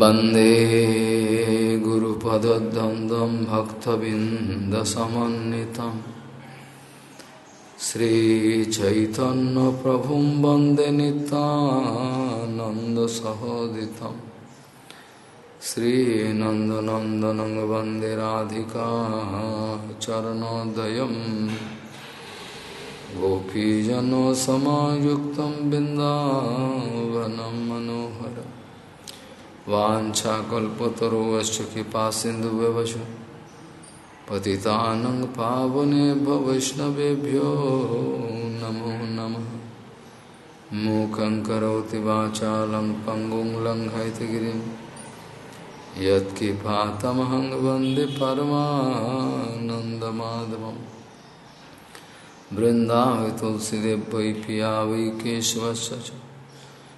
वंदे गुरुपदद्वन्द्वं भक्तबिन्दसमन्वितम्। श्रीचैतन्यप्रभुं वंदे नितानन्दसहोदितम् श्रीनन्दनन्दनं वंदे राधिका चरणोदयम्। गोपीजनसमायुक्तं बिन्दावनं मनोहर वाञ्छाकल्पतरुवश्च कृपा सिन्धुव्यवश पतितानं पावनेभ्य वैष्णवेभ्यो नमो नमः। मूकं करोति वाचालं पङ्गुं लङ्घयितगिरिं यत्किपातमहं वंदे परमानन्दमाधवम्। वृंदावे तुलसीदेव वै पिया वै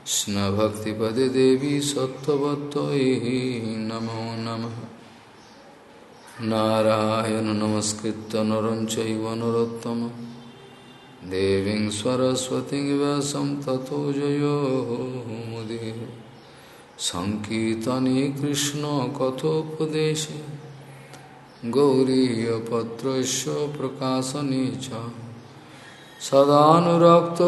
कृष्णभक्तिपदे देवी सत्त्ववत्त्वयि नमो नमः। नारायण नमस्कृत्य नरं चैव नरोत्तमं। देवीं सरस्वतीं व्यासं ततो जयो मुदीर सङ्कीर्तने कृष्णकथोपदेशे गौरीयपत्रस्य प्रकाशने च। सदानुरक्त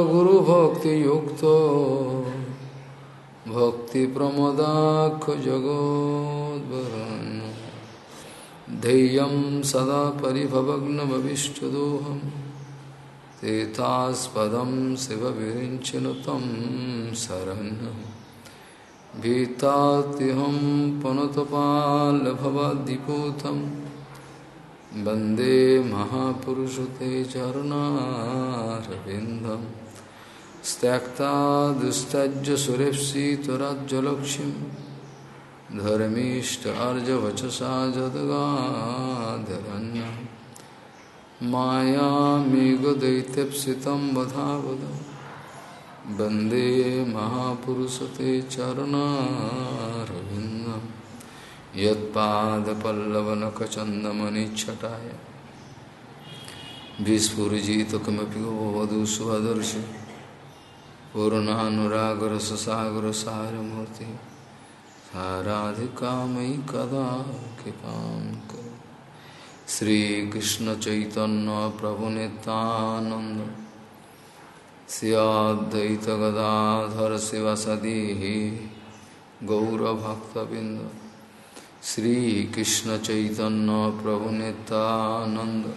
गुरुभक्तियुक्त भक्तिप्रमदाख जगोद्वरन् धैर्यं सदा परिभवग्नभविष्टदोहं तीर्थास्पदं शिवविरिञ्चन तं शरण्यं। भीतात्यहं पनुतपाल्भवद्दिपूतम् वंदे महापुरुष ते चरुणारविन्दं त्यक्ता दुस्तज्य सुरेप्सितराज्यलक्ष्मीं धर्मीष्टार्यवचसा जदगाधरण्यं मायामेघदैत्यप्सितं वधावद। वंदे महापुरुष ते चरुणारविन्दम्। यत्पादपल्लवनखचन्दमनिच्छटाय विस्फुरिजित किमपि वधू स्वदर्शि पूर्णानुरागरससागरसारमूर्ति। साराधिका मयि कदा कृपा श्रीकृष्ण चैतन्य कृपां करो। श्रीकृष्णचैतन्यप्रभुनितानन्द स्याद्वैतगदाधर शिवसदी गौरभक्तबिन्द। श्रीकृष्ण चैतन्य प्रभु नित्यानंद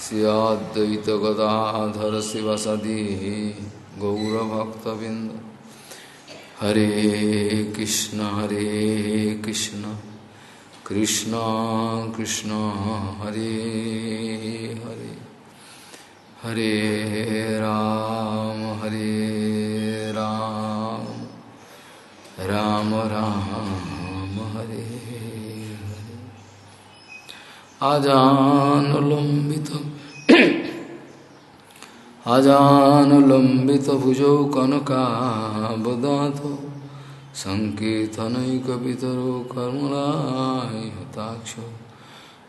सियाद्वैत गदाधर शिवसदी गौरभक्तबिंद। हरे कृष्ण हरे कृष्ण। कृष्ण कृष्ण, हरे हरे। हरे राम हरे राम। राम राम, हरे हरे। आजानुलम्बित आजानुलम्बितभुजौ कनकावदातो सङ्कीर्तनैकपितरो कर्मलाय हताक्षो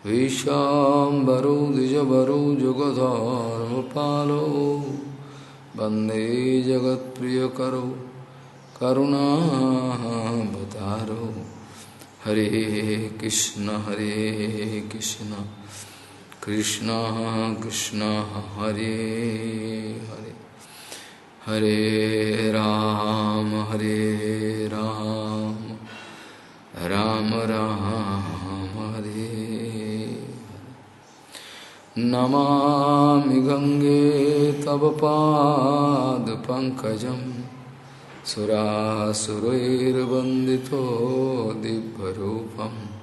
विश्वाम्बरो द्विजबरो जुगधर्मपालो वंदे जगत्प्रियकरो करुणावतारो हरे कृष्ण हरे कृष्ण। कृष्ण कृष्ण हरे हरे। हरे राम हरे राम। राम राम, हरे नमामि गङ्गे तव पादपङ्कजम् सुरासुरैर्वन्दितो दिव्यरूपं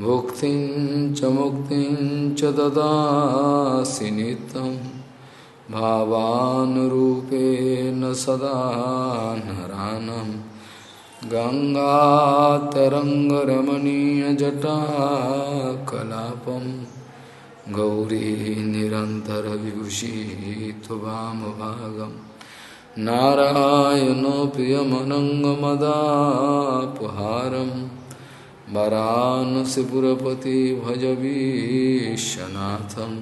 भुक्तिं च मुक्तिं च ददासि नित्यं। भावानुरूपेण सदा नरानं। गङ्गातरङ्गरमणीयजटाकलापं गौरी निरन्तरविभूषितो वामभागम् नारायणो प्रियमनङ्गमदापहारं वरानसिपुरपति भजवीशनाथं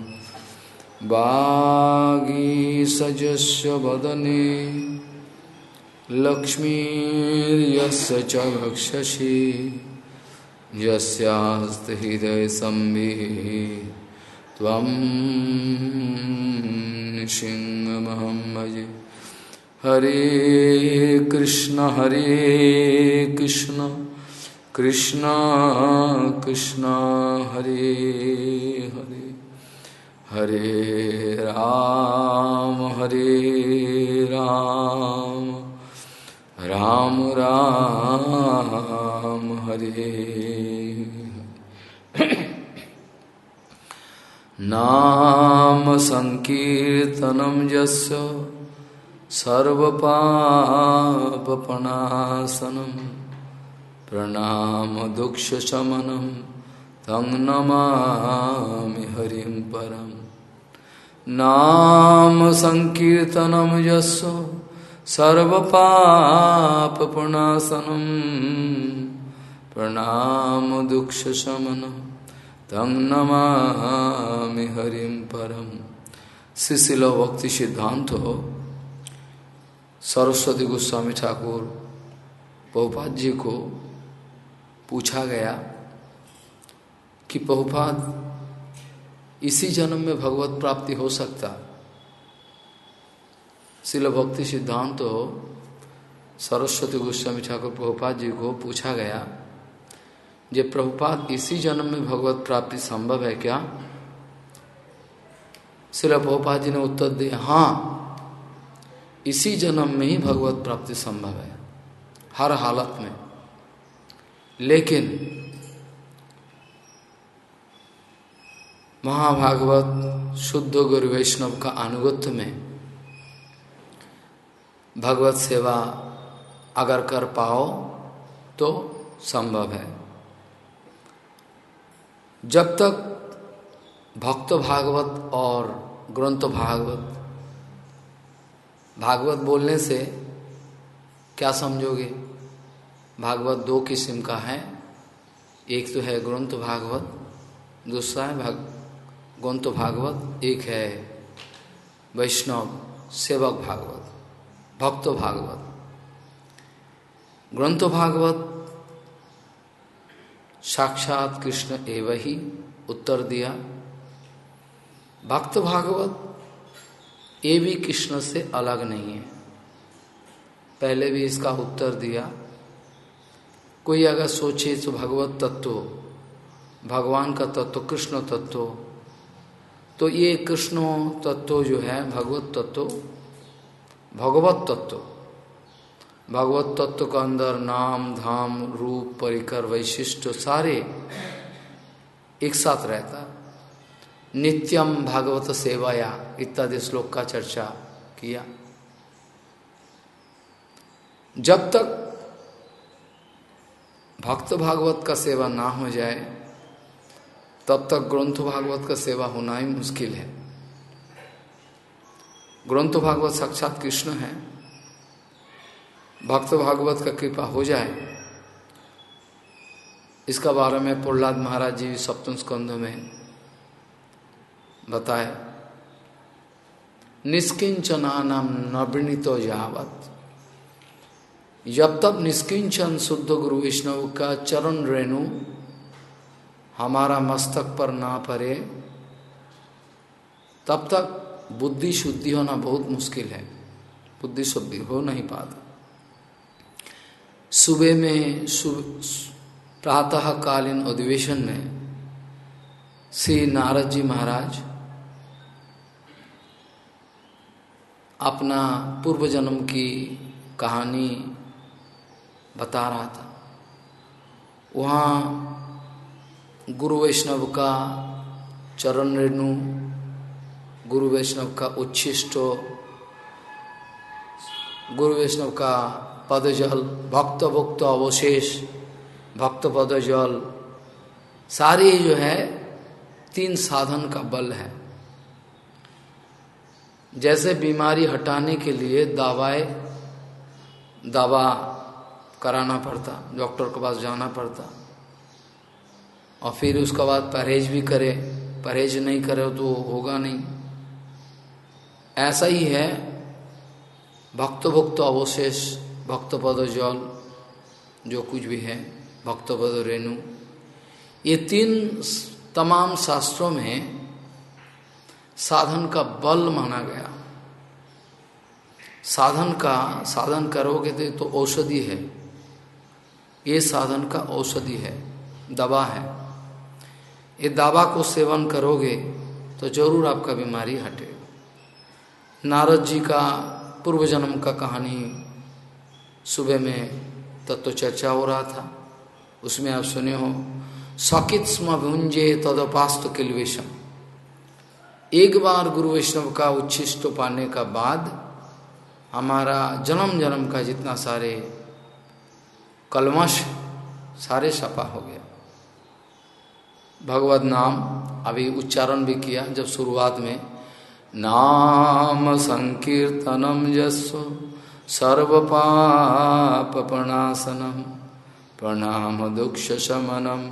वागीसजस्य वदने, लक्ष्मीर्यस्य च भक्षसि यस्यास्ति हृदयसंविः त्वं सिंहमहं भजे हरे कृष्ण हरे कृष्ण। कृष्ण कृष्ण, हरे हरे। हरे राम हरे राम। राम राम, हरे। नाम संकीर्तनम यस्य सर्वपापनाशनम प्रणाम दुःखशमनम तं नमामि हरिं परम। नाम संकीर्तनम यस्य सर्वपापनाशनम प्रणाम दुःखशमनम तं नमामि हरिं परम। शिशिल भक्ति सिद्धांत हो। सरस्वती गोस्वामी ठाकुर जी को पूछा गया कि बहुपाद इसी जन्म में भगवत प्राप्ति हो सकता? शिल भक्ति सिद्धांत तो सरस्वती गोस्वामी ठाकुर प्रभुपाद जी को पूछा गया, जे प्रभुपाद इसी जन्म में भगवत प्राप्ति संभव है क्या? शिल प्रभुपाद जी ने उत्तर दिया हाँ इसी जन्म में ही भगवत प्राप्ति संभव है, हर हालत में। लेकिन महाभागवत शुद्ध गुरु वैष्णव का अनुगत्य में भगवत सेवा अगर कर पाओ तो संभव है। जब तक भक्त भागवत और ग्रंथ भागवत भागवत बोलने से क्या समझोगे? भागवत दो किस्म का है। एक तो है ग्रंथ भागवत, दूसरा है भाग, ग्रंथ भागवत, एक है वैष्णव सेवक भागवत, भक्त भागवत। ग्रंथ भागवत साक्षात कृष्ण एव ही उत्तर दिया। भक्त भागवत ये भी कृष्ण से अलग नहीं है। पहले भी इसका उत्तर दिया। कोई अगर सोचे तो भगवत तत्व, भगवान का तत्व, कृष्ण तत्व तो ये कृष्ण तत्व जो है, भगवत तत्व भगवत तत्व भगवत तत्व का अंदर नाम, धाम, रूप, परिकर वैशिष्ट सारे एक साथ रहता। नित्यम भागवत सेवाया, इत्यादि श्लोक का चर्चा किया। जब तक भक्त भागवत का सेवा ना हो जाए, तब तक ग्रंथ भागवत का सेवा होना ही मुश्किल है। ग्रंथ भागवत साक्षात कृष्ण है। भक्त भागवत का कृपा हो जाए। इसका बारे में प्रहलाद महाराज जी सप्तम स्कंध में बताए निष्किंचना नाम नवृणितो जावत जब तक निष्किंचन शुद्ध गुरु वैष्णव का चरण रेणु हमारा मस्तक पर ना पड़े। तब तक बुद्धि शुद्धि होना बहुत मुश्किल है। बुद्धि शुद्धि हो नहीं पाता। सुबह में प्रातः कालीन अधिवेशन में श्री नारद जी महाराज अपना पूर्व जन्म की कहानी बता रहा था। वहाँ गुरु वैष्णव का चरण रेणु, गुरु वैष्णव का उच्छिष्ट, गुरु वैष्णव का पदजल भक्त भक्त अवशेष, भक्त पदजल, सारे जो है, तीन साधन का बल है। जैसे बीमारी हटाने के लिए दवाएँ, दवा कराना पड़ता डॉक्टर के पास जाना पड़ता। और फिर उसके बाद परहेज भी करे परहेज नहीं करे तो होगा नहीं। ऐसा ही है भक्त भक्त अवशेष भक्तपद जल जो कुछ भी है भक्तपद रेणु। ये तीन तमाम शास्त्रों में साधन का बल माना गया। साधन का साधन करोगे तो, तो औषधि है। ये साधन का औषधि है, दवा है। ये दवा को सेवन करोगे तो ज़रूर आपका बीमारी हटेगा नारद जी का पूर्व जन्म का कहानी सुबह में तत्व तो चर्चा हो रहा था। उसमें आप सुने हो, सकित स्म भुंजे तदपास्त किलवेशम। एक बार गुरु वैष्णव का उच्छिष्ट पाने का बाद हमारा जन्म जन्म का जितना सारे कलमश सारे सपा हो गया। भगवत नाम, अभी उच्चारण भी किया, जब शुरुआत में, नाम संकीर्तनम जस्व सर्व पाप प्रणासनम प्रणाम दुख शमनम,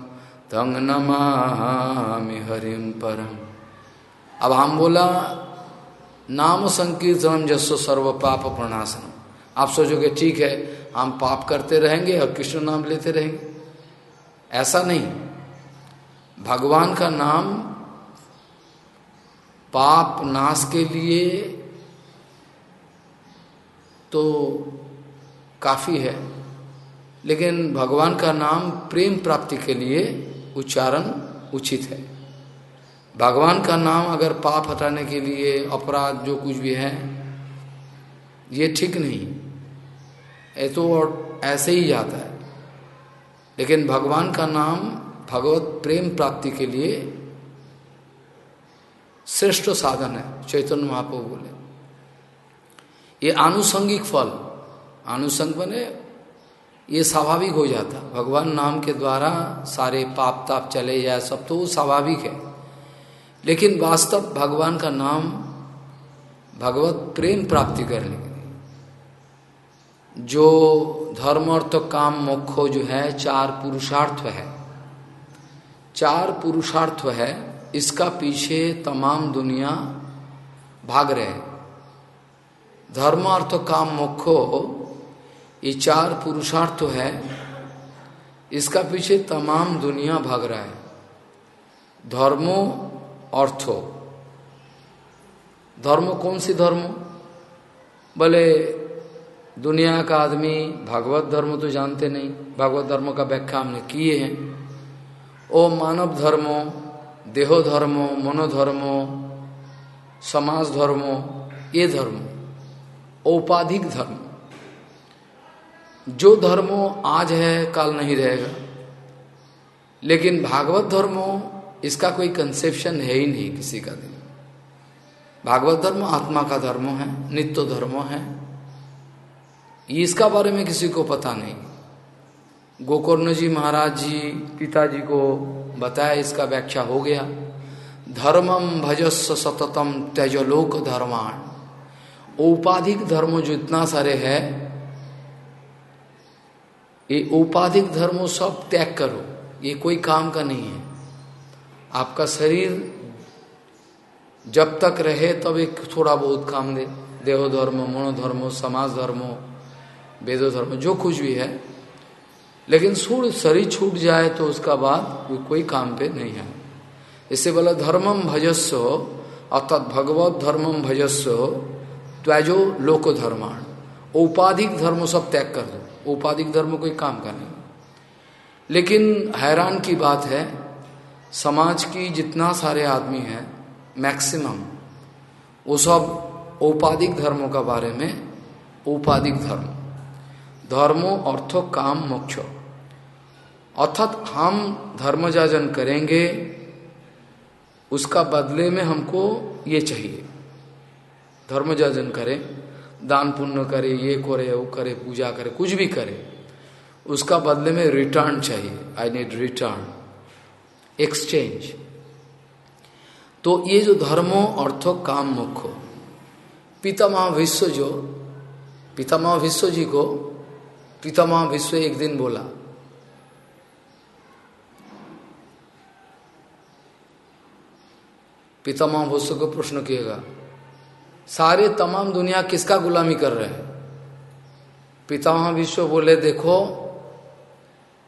तंग नमामि हरिम परम। अब हम बोला, नाम संकीर्तनम जस्व सर्व पाप प्रणासनम आप सोचोगे, ठीक है हम पाप करते रहेंगे और कृष्ण नाम लेते रहेंगे। ऐसा नहीं। भगवान का नाम पाप नाश के लिए तो काफ़ी है। लेकिन भगवान का नाम प्रेम प्राप्ति के लिए उच्चारण उचित है। भगवान का नाम अगर पाप हटाने के लिए, अपराध, जो कुछ भी है, ये ठीक नहीं। ये तो और ऐसे ही जाता है। लेकिन भगवान का नाम भगवत प्रेम प्राप्ति के लिए श्रेष्ठ साधन है, चैतन्य महाप्रभु बोले। ये आनुषंगिक फल आनुषंग बने, ये स्वाभाविक हो जाता। भगवान नाम के द्वारा सारे पाप ताप चले जाए, सब तो स्वाभाविक है। लेकिन वास्तव भगवान का नाम भगवत प्रेम प्राप्ति करने के लिए जो धर्म अर्थ काम मोक्ष जो है, चार पुरुषार्थ है। चार पुरुषार्थ है, इसका पीछे तमाम दुनिया भाग रहे धर्म अर्थ काम मोक्षो ये चार पुरुषार्थ है, इसका पीछे तमाम दुनिया भाग रहा है। धर्मो अर्थो धर्म कौन सी धर्म? बोले दुनिया का आदमी भागवत धर्म तो जानते नहीं, भागवत धर्म का व्याख्या हमने किए हैं। ओ मानव धर्मो, देहो धर्मो मनोधर्मो समाज धर्मो, ये धर्म, औपाधिक धर्म। जो धर्मो आज है, कल नहीं रहेगा। लेकिन भागवत धर्मो, इसका कोई कंसेप्शन है ही नहीं किसी का दिन भागवत धर्म आत्मा का धर्म है, नित्य धर्म है। इसका बारे में किसी को पता नहीं। गोकर्ण जी महाराज जी, पिताजी को बताया इसका व्याख्या हो गया। धर्मम भजस्व सततम त्यजलोक धर्मान औपाधिक धर्म जो इतना सारे है, ये औपाधिक धर्म सब त्याग करो, ये कोई काम का नहीं है। आपका शरीर जब तक रहे तब एक थोड़ा बहुत काम दे। देहो धर्म मनोधर्म समाज धर्म वेदो धर्म जो कुछ भी है। लेकिन सूर शरीर छूट जाए तो उसका बाद वो कोई काम पे नहीं है। इससे बोला धर्मम भजस्व अर्थात भगवत धर्मम भजस्व त्वजो लोक धर्माण औपाधिक धर्म सब त्याग कर दो। औपाधिक धर्म कोई काम का नहीं। लेकिन हैरान की बात है, समाज की जितना सारे आदमी हैं, मैक्सिमम, वो सब औपाधिक धर्मों का बारे में औपाधिक धर्म। धर्मो अर्थो काम मोक्ष। अर्थात हम धर्म जाजन करेंगे, उसका बदले में हमको ये चाहिए। धर्म जाजन करें, दान पुण्य करे, ये करे, वो करे, पूजा करे, कुछ भी करे, उसका बदले में रिटर्न चाहिए। आई नीड रिटर्न एक्सचेंज तो ये जो धर्मो अर्थो काम मुख्य पितामह विश्व जो, पितामह विश्व जी को पितामह विश्व एक दिन बोला पितामह विश्व को प्रश्न किएगा, सारे तमाम दुनिया किसका गुलामी कर रहे हैं? पितामह विश्व बोले, देखो,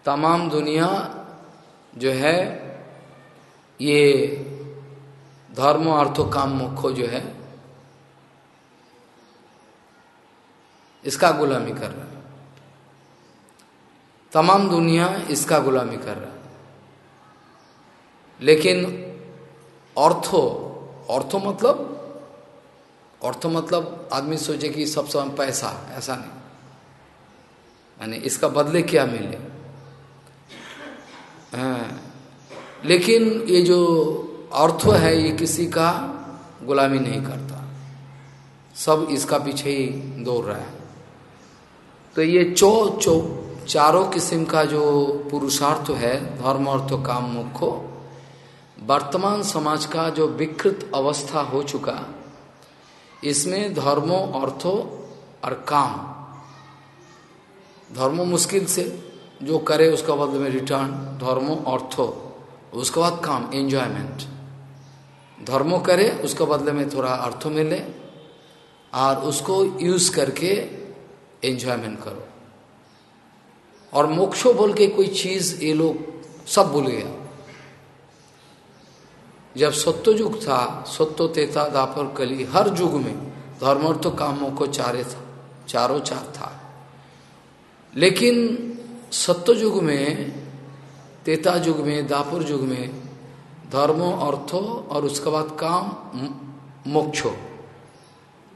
तमाम दुनिया जो है, ये धर्म अर्थो काम मुखो जो है, इसका गुलामी कर रहा है। तमाम दुनिया इसका गुलामी कर रहा है। लेकिन ऑर्थो ऑर्थो मतलब ऑर्थो मतलब आदमी सोचे कि सब समय पैसा ऐसा नहीं। यानी इसका बदले क्या मिले? हाँ, लेकिन ये जो अर्थो है ये किसी का गुलामी नहीं करता। सब इसका पीछे ही दौड़ रहा है। तो ये चौ चौ चारों किस्म का जो पुरुषार्थ है धर्म अर्थ काम मुख्य, वर्तमान समाज का जो विकृत अवस्था हो चुका, इसमें धर्मो, अर्थो और काम। धर्मो मुश्किल से जो करे, उसका बदले में रिटर्न धर्मो, अर्थो, उसके बाद काम एंजॉयमेंट धर्मो करे, उसके बदले में थोड़ा अर्थो मिले, और उसको यूज़ करके एंजॉयमेंट करो। और मोक्षो बोल के कोई चीज़ ये लोग सब भूल गया। जब सत्य युग था सत्य तेता दापर कली, हर युग में धर्म तो कामों को चारे था, चारों चार था। लेकिन सत्य युग में, तेता युग में, दापुर युग में धर्मो अर्थो और उसके बाद काम मोक्षो।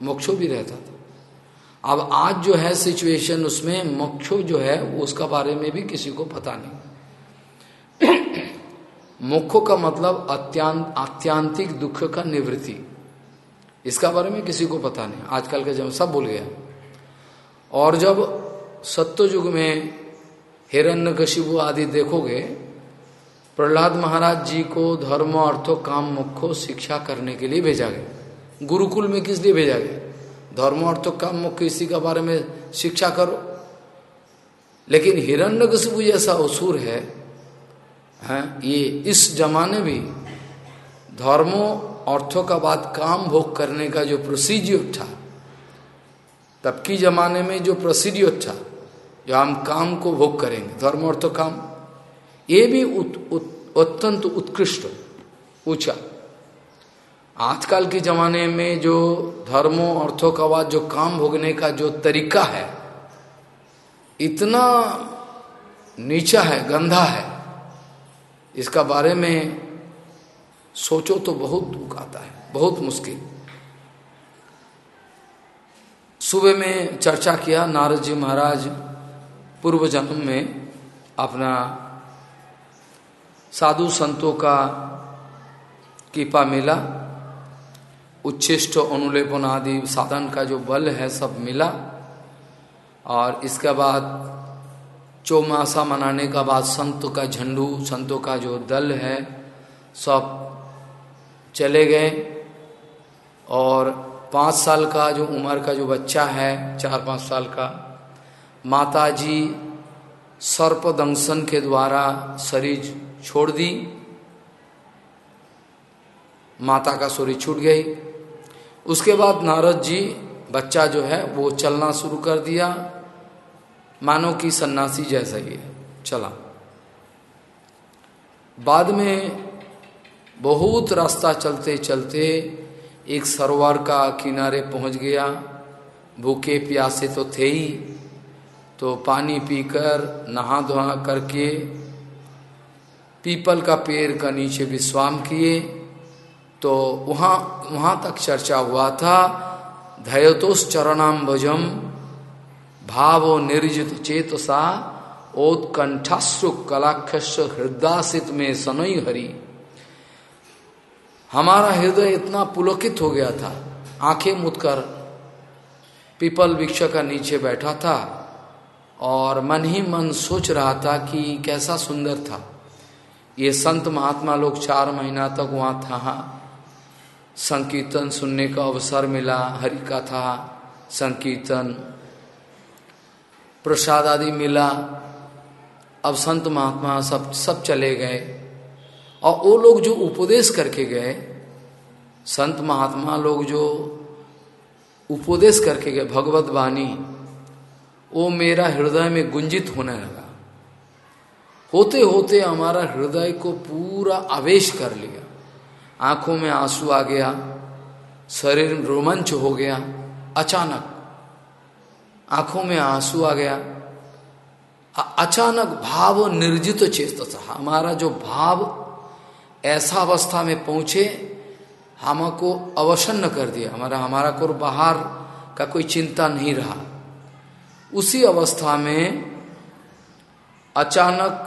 मोक्षो भी रहता था। अब आज जो है सिचुएशन उसमें मोक्षो जो है, उसका बारे में भी किसी को पता नहीं। मोक्षो का मतलब अत्यांत आत्यांतिक दुख का निवृत्ति। इसका बारे में किसी को पता नहीं। आजकल का जब सब भूल गया। और जब सत्य युग में हिरण्य कशिबु आदि देखोगे, प्रहलाद महाराज जी को धर्म, अर्थो, काम मुखो शिक्षा करने के लिए भेजा गया। गुरुकुल में किस लिए भेजा गया? धर्म अर्थ काम मुख्य इसी के बारे में शिक्षा करो। लेकिन हिरण्य कशिबु जैसा असुर है, हैं, ये इस जमाने भी धर्मों, अर्थों का बाद काम भोग करने का जो प्रोसीजियर था, तब की जमाने में जो प्रोसीडियर था, जो हम काम को भोग करेंगे, धर्म, अर्थ, काम, ये भी अत्यंत उत्कृष्ट, ऊँचा। आजकल के जमाने में जो धर्मों, अर्थों का बाद जो काम भोगने का जो तरीका है, इतना नीचा है, गंदा है, इसका बारे में सोचो तो बहुत दुख आता है, बहुत मुश्किल। सुबह में चर्चा किया नारद जी महाराज पूर्व जन्म में अपना साधु संतों का कृपा मिला। उच्छिष्ट अनुलेपन आदि साधन का जो बल है सब मिला। और इसके बाद चौमासा मनाने का बाद संत का झंडू, संतों का जो दल है, सब चले गए। और पाँच साल का जो उम्र का जो बच्चा है, चार पाँच साल का माता जी सर्प दंशन के द्वारा शरीर छोड़ दी। माता का शरीर छूट गई। उसके बाद नारद जी, बच्चा जो है, वो चलना शुरू कर दिया। मानो कि सन्यासी जैसा ही चला। बाद में बहुत रास्ता चलते चलते एक सरोवर का किनारे पहुँच गया। भूखे प्यासे तो थे ही। तो पानी पीकर नहा धोहा करके पीपल का पेड़ का नीचे विश्राम किए। तो वहाँ वहाँ तक चर्चा हुआ था धयतोष चरणाम भजम भाव निर्जित चेतसा ओत्कंठाश्रु कलाक्ष हृदयासित में सनई हरि। हमारा हृदय इतना पुलकित हो गया था, आँखें मुदकर, पीपल वृक्ष का नीचे बैठा था, और मन ही मन सोच रहा था कि कैसा सुंदर था। ये संत महात्मा लोग चार महीना तक वहाँ था। संकीर्तन सुनने का अवसर मिला, हरि कथा, संकीर्तन। प्रसाद आदि मिला। अब संत महात्मा सब सब चले गए। और वो लोग जो उपदेश करके गए, संत महात्मा लोग जो उपदेश करके गए, भगवत वाणी, वो मेरा हृदय में गुंजित होने लगा। होते होते हमारा हृदय को पूरा आवेश कर लिया। आँखों में आँसू आ गया, शरीर रोमांच हो गया, अचानक आँखों में आँसू आ गया। अचानक भाव निर्जित चेत हमारा जो भाव ऐसा अवस्था में पहुँचे, हमको अवसन्न कर दिया। हमारा हमारा को बाहर का कोई चिंता नहीं रहा। उसी अवस्था में अचानक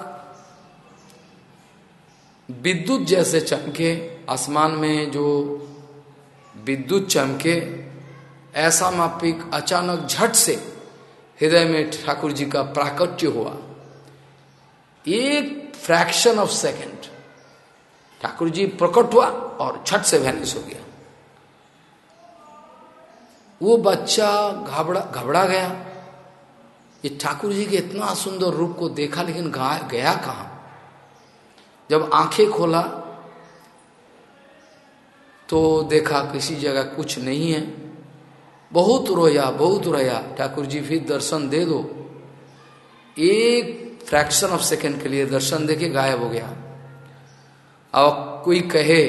विद्युत जैसे चमके आसमान में जो विद्युत चमके, ऐसा मापिक अचानक झट से हृदय में ठाकुर जी का प्राकट्य हुआ। एक fraction of second Thakur ji प्रकट हुआ और छठ से वैनिस हो गया। वो बच्चा घबरा घबरा गया। ये ठाकुर जी के इतना सुंदर रूप को देखा, लेकिन गया कहा? जब आँखें खोला तो देखा किसी जगह कुछ नहीं है। बहुत रोया बहुत रोया। ठाकुर जी, फिर दर्शन दे दो। एक फ्रैक्शन ऑफ़ सेकंड के लिए दर्शन देके गायब हो गया। अब कोई कहे,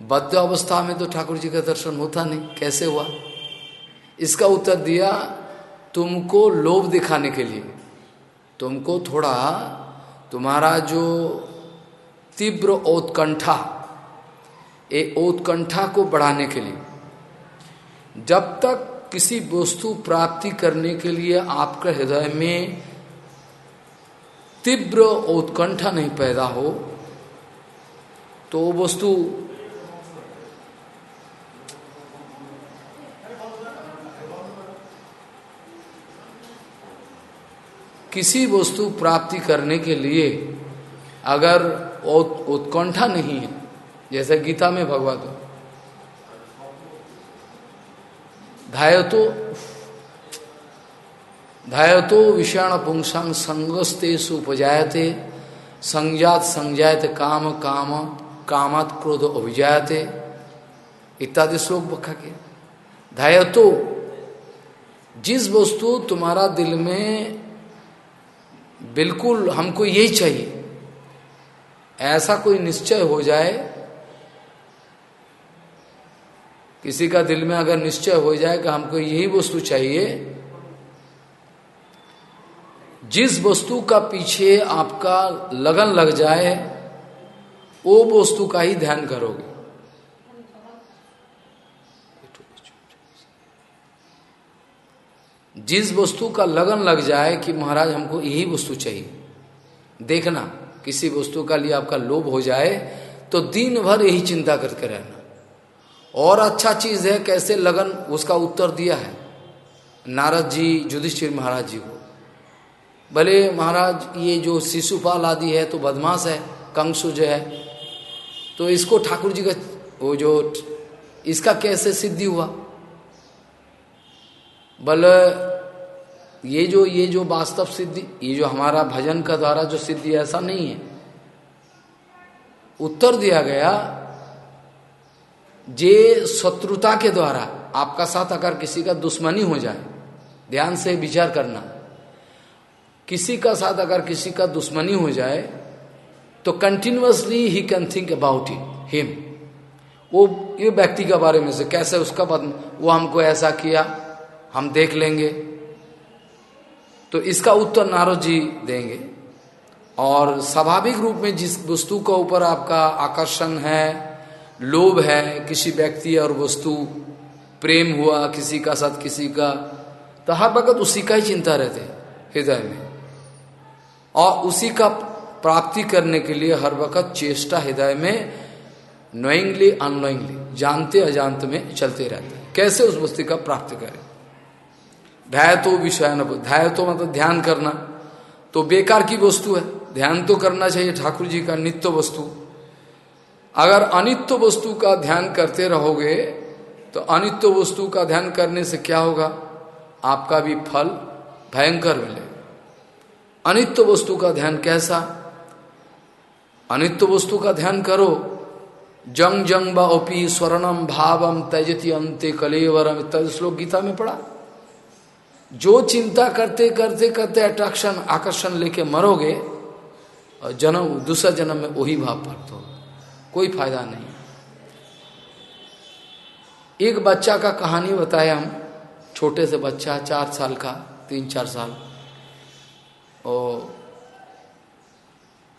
बद्ध अवस्था में तो ठाकुर जी का दर्शन होता नहीं, कैसे हुआ? इसका उत्तर दिया, तुमको लोभ दिखाने के लिए। तुमको थोड़ा, तुम्हारा जो तीव्र उत्कंठा ए उत्कंठा को बढ़ाने के लिए। जब तक किसी वस्तु प्राप्ति करने के लिए आपके हृदय में तीव्र उत्कंठा नहीं पैदा हो तो वो वस्तु किसी वस्तु प्राप्ति करने के लिए अगर उत्कंठा नहीं है जैसे गीता में भगवत धायतो धायतो विषाण पुंसांग संगस्ते सुपजायते संजात संजायत काम काम, कामत क्रोध अभिजायते, इत्यादि श्लोक बखा के। धायतो जिस वस्तु तुम्हारा दिल में बिल्कुल हमको यही चाहिए, ऐसा कोई निश्चय हो जाए किसी का दिल में अगर निश्चय हो जाए कि हमको यही वस्तु चाहिए, जिस वस्तु का पीछे आपका लगन लग जाए, वो वस्तु का ही ध्यान करोगे। जिस वस्तु का लगन लग जाए कि महाराज हमको यही वस्तु चाहिए, देखना किसी वस्तु का लिए आपका लोभ हो जाए तो दिन भर यही चिंता करके रहना। और अच्छा चीज़ है कैसे लगन उसका उत्तर दिया है। नारद जी, युधिष्ठिर महाराज जी को। भले महाराज, ये जो शिशुपाल आदि है तो बदमाश है कंसु जो है। तो इसको ठाकुर जी का, वो जो, इसका कैसे सिद्धि हुआ? बल, ये जो ये जो वास्तव सिद्धि, ये जो हमारा भजन का द्वारा जो सिद्धि, ऐसा नहीं है। उत्तर दिया गया जे शत्रुता के द्वारा आपका साथ अगर किसी का दुश्मनी हो जाए, ध्यान से विचार करना, किसी का साथ अगर किसी का दुश्मनी हो जाए तो continuously he can think about it him वो, ये व्यक्ति के बारे में से कैसे उसका बद वो हमको ऐसा किया, हम देख लेंगे। तो इसका उत्तर नारद जी देंगे। और स्वाभाविक रूप में जिस वस्तु के ऊपर आपका आकर्षण है लोभ है किसी व्यक्ति और वस्तु, प्रेम हुआ किसी का साथ किसी का तो हर वक्त उसी का ही चिंता रहते हृदय में। और उसी का प्राप्ति करने के लिए हर वक्त चेष्टा हृदय में नोइंगली अनोइंगली जानते अजानते में चलते रहते कैसे उस वस्तु का प्राप्ति करें? ध्याय तो विषय न तो मतलब ध्यान करना तो बेकार की वस्तु है। ध्यान तो करना चाहिए ठाकुर जी का नित्य वस्तु। अगर अनित्य वस्तु का ध्यान करते रहोगे तो अनित्य वस्तु का ध्यान करने से क्या होगा? आपका भी फल भयंकर मिले अनित्य वस्तु का ध्यान कैसा? अनित्य वस्तु का ध्यान करो। जंग जंग बी स्वर्णम भावम तजती अंत्य कलेवरम इत्यादि श्लोक गीता में पढ़ा। जो चिंता करते करते करते अट्रैक्शन आकर्षण लेके मरोगे, और जन्म, दूसरा जन्म में वही भाव प्राप्त होगा। कोई फ़ायदा नहीं। एक बच्चा का कहानी बताया हम, छोटे से बच्चा, चार साल का, तीन चार साल।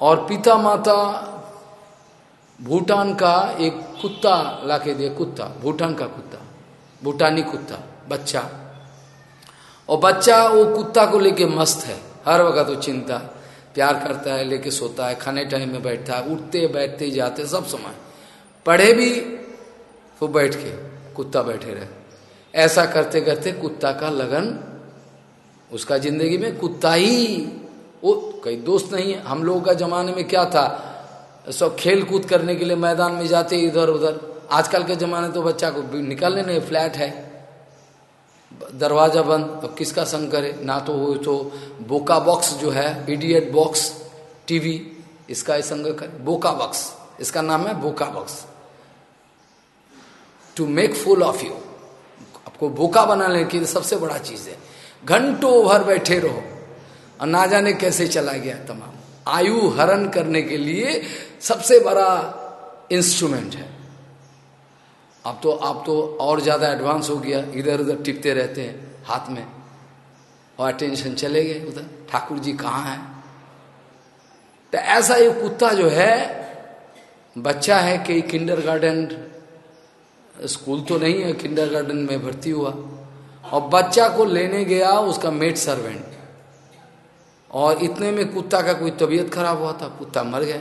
और पिता माता भूटान का एक कुत्ता लाके दिया कुत्ता, भूटान का कुत्ता, भूटानी कुत्ता, बच्चा। और बच्चा वो कुत्ता को लेके मस्त है, हर वक्त वो चिंता। प्यार करता है, लेके सोता है, खाने टाइम में बैठता है, उठते, बैठते, जाते, सब समय। पढ़े भी वो बैठ के कुत्ता बैठे रहे। ऐसा करते करते कुत्ता का लगन, उसका ज़िंदगी में कुत्ता ही, वो कई दोस्त नहीं है। हम लोगों का जमाने में क्या था? सब खेल कूद करने के लिए मैदान में जाते इधर उधर आजकल के जमाने तो बच्चा को निकलने नहीं, फ्लैट है। दरवाज़ा बंद तो किसका संग करे? ना तो वो तो बोका बॉक्स जो है इडियट बॉक्स टीवी इसका ही संग करे? बोका बॉक्स, इसका नाम है बोका box. To make fool of you आपको बोका बनाने की सबसे बड़ा चीज़ है। घंटों भर बैठे रहो, और ना जाने कैसे चला गया तमाम। आयु हरण करने के लिए सबसे बड़ा इंस्ट्रूमेंट है। अब तो आप तो और ज़्यादा एडवांस हो गया इधर उधर टिपते रहते हैं, हाथ में। और अटेंशन चले गए उधर। ठाकुर जी कहाँ है? तो ऐसा ये कुत्ता जो है, बच्चा है कि किंडर गार्डन स्कूल तो नहीं है किंडर गार्डन में भर्ती हुआ। और बच्चा को लेने गया उसका मेड सर्वेंट और इतने में कुत्ता का कोई तबीयत खराब हुआ था, कुत्ता मर गया।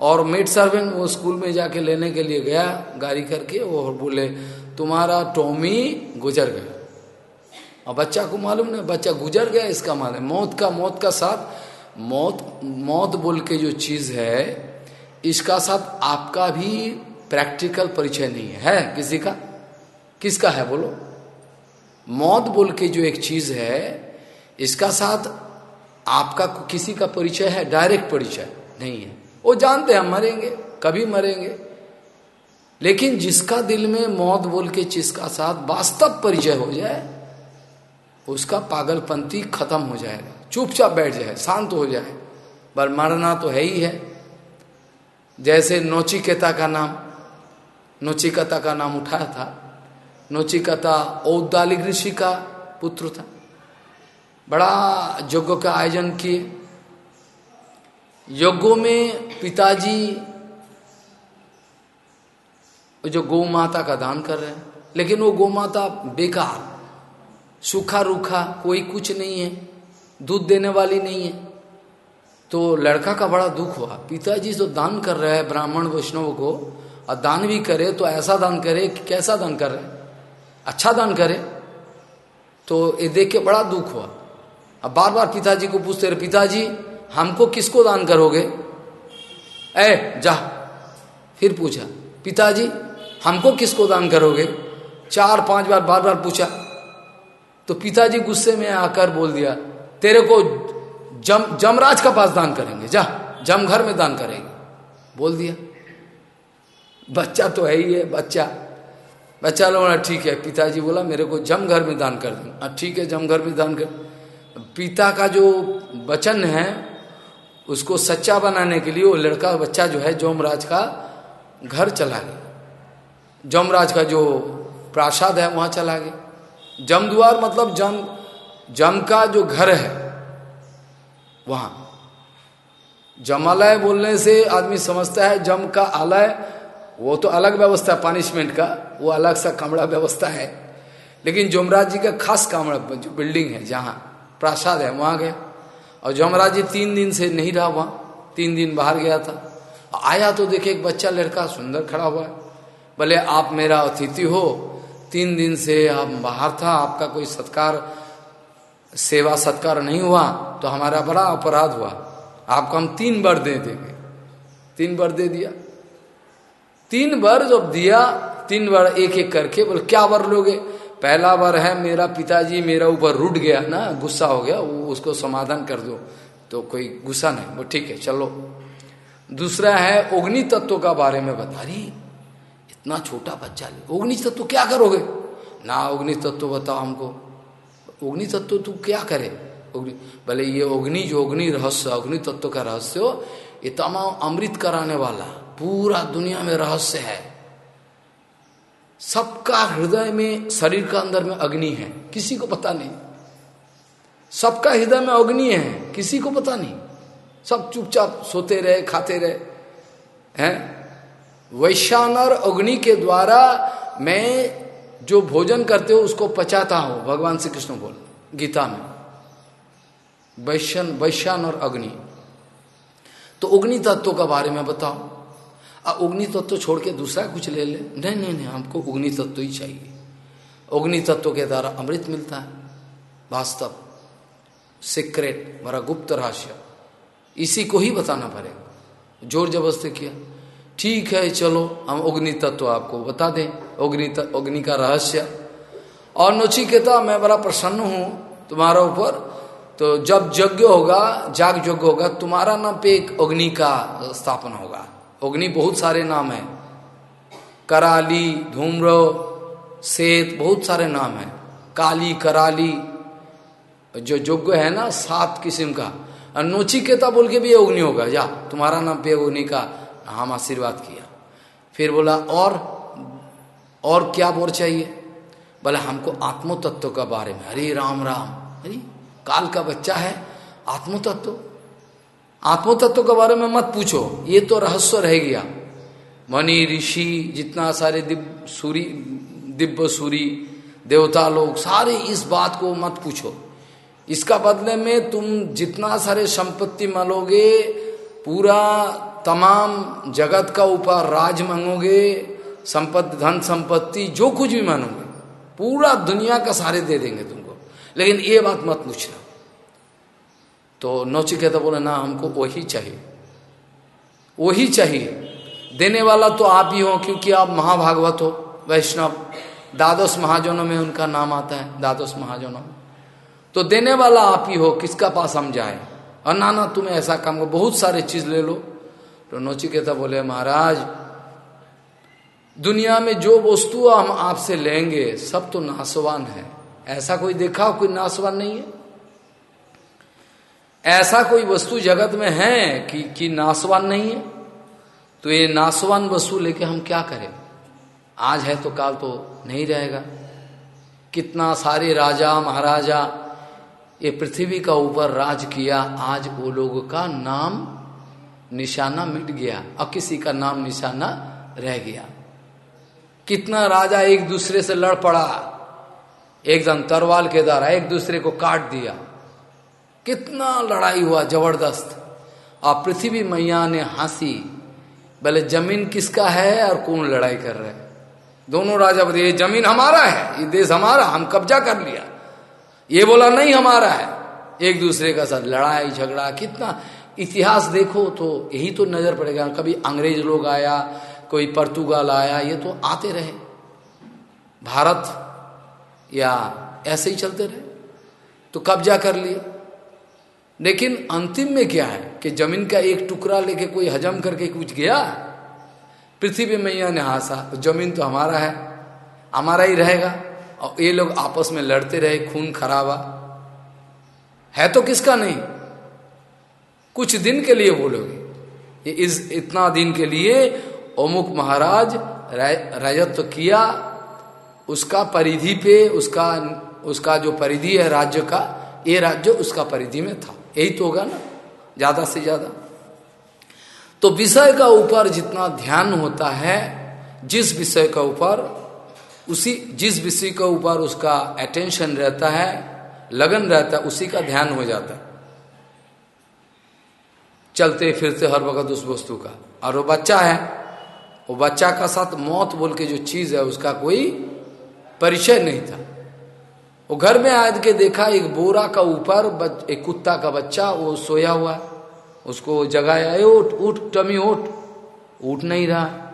और मेड सर्वेंट वो स्कूल में जाके लेने के लिए गया गाड़ी करके और बोले तुम्हारा टॉमी गुजर गया. और बच्चा को मालूम नहीं बच्चा गुजर गया इसका मालूम मौत का मौत का साथ मौत मौत बोल के जो चीज़ है इसका साथ आपका भी प्रैक्टिकल परिचय नहीं है, है किसी का? किसका है बोलो? मौत बोल के जो एक चीज़ है इसका साथ आपका किसी का परिचय है? डायरेक्ट परिचय नहीं है। वो जानते हैं मरेंगे, कभी मरेंगे। लेकिन जिसका दिल में मौत बोल के जिसका साथ वास्तव परिचय हो जाए, उसका पागलपंथी खत्म हो जाएगा, चुपचाप बैठ जाए, शांत हो जाए। पर मरना तो है ही है। जैसे नोचिकेता का नाम, नोचिकता का नाम उठाया था। नोचिकता औदालिक ऋषि का पुत्र था। बड़ा यज्ञ का आयोजन किए। यज्ञों में पिताजी जो गौ माता का दान कर रहे हैं, लेकिन वो गौ माता बेकार, सूखा रूखा, कोई कुछ नहीं है, दूध देने वाली नहीं है। तो लड़का का बड़ा दुख हुआ। पिताजी जो दान कर रहे हैं, ब्राह्मण वैष्णव को, और दान भी करे तो ऐसा दान करे कि कैसा दान कर रहे अच्छा दान करे। तो ये देख के बड़ा दुख हुआ। अब बार बार पिताजी को पूछते रहे, पिताजी हमको किसको दान करोगे? ए, जा, फिर पूछा, पिताजी, हमको किसको दान करोगे? चार, पाँच बार बार बार पूछा। तो पिताजी गुस्से में आकर बोल दिया, तेरे को जम, जमराज का पास दान करेंगे, जा जम घर में दान करेंगे। बोल दिया, बच्चा तो है ही है, बच्चा। बच्चा लोग ठीक है। पिताजी बोला, मेरे को जम घर में दान कर दें। ठीक है जम घर में दान कर। पिता का जो वचन है उसको सच्चा बनाने के लिए वो लड़का बच्चा जो है जोमराज का घर चला गया। जमराज का जो प्रासाद है वहाँ चला गया। जमद्वार मतलब जम जम का जो घर है, वहाँ। जमालय बोलने से आदमी समझता है जम का आलय, वो तो अलग व्यवस्था है पनिशमेंट का, वो अलग सा कमरा व्यवस्था है। लेकिन जोमराज जी का खास कमरा जो बिल्डिंग है, जहाँ प्रासाद है, वहाँ गया। और जमराज जी तीन दिन से नहीं रहा वहाँ, तीन दिन बाहर गया था। आया तो देखे एक बच्चा लड़का सुंदर खड़ा हुआ है। बोले, आप मेरा अतिथि हो, तीन दिन से आप बाहर था, आपका कोई सत्कार, सेवा सत्कार नहीं हुआ तो हमारा बड़ा अपराध हुआ। आपको हम तीन बार दे देंगे। तीन बार दे दिया। तीन बार जब दिया, तीन बार एक एक करके बोले, क्या बार लोगे? पहला बार है, मेरा पिताजी मेरा ऊपर रुट गया ना, गुस्सा हो गया, वो उसको समाधान कर दो। तो कोई गुस्सा नहीं, वो ठीक है, चलो। दूसरा है, अग्नि तत्व का बारे में बता रही, इतना छोटा बच्चा ले। अग्नि तत्व क्या करोगे? ना अग्नि तत्व बताओ हमको। अग्नि तत्व तू क्या करे? भले ये अग्नि जो अग्नि रहस्य, अग्नि तत्व का रहस्य ये तमाम अमृत कराने वाला, पूरा दुनिया में रहस्य है। सबका हृदय में, शरीर का अंदर में अग्नि है। किसी को पता नहीं। सबका हृदय में अग्नि है। किसी को पता नहीं। सब चुपचाप सोते रहे, खाते रहे। हैं? वैश्यानर अग्नि के द्वारा मैं जो भोजन करते हो, उसको पचाता हूँ। भगवान श्री कृष्ण बोल, गीता में। वैश्यन वैश्यान और अग्नि। तो अग्नि तत्व का बारे में बताओ। अग्नि तत्व छोड़ के दूसरा कुछ ले ले। नहीं नहीं नहीं, हमको अग्नि तत्व ही चाहिए। अग्नि तत्व के द्वारा अमृत मिलता है। वास्तव। सीक्रेट बड़ा गुप्त रहस्य। इसी को ही बताना पड़ेगा। ज़ोर ज़बरदस्ती किया। ठीक है, चलो, हम अग्नि तत्व आपको बता दें। अग्नि अग्नि का रहस्य। और नचिकेता, मैं बड़ा प्रसन्न हूँ तुम्हारा ऊपर। तो जब यज्ञ होगा, जाग यज्ञ होगा, तुम्हारा नाम पे एक अग्नि का स्थापना होगा। अग्नि बहुत सारे नाम है। कराली, धूम्र, सेत, बहुत सारे नाम है। काली, कराली, जो योग्य है ना, सात किस्म का। और नोचिकेता बोल के भी अग्नि होगा। जा तुम्हारा नाम पे अग्नि का हम आशीर्वाद किया। फिर बोला, और और क्या बोर चाहिए? बोला, हमको आत्म तत्व का बारे में। हरे राम राम। हरी काल का बच्चा है आत्म तत्व आत्म तत्व के बारे में मत पूछो। ये तो रहस्य रह गया। मणि, ऋषि, जितना सारे दिव्य सूरी दिव्य सूरी, देवता लोग, सारे इस बात को मत पूछो। इसका बदले में तुम जितना सारे संपत्ति मालोगे, पूरा तमाम जगत का ऊपर राज मांगोगे, संपत्ति, धन संपत्ति, जो कुछ भी मानोगे पूरा दुनिया का सारे दे देंगे तुमको। लेकिन ये बात मत पूछना। तो नौचिकेता बोले, ना, हमको वही चाहिए। वही चाहिए। देने वाला तो आप ही हो, क्योंकि आप महाभागवत हो, वैष्णव। द्वादश महाजनों में उनका नाम आता है, द्वादश महाजनों। में तो देने वाला आप ही हो, किसका पास हम जाए? और ना ना तुम्हें ऐसा काम करो, बहुत सारे चीज़ ले लो। तो नौचिकेता बोले, महाराज, दुनिया में जो वस्तु हम आपसे लेंगे, सब तो नासवान है। ऐसा कोई देखा कोई नासवान नहीं है? ऐसा कोई वस्तु जगत में है कि कि नासवान नहीं है? तो ये नासवान वस्तु लेके हम क्या करें? आज है तो काल तो नहीं रहेगा। कितना सारे राजा, महाराजा ये पृथ्वी का ऊपर राज किया, आज वो लोगों का नाम निशाना मिट गया और किसी का नाम निशाना रह गया। कितना राजा एक दूसरे से लड़ पड़ा एकदम तरवाल के द्वारा एक दूसरे को काट दिया। कितना लड़ाई हुआ, ज़बरदस्त। और पृथ्वी मैया ने हँसी, बोले, ज़मीन किसका है और कौन लड़ाई कर रहे दोनों राजा बोले, ये ज़मीन हमारा है, ये देश हमारा, हम कब्जा कर लिया। ये बोला, नहीं, हमारा है। एक दूसरे का साथ लड़ाई, झगड़ा, कितना इतिहास देखो तो यही तो नज़र पड़ेगा। कभी अंग्रेज़ लोग आया, कोई पर्तुगाल आया, ये तो आते रहे। भारत या ऐसे ही चलते रहे। तो कब्जा कर लिए। लेकिन अंतिम में क्या है कि ज़मीन का एक टुकड़ा लेके कोई हजम करके कुछ गया? पृथ्वी मैया ने हासा तो ज़मीन तो हमारा है, हमारा ही रहेगा। और ये लोग आपस में लड़ते रहे, खून खराबा। है तो किसका नहीं? कुछ दिन के लिए बोलोगे ये इस इतना दिन के लिए ओमुख महाराज राजत्व तो किया, उसका परिधि पे, उसका उसका जो परिधि है राज्य का, ये राज्य उसका परिधि में था। यही तो होगा ना, ज़्यादा से ज़्यादा। तो विषय का ऊपर जितना ध्यान होता है, जिस विषय का ऊपर, उसी, जिस विषय के ऊपर उसका अटेंशन रहता है, लगन रहता है, उसी का ध्यान हो जाता है। चलते फिरते हर वक्त उस वस्तु का। और वो बच्चा है, वो बच्चा का साथ मौत बोल के जो चीज़ है, उसका कोई परिचय नहीं था। वो घर में आद के देखा, एक बोरा का ऊपर एक कुत्ता का बच्चा, वो सोया हुआ, उसको जगाया उठ उठ, टमी, उठ। उठ नहीं रहा।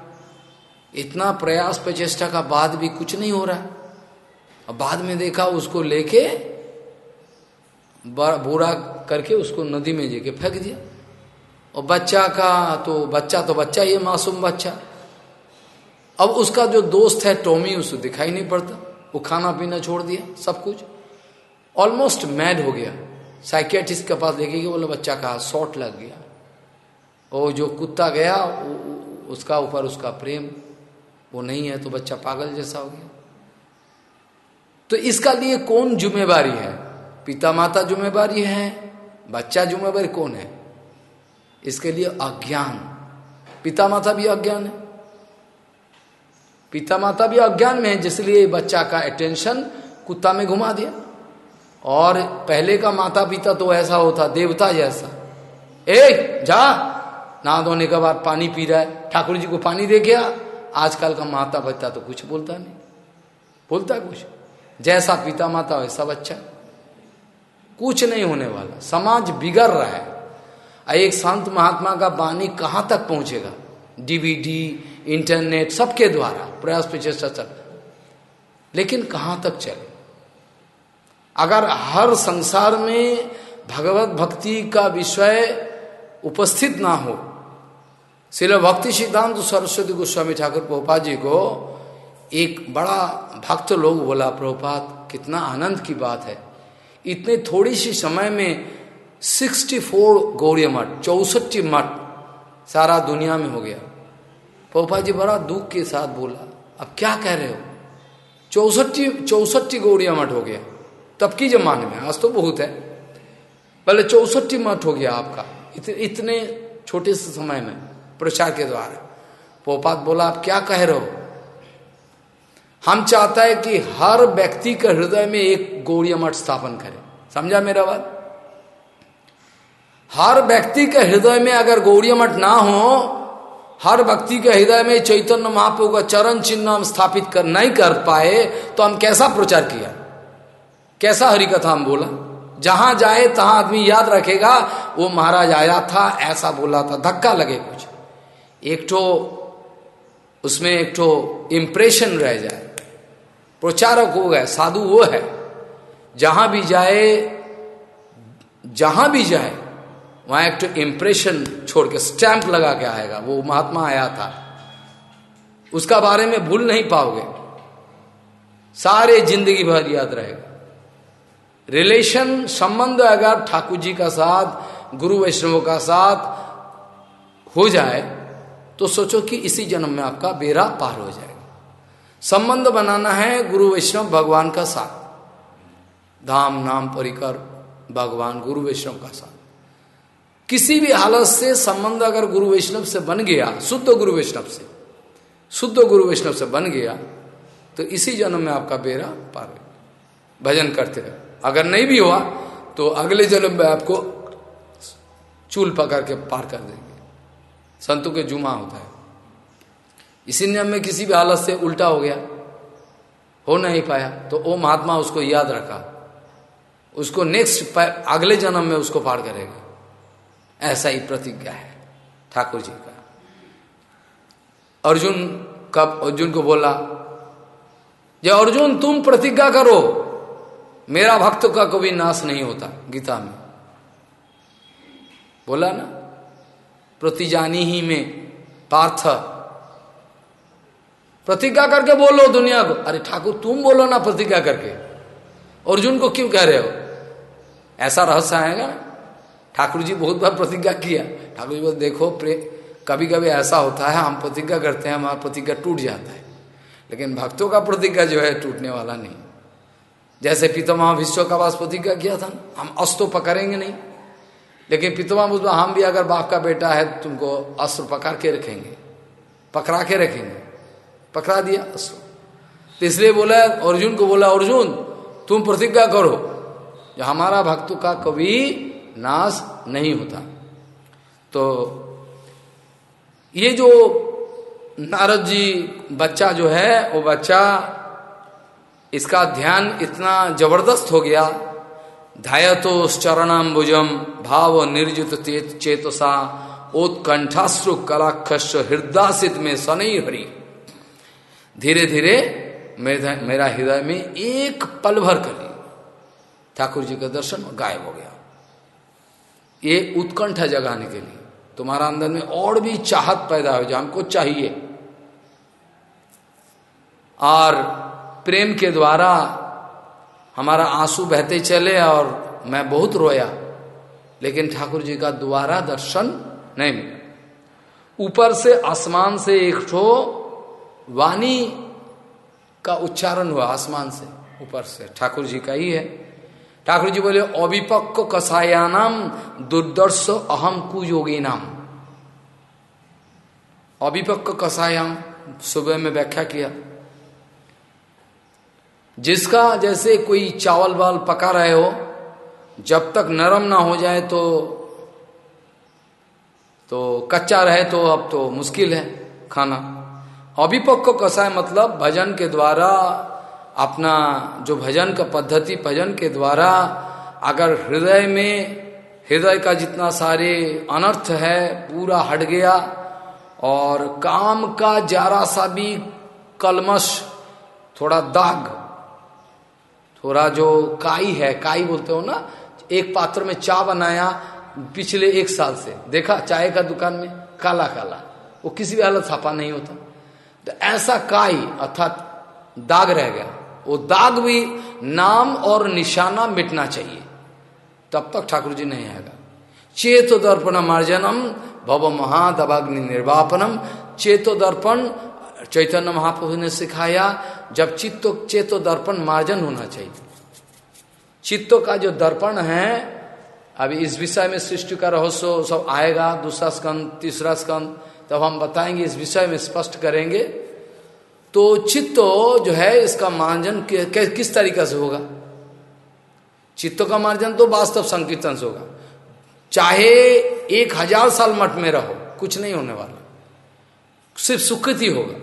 इतना प्रयास प्रचेष्टा का बाद भी कुछ नहीं हो रहा। अब बाद में देखा, उसको लेके बुरा करके उसको नदी में जेके फेंक दिया। और बच्चा का तो बच्चा तो बच्चा ही मासूम बच्चा। अब उसका जो दोस्त है, टॉमी उसको दिखाई नहीं पड़ता। वो खाना पीना छोड़ दिया, सब कुछ। ऑलमोस्ट मैड हो गया। साइकियाट्रिस्ट के पास देखेगी बोले, बच्चा कहा? शॉर्ट लग गया। वो जो कुत्ता गया उसका ऊपर उसका प्रेम, वो नहीं है तो बच्चा पागल जैसा हो गया। तो इसका लिए कौन जिम्मेवारी है? पिता माता जिम्मेवारी है, बच्चा जिम्मेवारी कौन है? इसके लिए अज्ञान। पिता माता भी अज्ञान है। पिता माता भी अज्ञान में है, जिसलिए बच्चा का अटेंशन कुत्ता में घुमा दिया। और पहले का माता पिता तो ऐसा होता, देवता जैसा। ए, जा ना धोने के बाद पानी पी रहा है। ठाकुर जी को पानी दे गया। आजकल का माता पिता तो कुछ बोलता नहीं। बोलता कुछ। जैसा पिता माता वैसा बच्चा। कुछ नहीं होने वाला। समाज बिगड़ रहा है। एक संत महात्मा का वाणी कहाँ तक पहुंचेगा? डीवीडी इंटरनेट, सबके द्वारा प्रयास प्रचेषा चल। लेकिन कहाँ तक चले? अगर हर संसार में भगवत भक्ति का विषय उपस्थित ना हो सिर्फ़ भक्ति सिद्धांत सरस्वती गोस्वामी ठाकुर पोपा जी को एक बड़ा भक्त लोग बोला प्रभुपात कितना आनंद की बात है। इतने थोड़ी सी समय में 64 गौरी मठ चौसठी मठ सारा दुनिया में हो गया। पोपा जी बड़ा दुख के साथ बोला अब क्या कह रहे हो? चौसठी चौसठी गौड़िया मठ हो गया। तब की जमाने में आज तो बहुत है। पहले चौसठी मठ हो गया आपका इत, इतने छोटे से समय में प्रचार के द्वारा। पोपात बोला आप क्या कह रहे हो? हम चाहता है कि हर व्यक्ति के हृदय में एक गौड़िया मठ स्थापन करें। समझा मेरा बात? हर व्यक्ति के हृदय में अगर गौड़िया मठ ना हो हर व्यक्ति के हृदय में चैतन्य महाप्रभु का चरण चिन्ह हम स्थापित कर नहीं कर पाए तो हम कैसा प्रचार किया? कैसा हरि कथा हम बोला? जहाँ जाए, तहां आदमी याद रखेगा, वो महाराज आया था, ऐसा बोला था, धक्का लगे कुछ। एक ठो, उसमें एक ठो इंप्रेशन रह जाए। प्रचारक हो गए, साधु वो है। जहाँ भी जाए, जहाँ भी जाए वहाँ एक तो इंप्रेशन छोड़ के स्टैंप लगा के आएगा, वो महात्मा आया था। उसका बारे में भूल नहीं पाओगे। सारे ज़िंदगी भर याद रहेगा। रिलेशन संबंध अगर ठाकुर जी का साथ, गुरु वैष्णव का साथ हो जाए तो सोचो कि इसी जन्म में आपका बेरा पार हो जाएगा। संबंध बनाना है गुरु वैष्णव भगवान का साथ। धाम नाम परिकर भगवान गुरु वैष्णव का साथ। किसी भी हालत से संबंध अगर गुरु वैष्णव से बन गया, शुद्ध गुरु वैष्णव से, शुद्ध गुरु वैष्णव से बन गया तो इसी जन्म में आपका बेरा पार भजन करते रहे। अगर नहीं भी हुआ तो अगले जन्म में आपको चूल पकड़ के पार कर देंगे। संतों के जुमा होता है। इसी नियम में किसी भी हालत से उल्टा हो गया, हो नहीं पाया तो वो महात्मा उसको याद रखा। उसको नेक्स्ट अगले जन्म में उसको पार करेगा। ऐसा ही प्रतिज्ञा है, ठाकुर जी का। अर्जुन कब, अर्जुन को बोला जो अर्जुन, तुम प्रतिज्ञा करो। मेरा भक्त का कभी नाश नहीं होता, गीता में। बोला ना, प्रतिजानी ही में पार्थ। प्रतिज्ञा करके बोलो दुनिया को। अरे ठाकुर, तुम बोलो ना प्रतिज्ञा करके। अर्जुन को क्यों कह रहे हो? ऐसा रहस्य आएगा ना। ठाकुर जी बहुत बार प्रतिज्ञा किया। ठाकुर जी बोल, देखो, प्रे कभी कभी ऐसा होता है, हम प्रतिज्ञा करते हैं, हमारा प्रतिज्ञा टूट जाता है। लेकिन भक्तों का प्रतिज्ञा जो है, टूटने वाला नहीं। जैसे पितामह विश्व का पास प्रतिज्ञा किया था हम अस्त्र पकड़ेंगे नहीं। लेकिन पितामह बुद्ध हम भी अगर बाप का बेटा है तुमको अस्त्र पकड़ के रखेंगे। पकड़ा के रखेंगे। पकड़ा दिया अस्त्र। तो इसलिए बोला, अर्जुन को बोला, अर्जुन, तुम प्रतिज्ञा करो। जो हमारा भक्तों का कभी नाश नहीं होता। तो ये जो नारद जी बच्चा जो है, वो बच्चा इसका ध्यान इतना ज़बरदस्त हो गया। धायतो चरणाम्बुजम भाव निर्जित चेतसा, उत्कंठाश्रु कलाक्षस हृदय में सनई हरी। धीरे धीरे मेरा हृदय में एक पल भर कर ठाकुर जी का दर्शन गायब हो गया। ये उत्कंठा जगाने के लिए। तुम्हारा अंदर में और भी चाहत पैदा हो जाए हमको चाहिए। और प्रेम के द्वारा हमारा आँसू बहते चले और मैं बहुत रोया, लेकिन ठाकुर जी का दोबारा दर्शन नहीं मिला। ऊपर से आसमान से एक ठो वाणी का उच्चारण हुआ, आसमान से, ऊपर से। ठाकुर जी का ही है। ठाकुर जी बोले अविपक्व कसायानाम, दुर्दर्श अहम कुयोगी नाम अविपक्व कसायाम सुबह में व्याख्या किया। जिसका जैसे कोई चावल वाल पका रहे हो, जब तक नरम ना हो जाए तो तो कच्चा रहे तो अब तो मुश्किल है खाना। अभिपक्व कसाय मतलब भजन के द्वारा अपना जो भजन का पद्धति, भजन के द्वारा अगर हृदय में, हृदय का जितना सारे अनर्थ है, पूरा हट गया और काम का जरा सा भी कलमश, थोड़ा दाग, थोड़ा जो काई है, काई बोलते हो ना, एक पात्र में चा बनाया पिछले एक साल से। देखा, चाय का दुकान में, काला काला, वो किसी भी हालत छापा नहीं होता। तो ऐसा काई, अर्थात दाग रह गया। वो दाग भी नाम और निशाना मिटना चाहिए। तब तक ठाकुर जी नहीं आएगा। चेतो दर्पण मार्जनम भव महादवाग्नि निर्वापनम। चेतो दर्पण चैतन्य महाप्रभु ने सिखाया, जब चित्तो चेतो दर्पण मार्जन होना चाहिए। चित्तो का जो दर्पण है, अभी इस विषय में सृष्टि का रहस्य सब आएगा, दूसरा स्कंद, तीसरा स्कंद, तब हम बताएँगे, इस विषय में स्पष्ट करेंगे। तो चित्तो जो है, इसका मार्जन किस तरीका से होगा? चित्तों का मार्जन तो वास्तव संकीर्तन से होगा। चाहे एक हज़ार साल मठ में रहो, कुछ नहीं होने वाला। सिर्फ़ सुकृति होगा।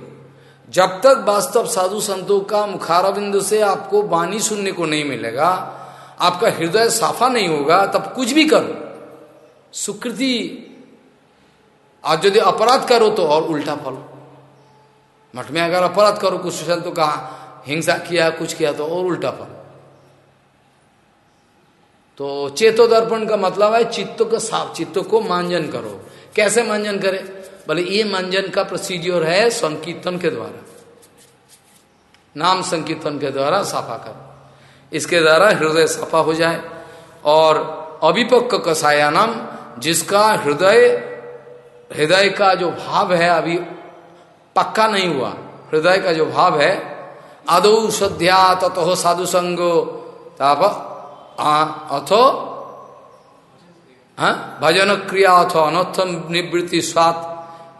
जब तक वास्तव साधु संतों का मुखारा बिंदु से आपको वाणी सुनने को नहीं मिलेगा, आपका हृदय साफा नहीं होगा, तब कुछ भी करो। सुकृति आज यदि अपराध करो तो और उल्टा फल। मठ में अगर अपराध करो, कुछ संतों का हिंसा किया, कुछ किया तो और उल्टा फल। तो चेतो दर्पण का मतलब है चित्त को साफ़, चित्त को मांजन करो। कैसे मांजन करे? बोले, ये मांजन का प्रोसीजियर है संकीर्तन के द्वारा। नाम संकीर्तन के द्वारा साफा करो। इसके द्वारा हृदय साफा हो जाए और अभिपक्व कसाया नाम जिसका हृदय हृदय का जो भाव है अभी पक्का नहीं हुआ। हृदय का जो भाव है, आदो सध्या ततो साधु संगो, ताप अथो हाँ भजन क्रिया अथो अनर्थ निवृत्ति स्वात,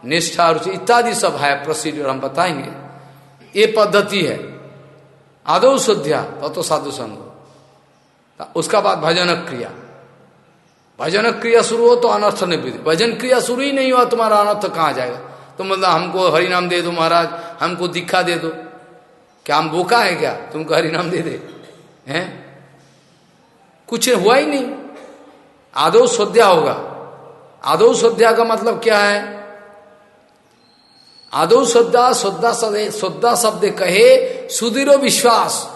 निष्ठा रुचि इत्यादि सब है प्रोसीड्यूर हम बताएँगे। ये पद्धति है। आदो शुद्धिया तो साधु संग। उसका बाद भजन क्रिया। भजन क्रिया शुरू हो तो अनर्थ नहीं भजन क्रिया शुरू ही नहीं हुआ, तुम्हारा अनर्थ कहाँ जाएगा? तो मतलब हमको हरिनाम दे दो महाराज, हमको दिखा दे दो। क्या हम बोका है क्या? तुमको हरिनाम दे दे। हैं? कुछ हुआ ही नहीं। आदो श्रद्धा होगा। आदो श्रद्धा का मतलब क्या है? आदो श्रद्धा श्रद्धा श्रद्धा शब्द कहे सुदृढ़ विश्वास।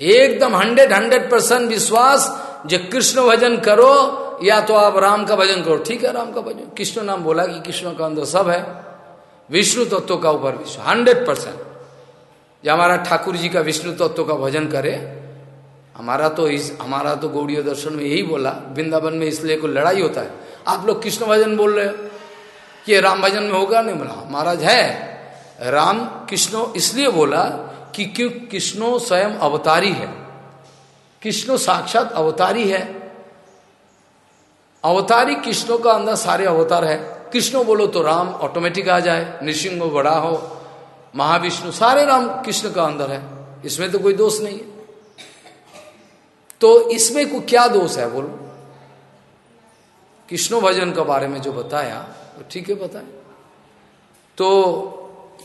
एकदम हंड्रेड हंड्रेड परसेंट विश्वास जो कृष्ण भजन करो या तो आप राम का भजन करो। ठीक है, राम का भजन। कृष्ण नाम बोला कि कृष्ण का अंदर सब है। विष्णु तत्व का ऊपर विश्वास हंड्रेड परसेंट। जो हमारा ठाकुर जी का विष्णु तत्व का भजन करे। हमारा तो इस, हमारा तो गौड़ीय दर्शन में यही बोला। वृंदावन में इसलिए कोई लड़ाई होता है। आप लोग कृष्ण भजन बोल रहे हो? कि राम भजन में होगा नहीं? बोला महाराज है। राम कृष्णो इसलिए बोला कि क्यों कृष्णो स्वयं अवतारी है। कृष्णो साक्षात अवतारी है। अवतारी कृष्णों का अंदर सारे अवतार है। कृष्णो बोलो तो राम ऑटोमेटिक आ जाए, नृसिंह बड़ा हो, महाविष्णु, सारे राम कृष्ण का अंदर है। इसमें तो कोई दोष नहीं है। तो इसमें को क्या दोष है बोलो? कृष्णो भजन के बारे में जो बताया तो ठीक है बताए। तो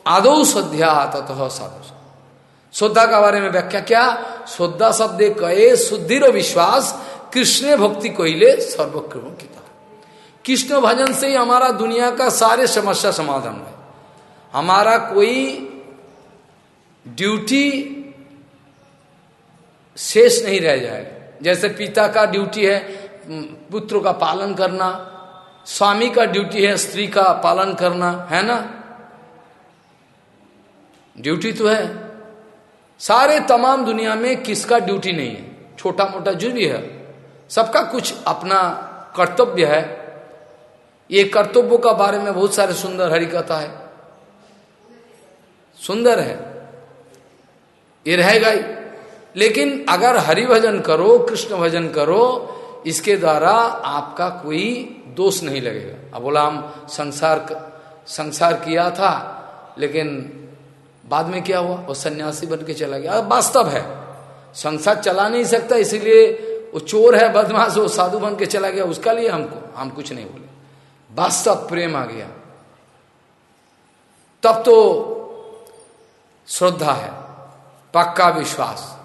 आदो श्रद्धा ततः साधु। श्रद्धा का बारे में व्याख्या क्या? श्रद्धा शब्द कहे शुद्धि विश्वास कृष्ण भक्ति कोहिले सर्वक्रम की कृष्ण भजन से ही हमारा दुनिया का सारे समस्या समाधान है हमारा कोई ड्यूटी शेष नहीं रह जाएगा जैसे पिता का ड्यूटी है पुत्र का पालन करना, स्वामी का ड्यूटी है, स्त्री का पालन करना, है ना? ड्यूटी तो है। सारे तमाम दुनिया में किसका ड्यूटी नहीं है? छोटा मोटा जो भी है। सबका कुछ अपना कर्तव्य है। ये कर्तव्यों का बारे में बहुत सारे सुंदर हरिकथा है। सुंदर है। ये रहेगा ही। लेकिन अगर हरि भजन करो, कृष्ण भजन करो, इसके द्वारा आपका कोई दोष नहीं लगेगा। अब बोला, हम संसार संसार किया था, लेकिन बाद में क्या हुआ? वो सन्यासी बन के चला गया। वास्तव है। संसार चला नहीं सकता, इसीलिए वो चोर है, बदमाश, वो साधु बन के चला गया, उसका लिए हमको, हम कुछ नहीं बोले। वास्तव प्रेम आ गया। तब तो श्रद्धा है, पक्का विश्वास,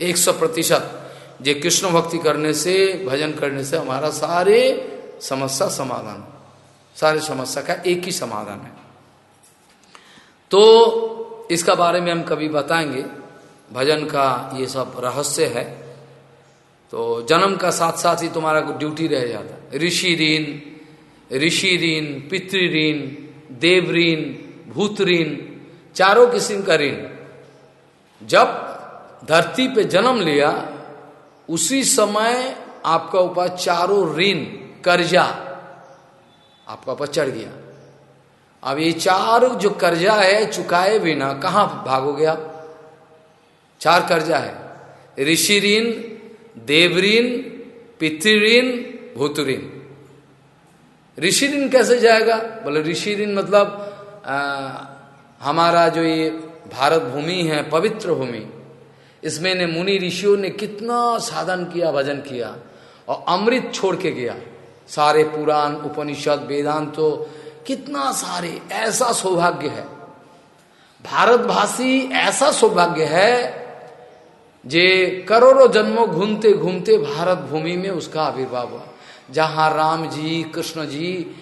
एक सौ प्रतिशत। जे कृष्ण भक्ति करने से, भजन करने से हमारा सारे समस्या समाधान, सारे समस्या का एक ही समाधान है। तो इसका बारे में हम कभी बताएँगे, भजन का ये सब रहस्य है। तो जन्म का साथ साथ ही तुम्हारा को ड्यूटी रह जाता। ऋषि ऋण ऋषि ऋण, पितृ ऋण, देव ऋण, भूत ऋण, चारों किस्म का ऋण। जब धरती पे जन्म लिया, उसी समय आपका ऊपर चारों ऋण, कर्जा आपका ऊपर चढ़ गया। अब ये चार जो कर्जा है, चुकाए बिना कहाँ भागोगे आप? चार कर्जा है। ऋषि ऋण देव ऋण पितृ भूत ऋण ऋषि ऋण कैसे जाएगा? बोले ऋषि ऋण मतलब आ, हमारा जो ये भारत भूमि है पवित्र भूमि इसमें ने मुनि ऋषियों ने कितना साधन किया भजन किया और अमृत छोड़ के गया। सारे पुराण उपनिषद वेदांत तो कितना सारे ऐसा सौभाग्य है। भारतवासी ऐसा सौभाग्य है जे करोड़ों जन्मों घूमते घूमते भारत भूमि में उसका आविर्भाव हुआ। जहाँ राम जी, कृष्ण जी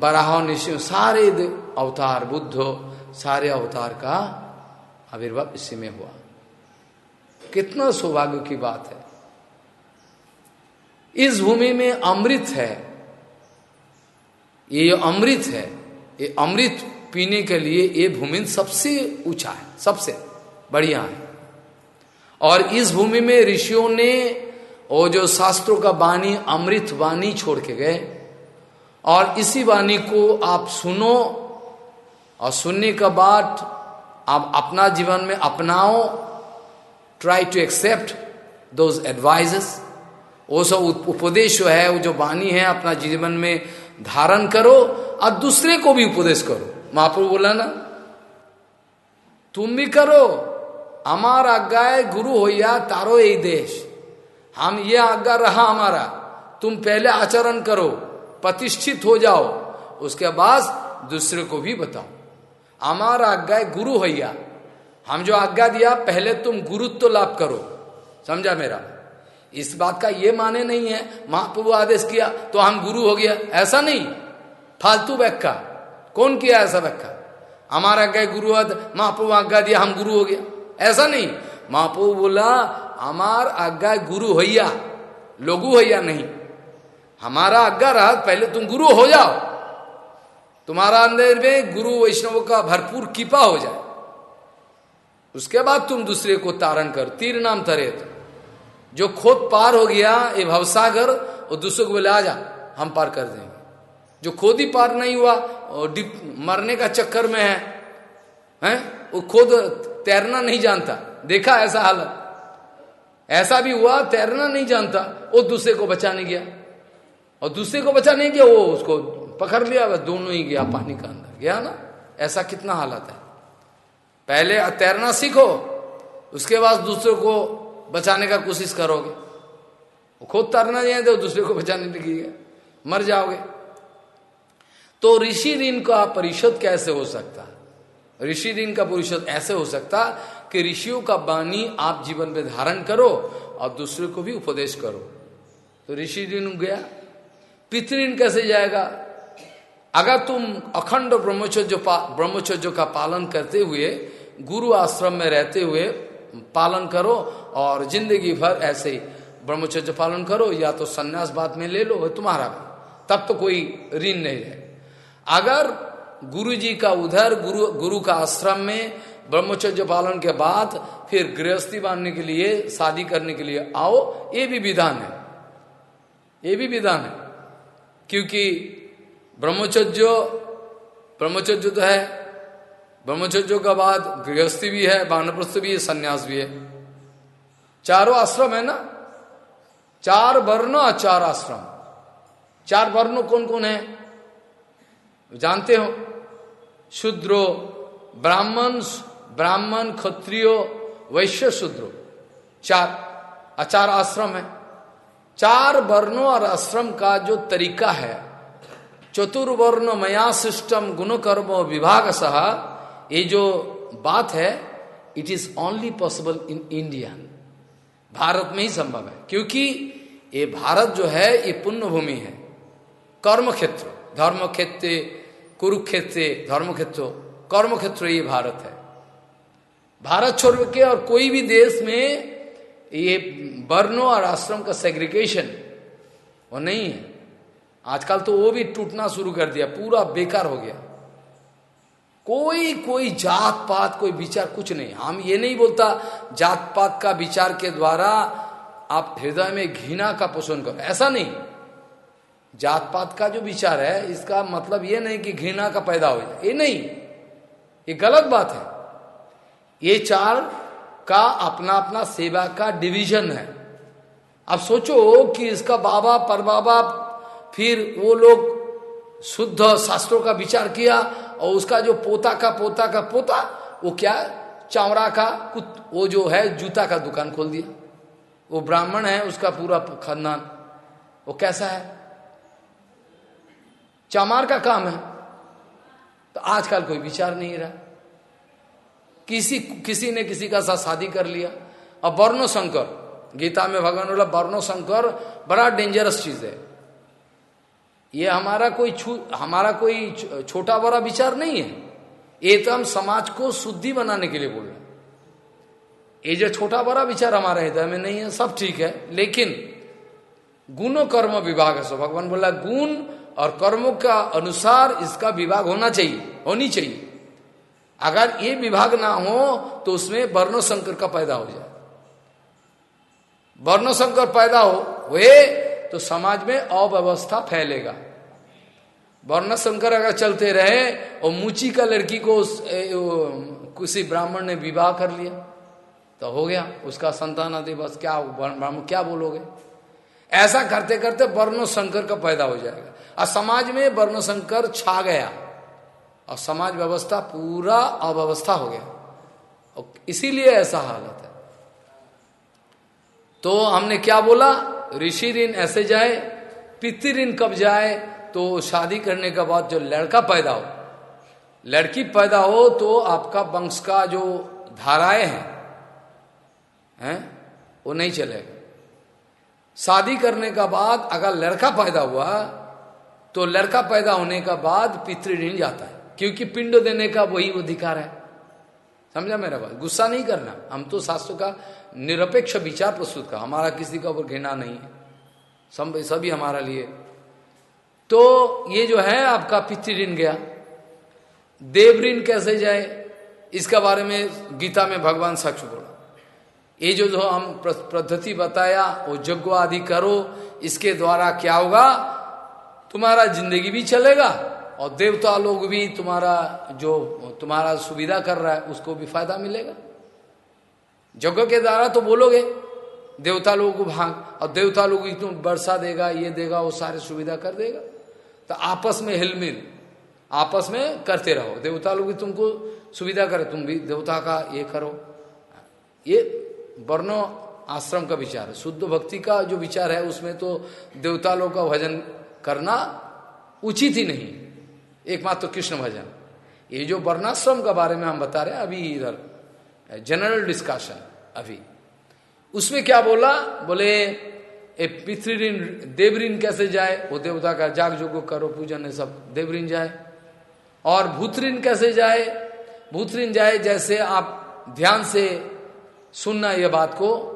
बराह निश्चय सारे अवतार, बुद्ध, सारे अवतार का आविर्भाव इसी में हुआ। कितना सौभाग्य की बात है। इस भूमि में अमृत है। ये अमृत है, ये अमृत पीने के लिए ये भूमि सबसे ऊँचा है, सबसे बढ़िया है। और इस भूमि में ऋषियों ने वो जो शास्त्रों का वाणी अमृत वाणी छोड़ के गए। और इसी वाणी को आप सुनो और सुनने का बाद आप अपना जीवन में अपनाओ। Try to accept those advices वो सब उपदेश जो है, वो जो वाणी है, अपना जीवन में धारण करो और दूसरे को भी उपदेश करो। महाप्रभु बोला ना, तुम भी करो हमार आज्ञा गुरु हो या तारो यही देश हम ये आज्ञा रहा हमारा तुम पहले आचरण करो प्रतिष्ठित हो जाओ उसके बाद दूसरे को भी बताओ हमारा आज्ञा गुरु होया हम जो आज्ञा दिया पहले तुम गुरुत्व तो लाभ करो समझा मेरा इस बात का ये माने नहीं है महाप्रभु आदेश किया तो हम गुरु हो गया ऐसा नहीं फालतू व्याख्या कौन किया ऐसा व्याख्या हमारा आज्ञा गुरु महाप्रभु आज्ञा दिया हम गुरु हो गया ऐसा नहीं। महाप्रभु बोला, हमार आज्ञा गुरु होया लोगु होया नहीं। हमारा आज्ञा रहा, पहले तुम गुरु हो जाओ। तुम्हारा अंदर में गुरु वैष्णव का भरपूर कृपा हो जाए। उसके बाद तुम दूसरे को तारण कर, तीर नाम तरे तो। जो खोद पार हो गया, ये भवसागर और दूसरे को बोले, आ जा, हम पार कर देंगे। जो खोद ही पार नहीं हुआ, और मरने का चक्कर में है, हैं? वो खुद तैरना नहीं जानता। देखा ऐसा हालत? ऐसा भी हुआ, तैरना नहीं जानता। वो दूसरे को बचाने गया। और दूसरे को बचाने गया, वो उसको पकड़ लिया, बस दोनों ही गया पानी का अंदर। गया ना? ऐसा कितना हालत है। पहले तैरना सीखो, उसके बाद दूसरे को बचाने का कोशिश करोगे। खुद तैरना नहीं तो दूसरे को बचाने लगेगा मर जाओगे। तो ऋषि ऋण का परिषद कैसे हो सकता ऋषि ऋण का परिषद ऐसे हो सकता कि ऋषियों का बानी आप जीवन में धारण करो और दूसरे को भी उपदेश करो। तो ऋषि ऋण गया। पितृण कैसे जाएगा? अगर तुम अखंड ब्रह्मचर्य ब्रह्मचर्य का पालन करते हुए, गुरु आश्रम में रहते हुए पालन करो और ज़िंदगी भर ऐसे ब्रह्मचर्य पालन करो, या तो संन्यास बात में ले लो तुम्हारा। तब तो कोई ऋण नहीं है। अगर गुरु जी का उधर, गुरु गुरु का आश्रम में, ब्रह्मचर्य पालन के बाद फिर गृहस्थी बांधने के लिए, शादी करने के लिए आओ, ये भी विधान है। ये भी विधान है। क्योंकि ब्रह्मचर्य ब्रह्मचर्य तो है, ब्रह्मचर्य का बाद गृहस्थी भी है, बानप्रस्थ भी है, संन्यास भी है। चारों आश्रम है ना? चार वर्ण और चार आश्रम। चार वर्ण कौन कौन है? जानते हो? शूद्रो ब्राह्मण ब्राह्मण, क्षत्रियो, वैश्य शूद्रो। चार। आचार आश्रम है। चार वर्णों और आश्रम का जो तरीका है, चतुर्वर्ण मया सिस्टम गुणकर्म विभाग सह ये जो बात है it is only possible in India Bharat में ही संभव है, क्योंकि ये भारत जो है, ये पुण्य भूमि है। कर्म क्षेत्र धर्म क्षेत्र कुरुक्षेत्र धर्म क्षेत्र कर्म क्षेत्र ये भारत है। भारत छोड़ के और कोई भी देश में ये वर्णों और आश्रम का सेग्रीगेशन वो नहीं है। आजकल तो वो भी टूटना शुरू कर दिया, पूरा बेकार हो गया। कोई कोई जात पात कोई विचार कुछ नहीं। हम ये नहीं बोलता जात पात का विचार के द्वारा आप हृदय में घृणा का पोषण करो। ऐसा नहीं। जात पात का जो विचार है, इसका मतलब ये नहीं कि घृणा का पैदा हो जाए। ये नहीं। ये गलत बात है। ये चार का अपना अपना सेवा का डिवीज़न है। अब सोचो कि इसका बाबा पर बाबा फिर वो लोग शुद्ध शास्त्रों का विचार किया और उसका जो पोता का पोता का पोता, वो क्या चावड़ा का कुछ वो जो है, जूता का दुकान खोल दिया। वो ब्राह्मण है, उसका पूरा खानदान। वो कैसा है? चामार का काम है। तो आजकल कोई विचार नहीं रहा। किसी किसी ने किसी का साथ शादी कर लिया। और वर्णो शंकर, गीता में भगवान बोला, वर्णो शंकर बड़ा डेंजरस चीज़ है। ये हमारा कोई छू, हमारा कोई छोटा बड़ा विचार नहीं है। ये तो हम समाज को शुद्धि बनाने के लिए बोल रहे ये जो छोटा बड़ा विचार हमारे हृदय में नहीं है, सब ठीक है। लेकिन गुण कर्म विभाग है सो भगवान बोला, गुण और कर्मों का अनुसार इसका विभाग होना चाहिए, होनी चाहिए। अगर ये विभाग ना हो तो उसमें वर्ण संकर का पैदा हो जाए। वर्ण संकर पैदा हो, हुए तो समाज में अव्यवस्था फैलेगा। वर्ण संकर अगर चलते रहे, और मुची का लड़की को किसी ब्राह्मण ने विवाह कर लिया तो हो गया, उसका संतान आदि, बस क्या, ब्राह्मण, क्या बोलोगे? ऐसा करते करते वर्ण संकर का पैदा हो जाएगा। और समाज में वर्ण संकर छा गया। और समाज व्यवस्था पूरा अव्यवस्था हो गया। और इसीलिए ऐसा हालत है। तो हमने क्या बोला? ऋषि ऋण ऐसे जाए, पितृ ऋण कब जाए तो शादी करने के बाद जो लड़का पैदा हो, लड़की पैदा हो तो आपका वंश का जो धाराएँ हैं हैं, वो नहीं चलेगा। शादी करने का बाद अगर लड़का पैदा हुआ तो लड़का पैदा होने का बाद पितृ ऋण जाता है, क्योंकि पिंड देने का वही अधिकार है। समझा मेरा बात? गुस्सा नहीं करना। हम तो शास्त्रों का निरपेक्ष विचार प्रस्तुत का हमारा किसी का ऊपर घृणा नहीं है। सभी हमारा लिए। तो ये जो है, आपका पितृ ऋण गया। देव ऋण कैसे जाए? इसके बारे में गीता में भगवान सच बोला। ये जो जो हम पद्धति बताया, वो यज्ञ आदि करो, इसके द्वारा क्या होगा? तुम्हारा ज़िंदगी भी चलेगा और देवता लोग भी तुम्हारा जो तुम्हारा सुविधा कर रहा है, उसको भी फ़ायदा मिलेगा। जगह के द्वारा तो बोलोगे, देवता लोगों को भाग, और देवता लोग तुम वर्षा देगा, ये देगा, वो सारे सुविधा कर देगा। तो आपस में हिलमिल, आपस में करते रहो। देवता लोग भी तुमको सुविधा करे, तुम भी देवता का ये करो। ये वर्णो आश्रम का विचार है, शुद्ध भक्ति का जो विचार है, उसमें तो देवता लोग का भजन करना उचित ही नहीं। एकमात्र तो कृष्ण भजन। ये जो वर्णाश्रम के बारे में हम बता रहे हैं, अभी इधर जनरल डिस्कशन अभी। उसमें क्या बोला? बोले, ए पितृऋण, देवऋण कैसे जाए? वो देवता का जाग जोगो करो, पूजन सब देवऋण जाए। और भूतऋण कैसे जाए? भूतऋण जाए जैसे आप ध्यान से सुनना यह बात को।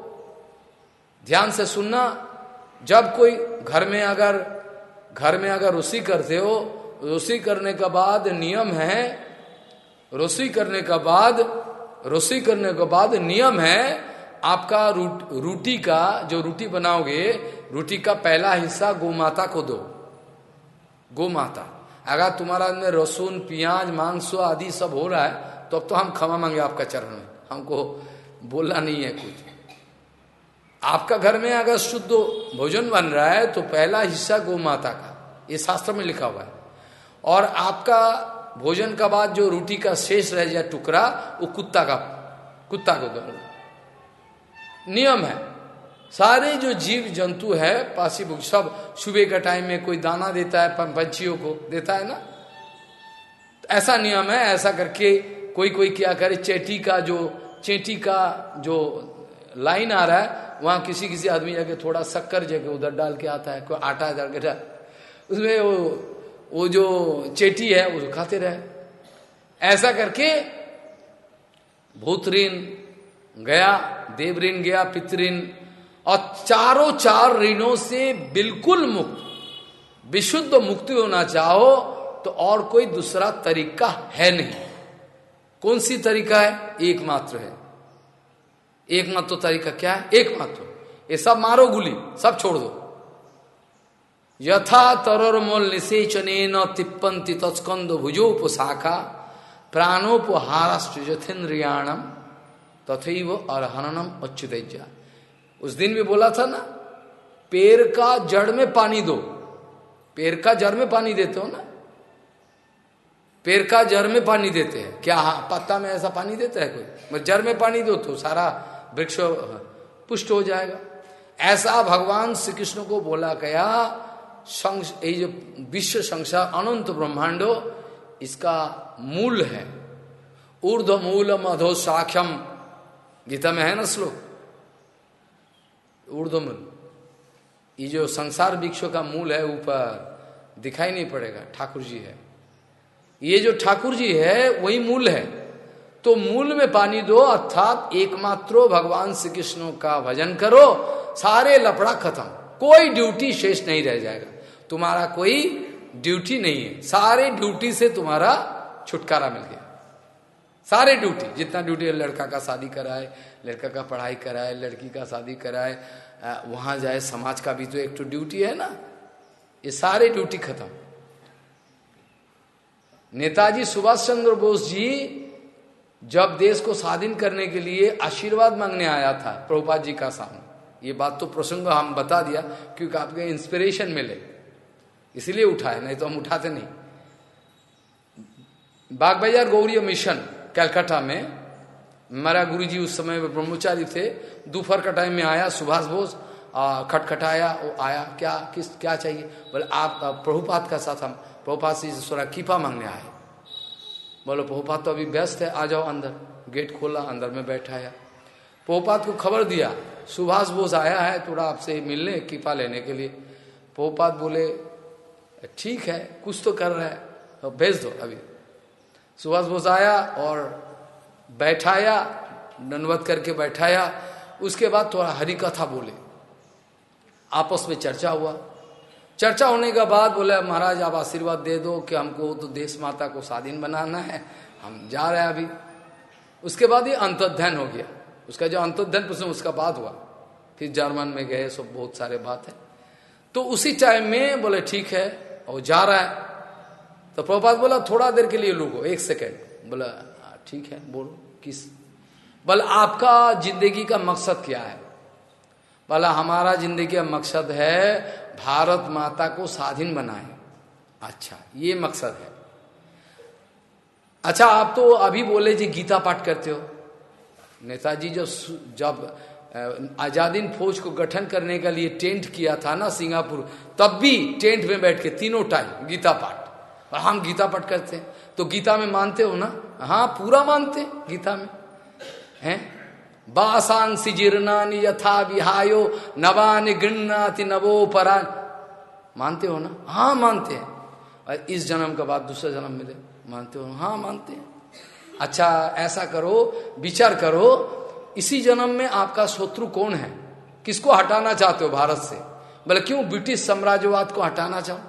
ध्यान से सुनना, जब कोई घर में अगर घर में अगर रोसी करते हो रोसी करने का बाद नियम है रोसी करने का बाद रसोई करने के बाद नियम है, आपका रोटी का, जो रोटी बनाओगे, रोटी का पहला हिस्सा गौ माता को दो। गौ माता अगर तुम्हारा अंदर रसून, प्याज, मांस आदि सब हो रहा है तो अब तो हम क्षमा मांगे आपका चरण में। हमको बोलना नहीं है कुछ। आपका घर में अगर शुद्ध भोजन बन रहा है तो पहला हिस्सा गौ माता का। ये शास्त्र में लिखा हुआ है। और आपका भोजन का बाद जो रोटी का शेष रह जाए टुकड़ा, वो कुत्ता का, कुत्ता को दो। नियम है। सारे जो जीव जंतु है, पासी बुक सब सुबह का टाइम में कोई दाना देता है पंछियों को देता है ना? ऐसा नियम है, ऐसा करके कोई कोई क्या करे, चेटी का जो, चेटी का जो लाइन आ रहा है वहाँ किसी किसी आदमी जाके थोड़ा शक्कर जाके उधर डाल के आता है, कोई आटा डाल के डाल। उसमें वो वो जो चेटी है, वो खाते रहे। ऐसा करके भूत ऋण गया देव ऋण गया पितृण और चारों चार ऋणों से बिल्कुल मुक्त। विशुद्ध मुक्ति होना चाहो तो और कोई दूसरा तरीका है नहीं। कौन सी तरीका है? एकमात्र है। एकमात्र तरीका क्या है? एकमात्र ये सब मारो गुली, सब छोड़ दो। यथा तरर मोल निषेचने न तिप्पन्ति तत्स्कंद भुजोपशाखा प्राणोपहारस्त्रियथेन्द्रियाणम तथे वो अरहनम अच्युतज्ञा उस दिन भी बोला था ना पेड़ का जड़ में पानी दो। पेड़ का जड़ में पानी देते हो ना? पेड़ का जड़ में पानी देते हैं। क्या हाँ पत्ता में ऐसा पानी देता है कोई? जड़ में पानी दो तो सारा वृक्ष पुष्ट हो जाएगा। ऐसा भगवान श्री कृष्ण को बोला गया जो विश्व संसार, अनंत ब्रह्मांडो, इसका मूल है। ऊर्ध मूल मधो साख्यम, गीता में है ना श्लोक? ऊर्धमूल ये जो संसार वृक्ष का मूल है, ऊपर दिखाई नहीं पड़ेगा, ठाकुर जी है। ये जो ठाकुर जी है, वही मूल है। तो मूल में पानी दो, अर्थात एकमात्रो भगवान श्री कृष्ण का भजन करो, सारे लपड़ा खत्म। कोई ड्यूटी शेष नहीं रह जाएगा। तुम्हारा कोई ड्यूटी नहीं है। सारे ड्यूटी से तुम्हारा छुटकारा मिल गया। सारे ड्यूटी, जितना ड्यूटी लड़का का शादी कराए, लड़का का पढ़ाई कराए, लड़की का शादी कराए वहाँ जाए, समाज का भी तो एक तो ड्यूटी है ना। ये सारे ड्यूटी खत्म। नेताजी सुभाष चंद्र बोस जी जब देश को स्वाधीन करने के लिए आशीर्वाद मांगने आया था, प्रभुपाद जी का सामने। ये बात तो प्रसंग हम बता दिया, क्योंकि आपके इंस्पिरेशन मिले। इसलिए उठाए नहीं तो हम उठाते नहीं। बाग बाज़ार गौरी मिशन कलकत्ता में मेरा गुरुजी उस समय ब्रह्मचारी थे। दोपहर का टाइम में आया, सुभाष बोस खटखटाया, वो आया, क्या, किस, क्या चाहिए? बोले, आप प्रभुपात का साथ हम प्रभुपात से थोड़ा कीपा मांगने आए बोलो, पोहपात तो अभी व्यस्त है, आ जाओ अंदर। गेट खोला, अंदर में बैठाया। पोहपात को खबर दिया, सुभाष बोस आया है, थोड़ा आपसे मिलने, कीपा लेने के लिए। पोहपात बोले, ठीक है, कुछ तो कर रहा है। तो भेज दो अभी। सुभाष बोस आया और बैठाया दंडवत करके बैठाया। उसके बाद थोड़ा हरी कथा बोले। आपस में चर्चा हुआ। चर्चा होने के बाद बोले महाराज आप आशीर्वाद दे दो कि हमको तो देश माता को स्वाधीन बनाना है। हम जा रहे हैं अभी। उसके बाद ये अंतोध्ययन हो गया। उसका जो अंतोध्ययन प्रश्न उसका बाद हुआ। फिर जर्मन में गए सब बहुत सारे बात है। तो उसी टाइम में बोले ठीक है और जा रहा है। तो प्रभात बोला थोड़ा देर के लिए लोगो एक सेकेंड। बोला हाँ, ठीक है बोलो किस? बोला आपका ज़िंदगी का मकसद क्या है? बोला हमारा ज़िंदगी का मकसद है भारत माता को स्वाधीन बनाए। अच्छा ये मकसद है। अच्छा आप तो अभी बोले जी गीता पाठ करते हो। नेताजी जो जब आजादीन फौज को गठन करने के लिए टेंट किया था ना सिंगापुर, तब भी टेंट में बैठ के तीनों टाइम गीता पाठ। और हम गीता पाठ करते हैं। तो गीता में मानते हो ना? हाँ पूरा मानते गीता में। हैं? बासांसी जीर्णानि यथा विहायो, नवानि नवो परान मानते हो ना? हाँ मानते हैं। इस जन्म के बाद दूसरा जन्म मिले। मानते हो हाँ मानते हैं। अच्छा ऐसा करो, विचार करो, इसी जन्म में आपका शत्रु कौन है? किसको हटाना चाहते हो भारत से? बोले, क्यों ब्रिटिश साम्राज्यवाद को हटाना चाहो?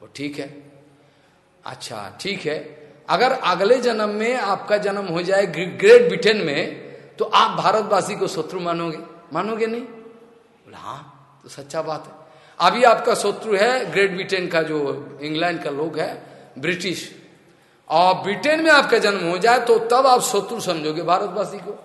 वो ठीक है। अच्छा ठीक है। अगर अगले जन्म में आपका जन्म हो जाए ग्रेट ब्रिटेन में तो आप भारतवासी को शत्रु मानोगे? मानोगे नहीं? बोला हाँ तो सच्चा बात है। अभी आपका शत्रु है ग्रेट ब्रिटेन का जो इंग्लैंड का लोग है, ब्रिटिश। और ब्रिटेन में आपका जन्म हो जाए तो तब आप शत्रु समझोगे भारतवासी को।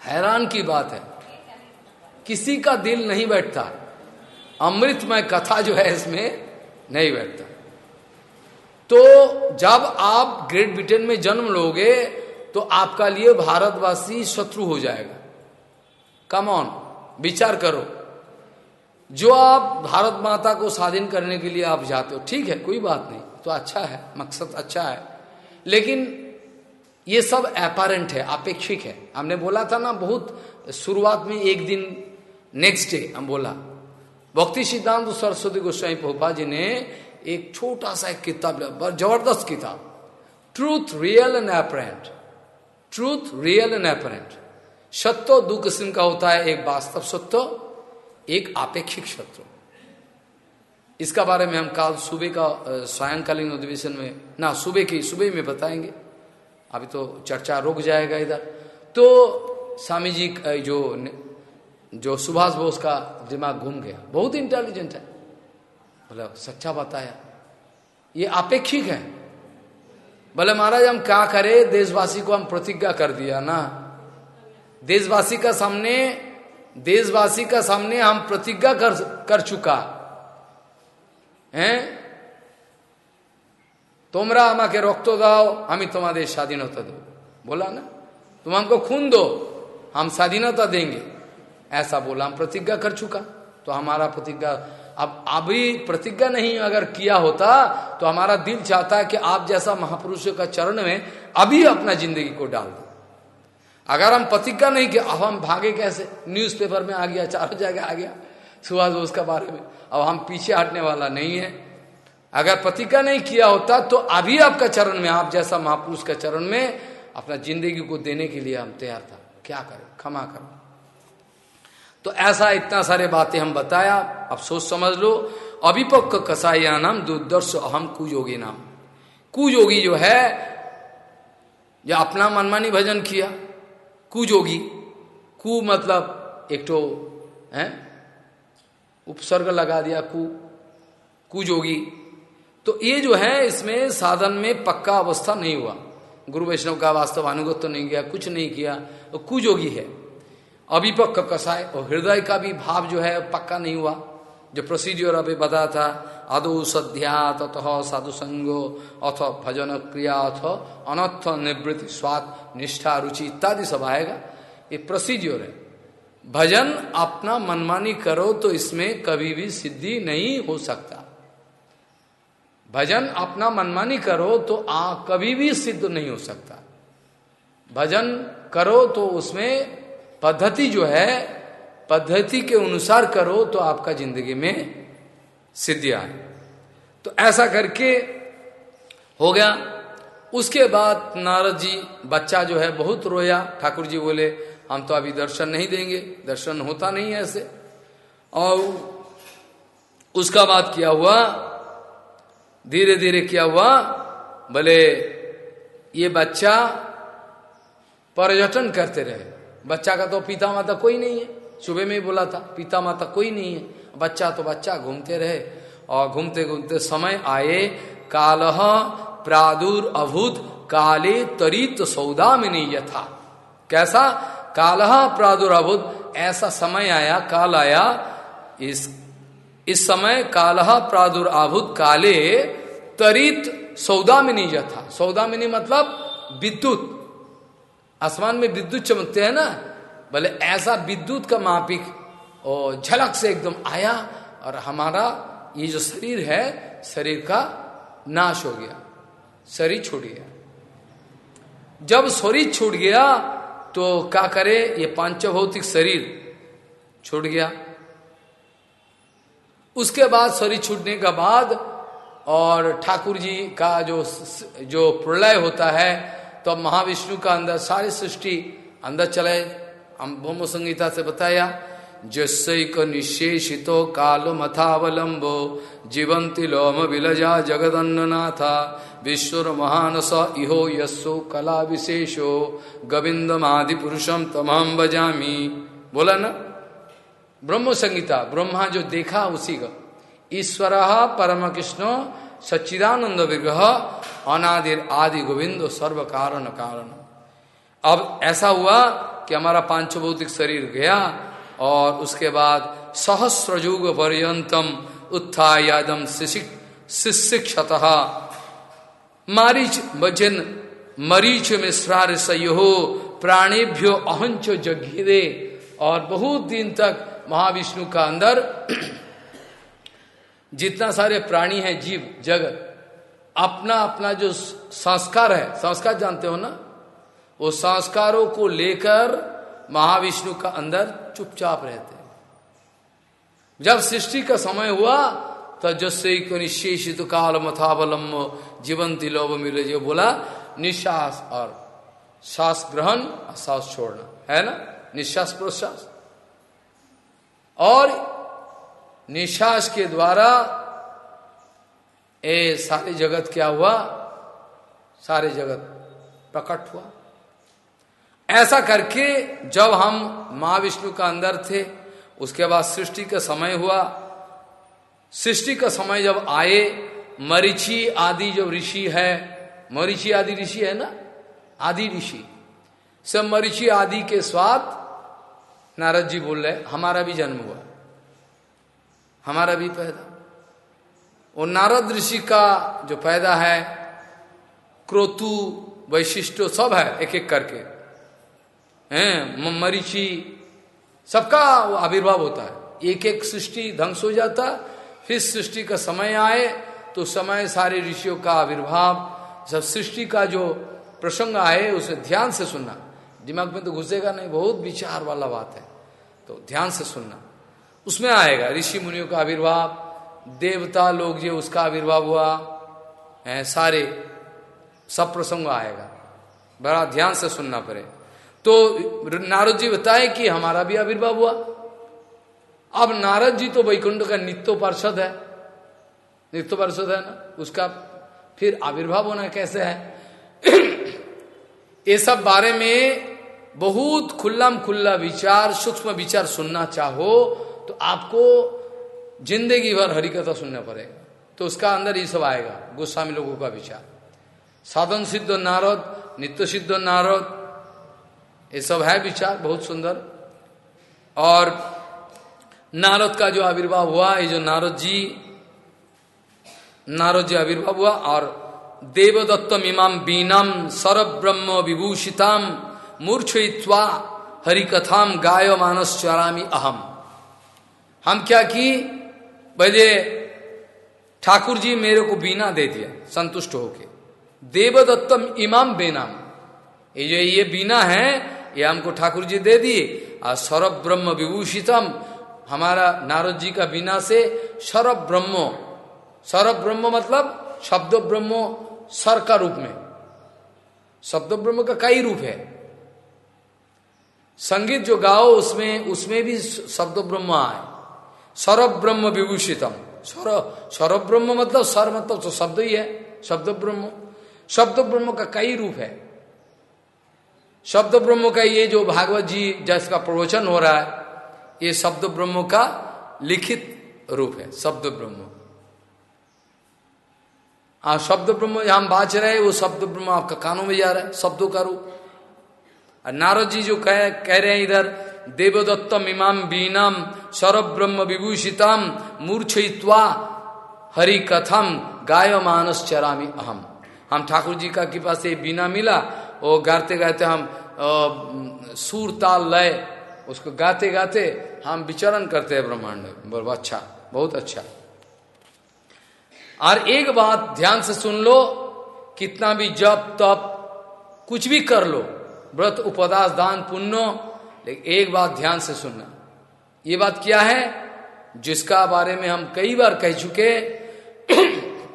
हैरान की बात है। किसी का दिल नहीं बैठता। अमृतमय कथा जो है इसमें नहीं बैठता। तो जब आप ग्रेट ब्रिटेन में जन्म लोगे तो आपका लिए भारतवासी शत्रु हो जाएगा। कम ऑन विचार करो। जो आप भारत माता को स्वाधीन करने के लिए आप जाते हो, ठीक है, कोई बात नहीं तो अच्छा है, मकसद अच्छा है। लेकिन ये सब अपारेंट है अपेक्षिक है। हमने बोला था ना, बहुत शुरुआत में एक दिन नेक्स्ट डे हम बोला भक्ति सिद्धांत सरस्वती गोस्वामी पोपा जी ने एक छोटा सा एक किताब ज़बरदस्त किताब। Truth real and apparent truth real and apparent सत्य दो किस्म का होता है? एक वास्तव सत्य एक आपेक्षिक सत्य इसका बारे में हम कल सुबह का सायंकालीन अधिवेशन में, ना, सुबह की, सुबह में बताएँगे। अभी तो चर्चा रुक जाएगा इधर। तो स्वामी जी जो जो सुभाष बोस का दिमाग घूम गया। बहुत इंटेलिजेंट है। बोले, सच्चा बताया। ये अपेक्षिक है। बोले, महाराज, हम क्या करें? देशवासी को हम प्रतिज्ञा कर दिया ना। देशवासी का सामने, देशवासी का सामने हम प्रतिज्ञा कर कर चुका। हैं? তোমরা আমাকে রক্ত দাও तुम्हारे स्वाधीनता दो। बोला ना? तुम हमको खून दो, हम स्वाधीनता देंगे। ऐसा बोला, हम प्रतिज्ञा कर चुका। तो हमारा प्रतिज्ञा, अब, अभी प्रतिज्ञा नहीं अगर किया होता तो हमारा दिल चाहता है कि आप जैसा महापुरुषों का चरण में अभी अपना ज़िंदगी को डाल दो। अगर हम प्रतिज्ञा नहीं किया, अब हम भागे कैसे? न्यूज़पेपर में आ गया, चारों जगह आ गया सुभाष बोस का बारे में। अब हम पीछे हटने वाला नहीं है। अगर प्रतिज्ञा नहीं किया होता तो अभी आपका चरण में, आप जैसा महापुरुष का चरण में अपना ज़िंदगी को देने के लिए हम तैयार था। क्या करें? क्षमा करो। तो ऐसा इतना सारे बातें हम बताया। अब सोच समझ लो। अभिपक्व कसाइया नाम दुर्दर्श अहम कुयोगी नाम कुयोगी जो है जो अपना मनमानी भजन किया। कुजोगी कु मतलब एक तो है? उपसर्ग लगा दिया कु। कुजोगी तो ये जो है, इसमें साधन में पक्का अवस्था नहीं हुआ। गुरु वैष्णव का वास्तव अनुगत तो नहीं किया, कुछ नहीं किया। तो कुजोगी है। अभिपक्क कसाय और हृदय का भी भाव जो है पक्का नहीं हुआ। जो प्रोसीड्योर अभी बता था आदो सध्या तथ साधु संगो, अथ भजन क्रिया, अथ अनर्थ निवृत्ति स्वाद निष्ठा रुचि इत्यादि सब आएगा। ये प्रोसीड्योर है। भजन अपना मनमानी करो तो इसमें कभी भी सिद्धि नहीं हो सकता। भजन अपना मनमानी करो तो आ, कभी भी सिद्ध नहीं हो सकता। भजन करो तो उसमें पद्धति जो है, पद्धति के अनुसार करो तो आपका ज़िंदगी में सिद्धि आए। तो ऐसा करके हो गया। उसके बाद नारद जी, बच्चा जो है, बहुत रोया। ठाकुर जी बोले, हम तो अभी दर्शन नहीं देंगे। दर्शन होता नहीं है ऐसे। और उसका बाद क्या हुआ? धीरे धीरे क्या हुआ? बोले, ये बच्चा पर्यटन करते रहे। बच्चा का तो पिता माता कोई नहीं है। सुबह में ही बोला था, पिता माता कोई नहीं है। बच्चा तो बच्चा, घूमते रहे। और घूमते घूमते समय आए, काल प्रादुर अभूत, काले तरित सौदा में नहीं यथा कैसा? काल प्रादुर अभूत, ऐसा समय आया, काल आया, इस इस समय कालह प्रादुर्भूत काले तरित सौदामिनी यथा सौदामिनी मतलब विद्युत। आसमान में विद्युत चमकते हैं ना भले ऐसा विद्युत का मापिक और झलक से एकदम आया और हमारा ये जो शरीर है, शरीर का नाश हो गया, शरीर छूट गया। जब शरीर छूट गया तो क्या करे, ये पांचभौतिक शरीर छूट गया। उसके बाद शरीर छूटने का बाद और ठाकुर जी का जो जो प्रलय होता है तो महाविष्णु का अंदर सारी सृष्टि अंदर चले। हम ब्रह्म संगीता से बताया जस्क निशेषित काल मथावलंबो, जीवंती लोम विलजा जगदन्ननाथा, विश्वर महान स इहो यस्सो कला विशेषो गोविंदमादि पुरुषम तमाम बजामी बोला ना? ब्रह्म संगीता ब्रह्मा जो देखा उसी का। ईश्वर परम कृष्ण सच्चिदानंद विग्रह अनादिर आदि गोविंद सर्व कारण। कारण अब ऐसा हुआ कि हमारा पांचभौतिक शरीर गया और उसके बाद सहस्रजुग पर्यंतम उत्थायादम शिक्षत मारीच वज़न मरीच मिश्रार सयो प्राणेभ्यो अहंच जघिरे और बहुत दिन तक महाविष्णु का अंदर जितना सारे प्राणी हैं जीव, जगत अपना अपना जो संस्कार है, संस्कार जानते हो ना? वो संस्कारों को लेकर महाविष्णु का अंदर चुपचाप रहते जब सृष्टि का समय हुआ तो जस्से को निशेषित काल मथावलम जीवन तिलोब मिले जो बोला, निश्वास और श्वास ग्रहण और श्वास छोड़ना, है ना? निश्वास प्रश्वास। और निश्वास के द्वारा ए, सारे जगत क्या हुआ? सारे जगत प्रकट हुआ। ऐसा करके जब हम महाविष्णु का अंदर थे, उसके बाद सृष्टि का समय हुआ। सृष्टि का समय जब आए, मरीची आदि जो ऋषि है, मरीची आदि ऋषि है ना? आदि ऋषि। सब मरीची आदि के स्वाद, नारद जी बोल रहे, हमारा भी जन्म हुआ। हमारा भी पैदा वो नारद ऋषि का जो पैदा है, क्रोतु, वैशिष्ट, सब है एक एक करके। हैं मरीची, सबका वो आविर्भाव होता है। एक एक सृष्टि ध्वंस हो जाता, फिर सृष्टि का समय आए तो समय सारे ऋषियों का आविर्भाव सब सृष्टि का जो प्रसंग आए, उसे ध्यान से सुनना। दिमाग में तो घुसेगा नहीं, बहुत विचार वाला बात है तो ध्यान से सुनना। उसमें आएगा, ऋषि मुनियों का आविर्भाव देवता लोग जो उसका आविर्भाव हुआ, है, सारे सब प्रसंग आएगा। बड़ा ध्यान से सुनना पड़े। तो नारद जी बताए कि हमारा भी आविर्भाव हुआ। अब नारद जी तो वैकुंठ का नित्य पार्षद है। नित्य पार्षद है ना? उसका फिर आविर्भाव होना कैसे है? ये सब बारे में बहुत खुल्लाम खुल्ला विचार, सूक्ष्म विचार सुनना चाहो तो आपको ज़िंदगी भर हरिकथा सुनना पड़ेगा। तो उसका अंदर ये सब आएगा, गोस्वामी लोगों का विचार। साधन सिद्ध नारद, नित्य सिद्ध नारद, ये सब है विचार, बहुत सुंदर। और नारद का जो आविर्भाव हुआ, ये जो नारद जी नारद जी आविर्भाव हुआ, और देवदत्तम इमाम बीनम सरब ब्रह्म विभूषिताम मूर्छित्वा हरिकथाम गाय मानस चरामी अहम। हम क्या की? बजे ठाकुर जी मेरे को बीना दे दिया, संतुष्ट होके। देवदत्तम इमाम बेनाम। ये जो ये बीना है, ये हमको ठाकुर जी दे दिए। और सौरभ ब्रह्म विभूषितम, हमारा नारद जी का बीना से सौरभ ब्रह्म सौरभ ब्रह्म मतलब शब्द ब्रह्म सर का रूप में। शब्द ब्रह्म का कई रूप है। संगीत जो गाओ, उसमें उसमें भी शब्द ब्रह्म आए। सौरभ ब्रह्म विभूषितम। सौरभ ब्रह्म मतलब सर मतलब तो शब्द ही है। शब्द ब्रह्म शब्द ब्रह्म का कई रूप है। शब्द ब्रह्म का ये जो भागवत जी जिसका प्रवचन हो रहा है, ये शब्द ब्रह्म का लिखित रूप है। शब्द ब्रह्म आ शब्द ब्रह्म हम बाच रहे वो शब्द ब्रह्म आपका कानों में जा रहा है, शब्दों का रूप। नारद जी जो कह कह रहे हैं इधर देवदत्तम इमाम बीनाम सौरभ ब्रह्म विभूषितम मूर्छित्वा हरि कथम गाय मानस चरामी अहम। हम ठाकुर जी का कृपा से बीना मिला वो गाते गाते हम सूर ताल लय, उसको गाते गाते हम विचरण करते हैं ब्रह्मांड में। अच्छा बहुत अच्छा। और एक बात ध्यान से सुन लो, कितना भी जप तप कुछ भी कर लो, व्रत उपदास दान, पुण्य लेकिन एक बात ध्यान से सुनना। ये बात क्या है? जिसका बारे में हम कई बार कह चुके,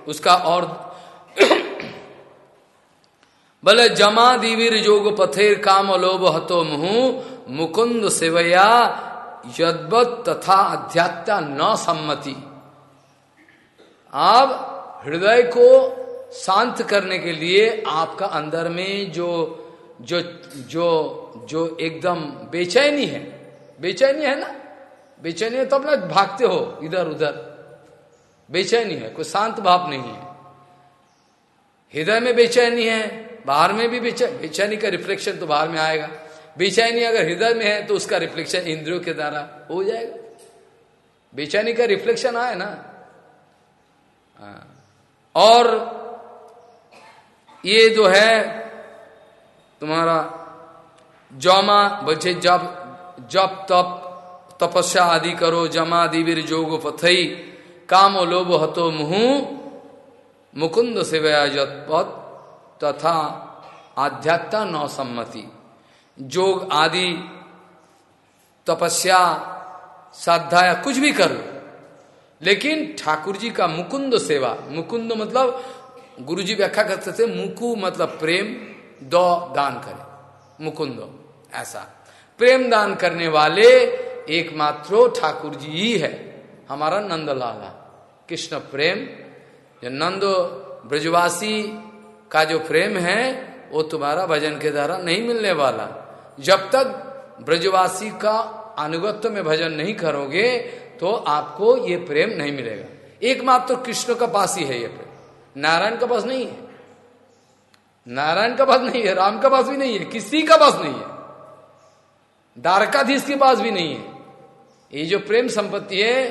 उसका और बोले जमा दिवीर जोग पथेर काम लोभ हतो मुहु, मुकुंद सेवया यदवत तथा अध्यात्म न सम्मति। आप हृदय को शांत करने के लिए आपका अंदर में जो जो जो जो एकदम बेचैनी है बेचैनी है ना? बेचैनी है तो अपना भागते हो इधर उधर। बेचैनी है, कोई शांत भाव नहीं है। हृदय में बेचैनी है, बाहर में भी बेचैनी बेचैनी का रिफ्लेक्शन तो बाहर में आएगा। बेचैनी अगर हृदय में है तो उसका रिफ्लेक्शन इंद्रियों के द्वारा हो जाएगा। बेचैनी का रिफ्लेक्शन आए ना? हाँ। और ये जो है तुम्हारा जमा बचे जब जब तप, तपस्या आदि करो, जमा दिवीर जोग पथई, काम लोभ हतो मुहु, मुकुंद से जतपथ तथा आध्यात्म नौ सम्मति जोग आदि, तपस्या साधा या कुछ भी करो। लेकिन ठाकुर जी का मुकुंद सेवा, मुकुंद मतलब गुरु जी व्याख्या करते थे, मुकु मतलब प्रेम दो दान करे। मुकुंदो, ऐसा। प्रेम दान करने वाले एकमात्र ठाकुर जी ही है। हमारा नंदलाला। कृष्ण प्रेम। जो नंद ब्रजवासी का जो प्रेम है, वो तुम्हारा भजन के द्वारा नहीं मिलने वाला। जब तक ब्रजवासी का अनुगत्य में भजन नहीं करोगे तो आपको ये प्रेम नहीं मिलेगा। एकमात्र कृष्ण का पास ही है ये प्रेम। नारायण का पास नहीं है। नारायण का पास नहीं है, राम का पास भी नहीं है, किसी का पास नहीं है। द्वारकाधीश के पास भी नहीं है। ये जो प्रेम संपत्ति है,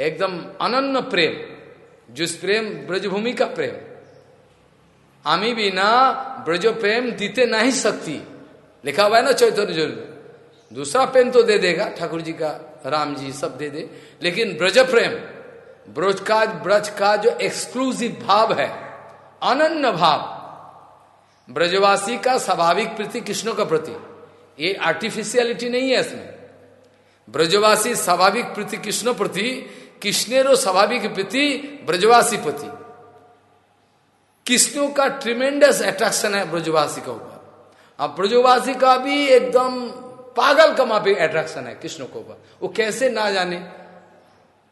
एकदम अनन्न प्रेम, जिस प्रेम ब्रजभूमि का प्रेम। आमी बिना ब्रज प्रेम दीते नहीं सकती लिखा हुआ है ना जल। दूसरा प्रेम तो दे देगा, ठाकुर जी का, राम जी सब दे दे। लेकिन ब्रज प्रेम, ब्रज का ब्रज का जो एक्सक्लूसिव भाव है अनन्न भाव ब्रजवासी का स्वाभाविक प्रति कृष्ण का प्रति। ये आर्टिफिशियलिटी नहीं है इसमें। ब्रजवासी स्वाभाविक प्रति कृष्ण प्रति, कृष्णेरो स्वाभाविक प्रति ब्रजवासी प्रति। कृष्णों का ट्रिमेंडस अट्रैक्शन है ब्रजवासी का ऊपर। अब ब्रजवासी का भी एकदम पागल का माफ़ी अट्रैक्शन है कृष्ण को ऊपर। वो कैसे ना जाने?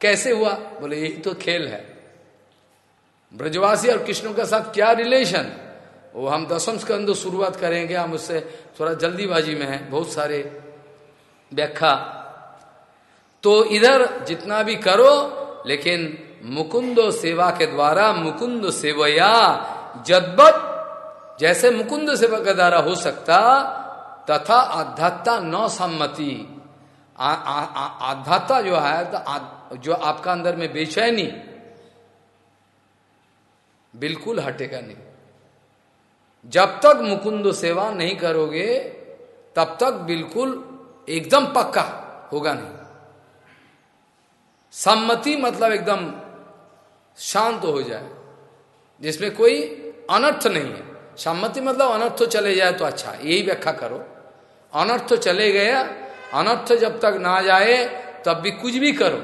कैसे हुआ? बोले यही तो खेल है। ब्रजवासी और कृष्ण के साथ क्या रिलेशन वो हम दसम स्कंद शुरुआत करेंगे, हम उससे थोड़ा जल्दीबाजी में है, बहुत सारे व्याख्या। तो इधर जितना भी करो, लेकिन मुकुंदो सेवा के द्वारा मुकुंद सेवया जदबत जैसे मुकुंद सेवा के द्वारा हो सकता, तथा आध्यात्ता न सम्मति। आध्यात्ता जो है तो जो आपका अंदर में बेचैनी, बिल्कुल हटेगा नहीं। जब तक मुकुंद सेवा नहीं करोगे, तब तक बिल्कुल एकदम पक्का होगा नहीं। सम्मति मतलब एकदम शांत हो जाए, जिसमें कोई अनर्थ नहीं है। सम्मति मतलब अनर्थ चले जाए तो अच्छा यही व्याख्या करो। अनर्थ चले गया, अनर्थ जब तक ना जाए, तब भी कुछ भी करो।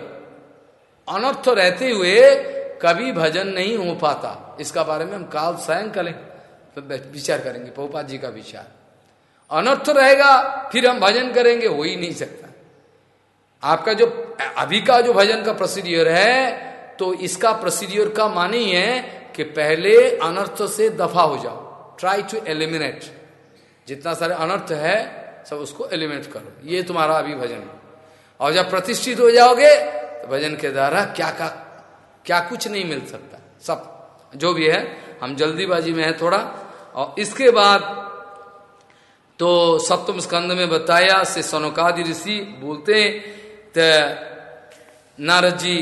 अनर्थ रहते हुए कभी भजन नहीं हो पाता। इसका बारे में हम काल स्वयं करें। तो विचार करेंगे पहुपा जी का विचार। अनर्थ रहेगा, फिर हम भजन करेंगे, हो ही नहीं सकता। आपका जो, अभी का जो भजन का प्रोसीडियर है तो इसका प्रोसीडियर का मान ही है कि पहले अनर्थ से दफ़ा हो जाओ। ट्राई टू एलिमिनेट जितना सारे अनर्थ है, सब उसको एलिमिनेट करो। ये तुम्हारा अभी भजन और जब प्रतिष्ठित हो जाओगे तो भजन के द्वारा क्या का, क्या कुछ नहीं मिल सकता। सब, जो भी है, हम जल्दीबाजी में है थोड़ा। और इसके बाद तो सप्तम स्कंद में बताया से सनोकादि ऋषि बोलते नारद जी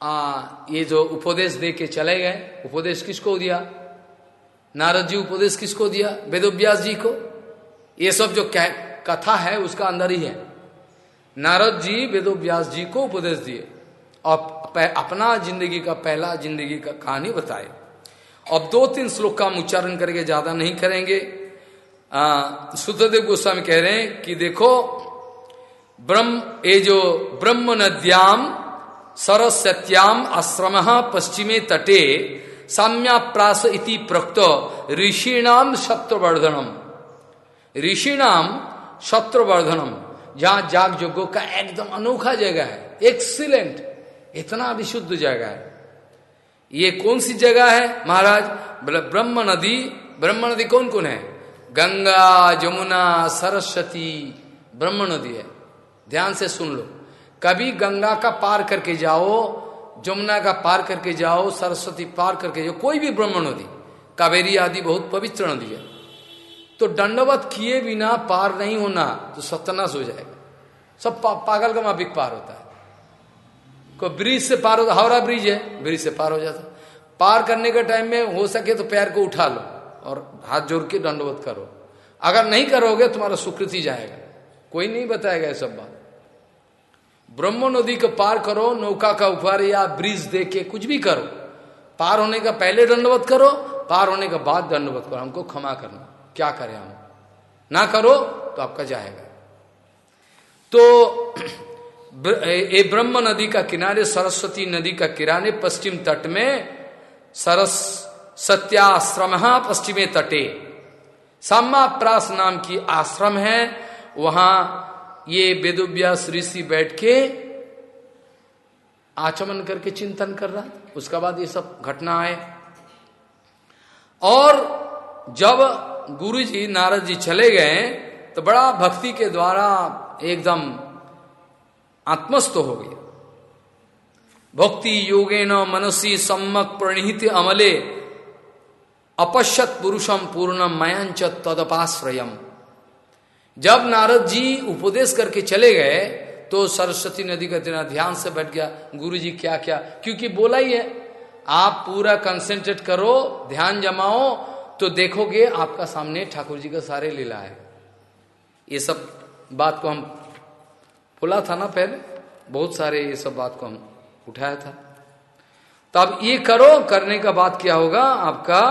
आ, ये जो उपदेश दे के चले गए उपदेश किसको दिया? नारद जी उपदेश किसको दिया? वेदोव्यास जी को? ये सब जो कथा है उसका अंदर ही है। नारद जी वेदोव्यास जी को उपदेश दिए। और अपना ज़िंदगी का पहला ज़िंदगी का कहानी बताए। अब दो तीन श्लोक का हम उच्चारण करके ज़्यादा नहीं करेंगे। सुधदेव गोस्वामी कह रहे हैं कि देखो, ब्रह्म, ये जो ब्रह्म नद्याम सरस्वत्याम आश्रम पश्चिमे तटे साम्याप्रास इति प्रोक्त ऋषिणाम सत्वर्धनम ऋषिणाम शत्रुवर्धनम, जहाँ जाग जोगो का एकदम अनोखा जगह है, एक्सीलेंट, इतना विशुद्ध जगह है। ये कौन सी जगह है महाराज? ब्रह्म नदी। ब्रह्म नदी कौन कौन है? गंगा जमुना सरस्वती। ब्रह्म नदी है। ध्यान से सुन लो। कभी गंगा का पार करके जाओ जमुना का पार करके जाओ सरस्वती पार करके जाओ कोई भी ब्रह्म नदी कावेरी आदि बहुत पवित्र नदी है। तो दंडवत किए बिना पार नहीं होना तो सत्यानाश हो जाएगा। सब पा, पागल का माफिक पार होता है। कोई ब्रिज से पार होता हावड़ा ब्रिज है, ब्रिज से पार हो जाता। पार करने के टाइम में हो सके तो पैर को उठा लो और हाथ जोड़ के दंडवत करो। अगर नहीं करोगे, तुम्हारा सुकृति जाएगा। कोई नहीं बताएगा ये सब बात। ब्रह्म नदी को पार करो, नौका का ऊपर या ब्रिज दे के कुछ भी करो। पार होने का पहले दंडवत करो, पार होने के बाद दंडवत करो। हमको क्षमा करना। क्या करें हम? ना करो तो आपका जाएगा। तो ये ब्रह्म नदी का किनारे, सरस्वती नदी का किनारे, पश्चिम तट में सरस सत्याश्रम पश्चिमे तटे। सामाप्रास नाम की आश्रम है। वहाँ ये वेदोव्यास ऋषि बैठ के आचमन करके चिंतन कर रहा उसका बाद ये सब घटना आए। और जब गुरु जी नारद जी चले गए तो बड़ा भक्ति के द्वारा एकदम आत्मस्थ हो गया। भक्ति योगे न मनसी सम्मक प्रणित अमले, अपश्यत पुरुषम पूर्णम मयांच तदपाश्रयम। जब नारद जी उपदेश करके चले गए तो सरस्वती नदी का तेरा ध्यान से बैठ गया, गुरु जी क्या क्या? क्योंकि बोला ही है, आप पूरा कंसेंट्रेट करो, ध्यान जमाओ तो देखोगे आपका सामने ठाकुर जी का सारे लीला है। ये सब बात को हम बोला था ना पहले? बहुत सारे ये सब बात को हम उठाया था। तो अब ये करो, करने का बात क्या होगा? आपका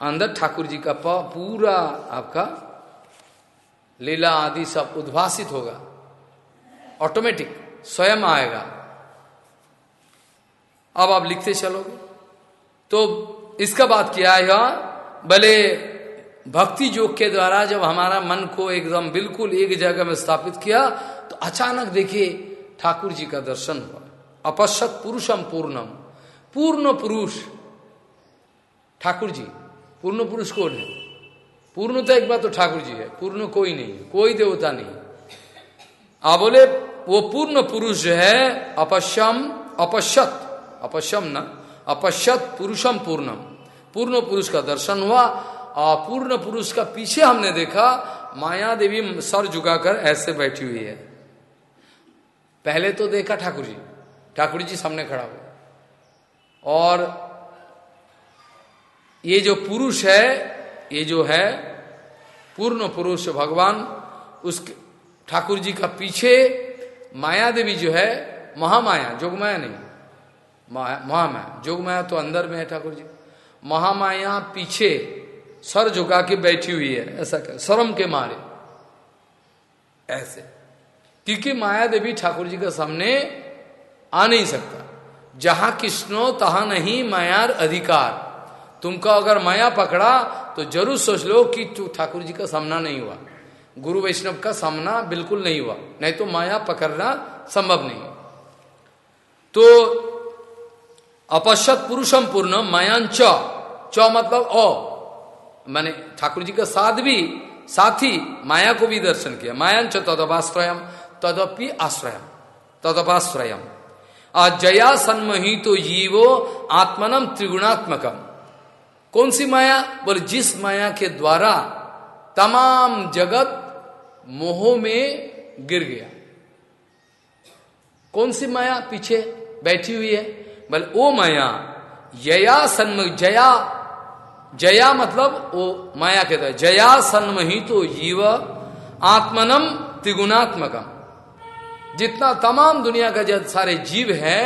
अंदर ठाकुर जी का पूरा आपका लीला आदि सब उद्भासित होगा। ऑटोमेटिक स्वयं आएगा। अब आप लिखते चलोगे। तो इसका बात किया है भले भक्ति योग के द्वारा जब हमारा मन को एकदम बिल्कुल एक जगह में स्थापित किया तो अचानक देखिए, ठाकुर जी का दर्शन हुआ। अपश्यत पुरुषम पूर्णम। पूर्ण पुरुष। ठाकुर जी, पूर्ण पुरुष कौन है? पूर्ण तो एक बात तो ठाकुर जी है, पूर्ण कोई नहीं कोई देवता नहीं आ बोले, वो पूर्ण पुरुष जो है, अपश्यम, अपश्यत, अपश्यम न, अपश्यत पुरुषम पूर्णम। पूर्ण पुरुष का दर्शन हुआ और पूर्ण पुरुष का पीछे हमने देखा, माया देवी सर झुकाकर ऐसे बैठी हुई है। पहले तो देखा ठाकुर जी। ठाकुर जी सामने खड़ा हुआ और ये जो पुरुष है, ये जो है, पूर्ण पुरुष भगवान उस ठाकुर जी का पीछे माया देवी जो है, महामाया, जोगमाया नहीं। महामाया, जोगमाया तो अंदर में है ठाकुर जी। महामाया पीछे सर झुका के बैठी हुई है, ऐसा क्या शर्म के मारे। ऐसे। क्योंकि माया देवी ठाकुर जी के सामने आ नहीं सकता। जहाँ कृष्णो, तहा नहीं मायार अधिकार। तुमको अगर माया पकड़ा तो ज़रूर सोच लो कि ठाकुर जी का सामना नहीं हुआ। गुरु वैष्णव का सामना बिल्कुल नहीं हुआ। नहीं तो माया पकड़ना संभव नहीं। तो अपश्यत पुरुषम पूर्ण मायांच मतलब ओ मैंने ठाकुर जी का साथ भी, साथी माया को भी दर्शन किया। मायांच तदपाश्रयम तदपि आश्रयम तदपाश्रयम जया सन्मही तो जीवो आत्मनम त्रिगुणात्मकम। कौन सी माया? बोले, जिस माया के द्वारा तमाम जगत मोह में गिर गया। कौन सी माया पीछे बैठी हुई है? बोले, ओ माया, जया सन्म, जया जया मतलब वो माया कहता है जया सन्मही तो जीव आत्मनम त्रिगुणात्मकम। जितना तमाम दुनिया का जब सारे जीव है,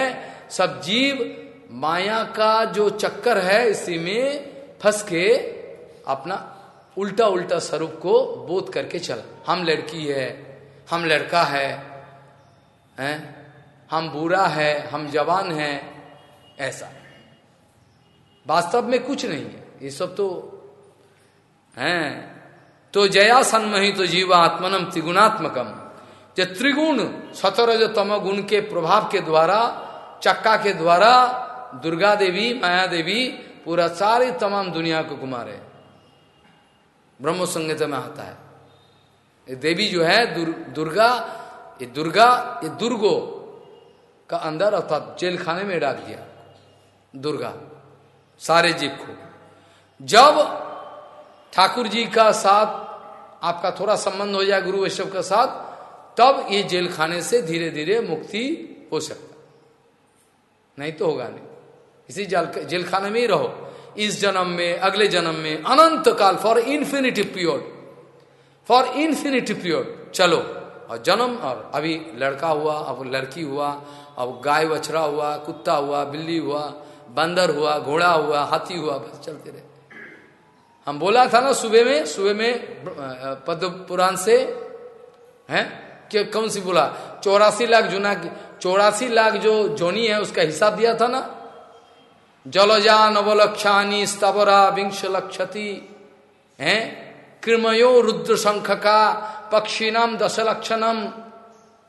सब जीव माया का जो चक्कर है, इसी में फंस के अपना उल्टा उल्टा स्वरूप को बोध करके चला। हम लड़की है, हम लड़का है, हैं? हम बुरा है, हम जवान है, ऐसा। वास्तव में कुछ नहीं है। ये सब तो हैं। तो जया सन्मही तो जीव आत्मनम त्रिगुणात्मकम। जो त्रिगुण सतरज तम गुण के प्रभाव के द्वारा चक्का के द्वारा दुर्गा देवी माया देवी पूरा सारी तमाम दुनिया को घुमा रहे ब्रह्म संगीत में आता है। ये देवी जो है दुर, दुर्गा ये दुर्गा ये दुर्गो का अंदर अर्थात जेल खाने में डाल दिया। दुर्गा सारे जीव को। जब ठाकुर जी का साथ आपका थोड़ा संबंध हो जाए गुरु वैष्णव के साथ, तब ये जेल खाने से धीरे धीरे मुक्ति हो सकता। नहीं तो होगा नहीं। इसी जेल खाने में ही रहो। इस जन्म में, अगले जन्म में, अनंत काल for infinity period for infinity period चलो। और जन्म, और अभी लड़का हुआ, अब लड़की हुआ, अब गाय बछड़ा हुआ, कुत्ता हुआ, बिल्ली हुआ, बंदर हुआ, घोड़ा हुआ, हाथी हुआ, बस चलते रहे। हम बोला था ना सुबह में सुबह में पद्म पुराण से, हैं? क्या, कौन सी बोला? चौरासी लाख जुना चौरासी लाख जो जोनी है, उसका हिसाब दिया था ना? जलजा नवलक्षानी स्तवरा विंश लक्षति, है? कृमयो रुद्र शंख का पक्षीनम दश लक्षणम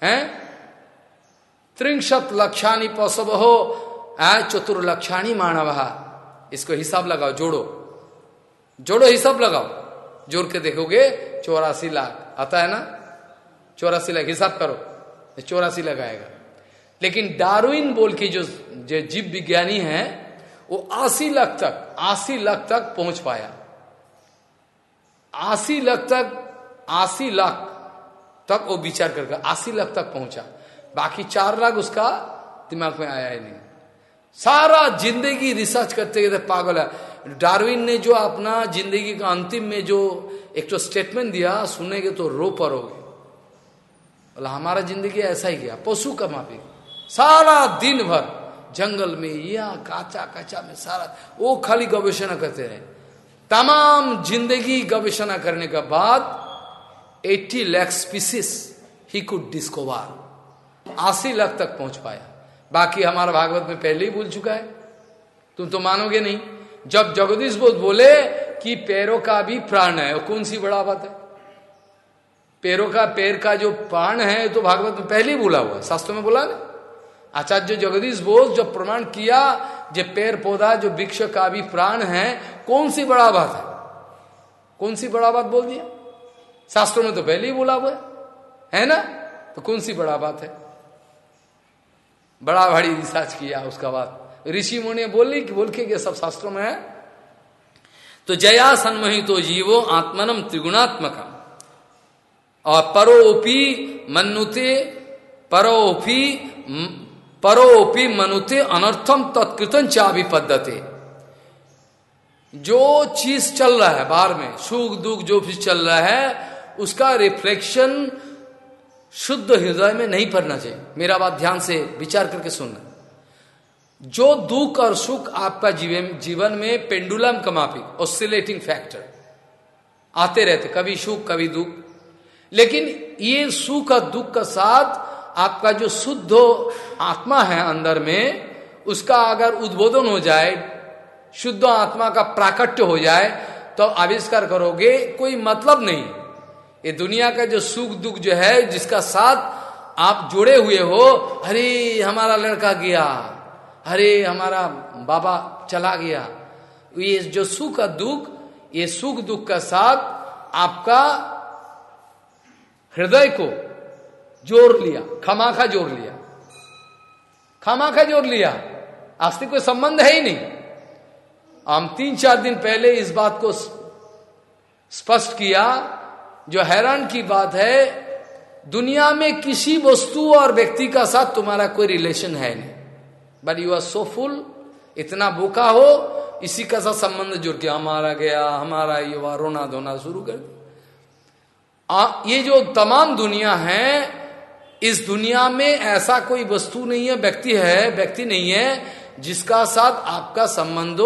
है? त्रिंशत लक्षानी पशव हो चतुर्लक्षाणी मानव। इसको हिसाब लगाओ, जोड़ो। जोड़ो हिसाब लगाओ। जोड़ के देखोगे, चौरासी लाख आता है ना? चौरासी लाख, हिसाब करो। चौरासी लाख आएगा लेकिन डार्विन बोल के जो जीव विज्ञानी है, वो अस्सी लाख तक अस्सी लाख तक पहुँच पाया। अस्सी लाख तक अस्सी लाख तक वो विचार करके अस्सी लाख तक पहुँचा। बाकी चार लाख उसका दिमाग में आया ही नहीं। सारा ज़िंदगी रिसर्च करते करते पागल है। डार्विन ने जो अपना ज़िंदगी का अंतिम में जो एक तो स्टेटमेंट दिया सुनेंगे तो रो परोगे। बोला, हमारा ज़िंदगी ऐसा ही गया, पशु का माफ़ी। सारा दिन भर जंगल में या काचा कचा में सारा, वो खाली गवेषणा करते रहे। तमाम ज़िंदगी गवेषणा करने के बाद 80 लाख स्पीसीस ही कुड डिस्कवर अस्सी लाख तक पहुँच पाया। बाकी हमारा भागवत में पहले ही भूल चुका है। तुम तो मानोगे नहीं। जब जगदीश बोध बोले कि पैरों का भी प्राण है कौन सी बड़ा बात है? पैरों का, पैर का जो प्राण है तो भागवत में पहले ही बोला हुआ शास्त्रों में बोला ना आचार्य जगदीश बोस जो प्रमाण किया जो पेड़ पौधा, जो वृक्ष का भी प्राण है, कौन सी बड़ा बात है? कौन सी बड़ा बात बोल दिया? शास्त्रों में तो पहले ही बोला हुआ है ना? तो कौन सी बड़ा बात है? बड़ा भारी रिसर्च किया उसका बाद। ऋषि मुनि बोली कि बोल के सब शास्त्रों में है। तो जया सन्मोहित जीवो आत्मनम त्रिगुणात्मक और परोपी मनुते, परोपी परोपी मनुते अनर्थम तत्कृतन चाबी पद्धति जो चीज़ चल रहा है बाहर में, सुख दुख जो भी चल रहा है, उसका रिफ्लेक्शन शुद्ध हृदय में नहीं पड़ना चाहिए। मेरा बात ध्यान से विचार करके सुनना। जो दुख और सुख आपका जीवन जीवन में पेंडुलम कमापी ऑसिलेटिंग फैक्टर आते रहते, कभी सुख, कभी दुख। लेकिन ये सुख और दुख का साथ आपका जो शुद्ध आत्मा है अंदर में, उसका अगर उद्बोधन हो जाए, शुद्ध आत्मा का प्राकट्य हो जाए तो आविष्कार करोगे, कोई मतलब नहीं। ये दुनिया का जो सुख, दुख जो है, जिसका साथ आप जुड़े हुए हो, अरे, हमारा लड़का गया। अरे, हमारा बाबा चला गया। ये जो सुख और दुख, ये सुख दुख का साथ आपका हृदय को ज़ोर लिया, खमाखा ज़ोर लिया। खमाखा ज़ोर लिया। आस्तिक कोई संबंध है ही नहीं। हम तीन चार दिन पहले इस बात को स्पष्ट किया, जो हैरान की बात है, दुनिया में किसी वस्तु और व्यक्ति का साथ तुम्हारा कोई रिलेशन है नहीं। But you are so full इतना भूखा हो इसी का साथ संबंध जुड़ के हमारा गया हमारा युवा रोना धोना शुरू कर आ, ये जो तमाम दुनिया है इस दुनिया में ऐसा कोई वस्तु नहीं है व्यक्ति है व्यक्ति नहीं है जिसका साथ आपका संबंध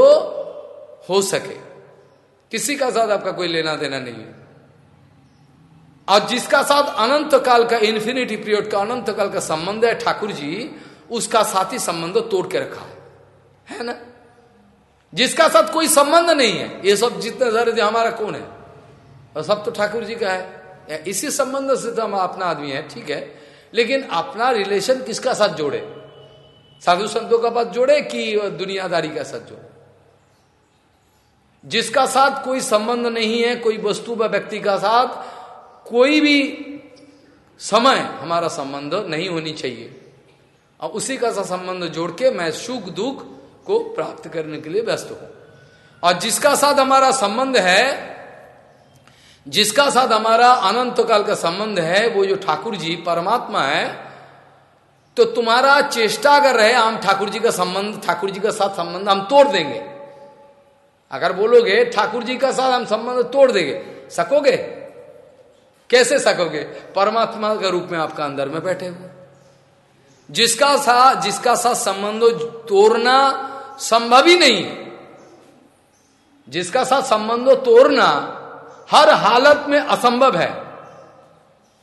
हो सके। किसी का साथ आपका कोई लेना देना नहीं है। और जिसका साथ अनंत काल का इन्फिनिटी पीरियड का अनंत काल का संबंध है ठाकुर जी उसका साथी संबंध तोड़ के रखा है। ना? जिसका साथ कोई संबंध नहीं है, ये सब जितने सारे हमारा कौन है? और सब तो ठाकुर जी का है। इसी संबंध से तो हम अपना आदमी है, ठीक है? लेकिन अपना रिलेशन किसका साथ जोड़े? साधु संतों का बात जोड़े कि दुनियादारी का साथ जोड़े? जिसका साथ कोई संबंध नहीं है, कोई वस्तु व व्यक्ति का साथ, कोई भी समय हमारा संबंध नहीं होनी चाहिए। और उसी का सा संबंध जोड़ के मैं सुख दुख को प्राप्त करने के लिए व्यस्त हूँ। और जिसका साथ हमारा संबंध है, जिसका साथ हमारा अनंत काल का संबंध है, वो जो ठाकुर जी परमात्मा है तो तुम्हारा चेष्टा कर रहे, हम ठाकुर जी का संबंध, ठाकुर जी का साथ संबंध हम तोड़ देंगे। अगर बोलोगे, ठाकुर जी का साथ हम संबंध तोड़ देंगे, सकोगे? कैसे सकोगे? परमात्मा के रूप में आपका अंदर में बैठे हुए। जिसका साथ जिसका साथ संबंध तोड़ना संभव ही नहीं जिसका साथ संबंध तोड़ना हर हालत में असंभव है।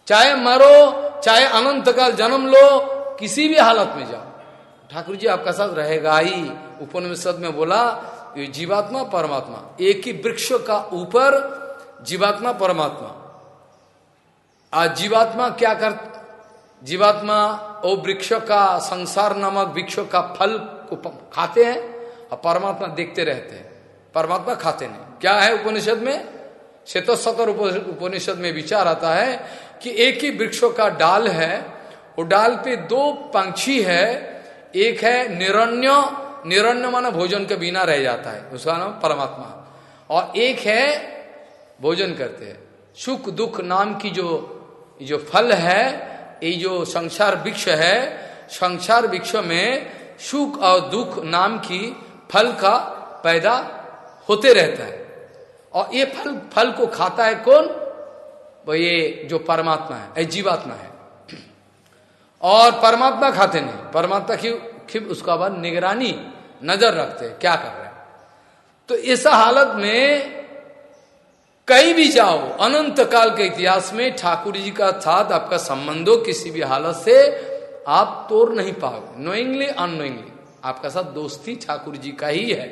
चाहे मरो, चाहे अनंत काल जन्म लो, किसी भी हालत में जाओ। ठाकुर जी आपका साथ रहेगा ही। उपनिषद में बोला जीवात्मा, परमात्मा, एक ही वृक्ष का ऊपर जीवात्मा, परमात्मा। आज जीवात्मा क्या कर जीवात्मा ओ वृक्ष का संसार नामक वृक्ष का फल को खाते हैं और परमात्मा देखते रहते हैं। परमात्मा खाते नहीं। क्या है उपनिषद में? सतर उपनिषद में विचार आता है कि एक ही वृक्षों का डाल है वो डाल पे दो पंक्षी है, एक है निरण्य निरण्य माना भोजन के बिना रह जाता है। उसका नाम परमात्मा। और एक है भोजन करते हैं। सुख दुख नाम की जो जो फल है ये जो संसार वृक्ष है, संसार वृक्ष में सुख और दुख नाम की फल का पैदा होते रहता है। और ये फल फल को खाता है कौन? वो ये जो परमात्मा है जीवात्मा है। और परमात्मा खाते नहीं। परमात्मा की खिप उसका बाद निगरानी, नज़र रखते हैं, क्या कर रहे हैं। तो ऐसा हालत में कहीं भी जाओ, अनंत काल के इतिहास में ठाकुर जी का साथ आपका संबंधो किसी भी हालत से आप तोड़ नहीं पाओगे। नोइंगली अनोइंगली आपका साथ दोस्ती ठाकुर जी का ही है।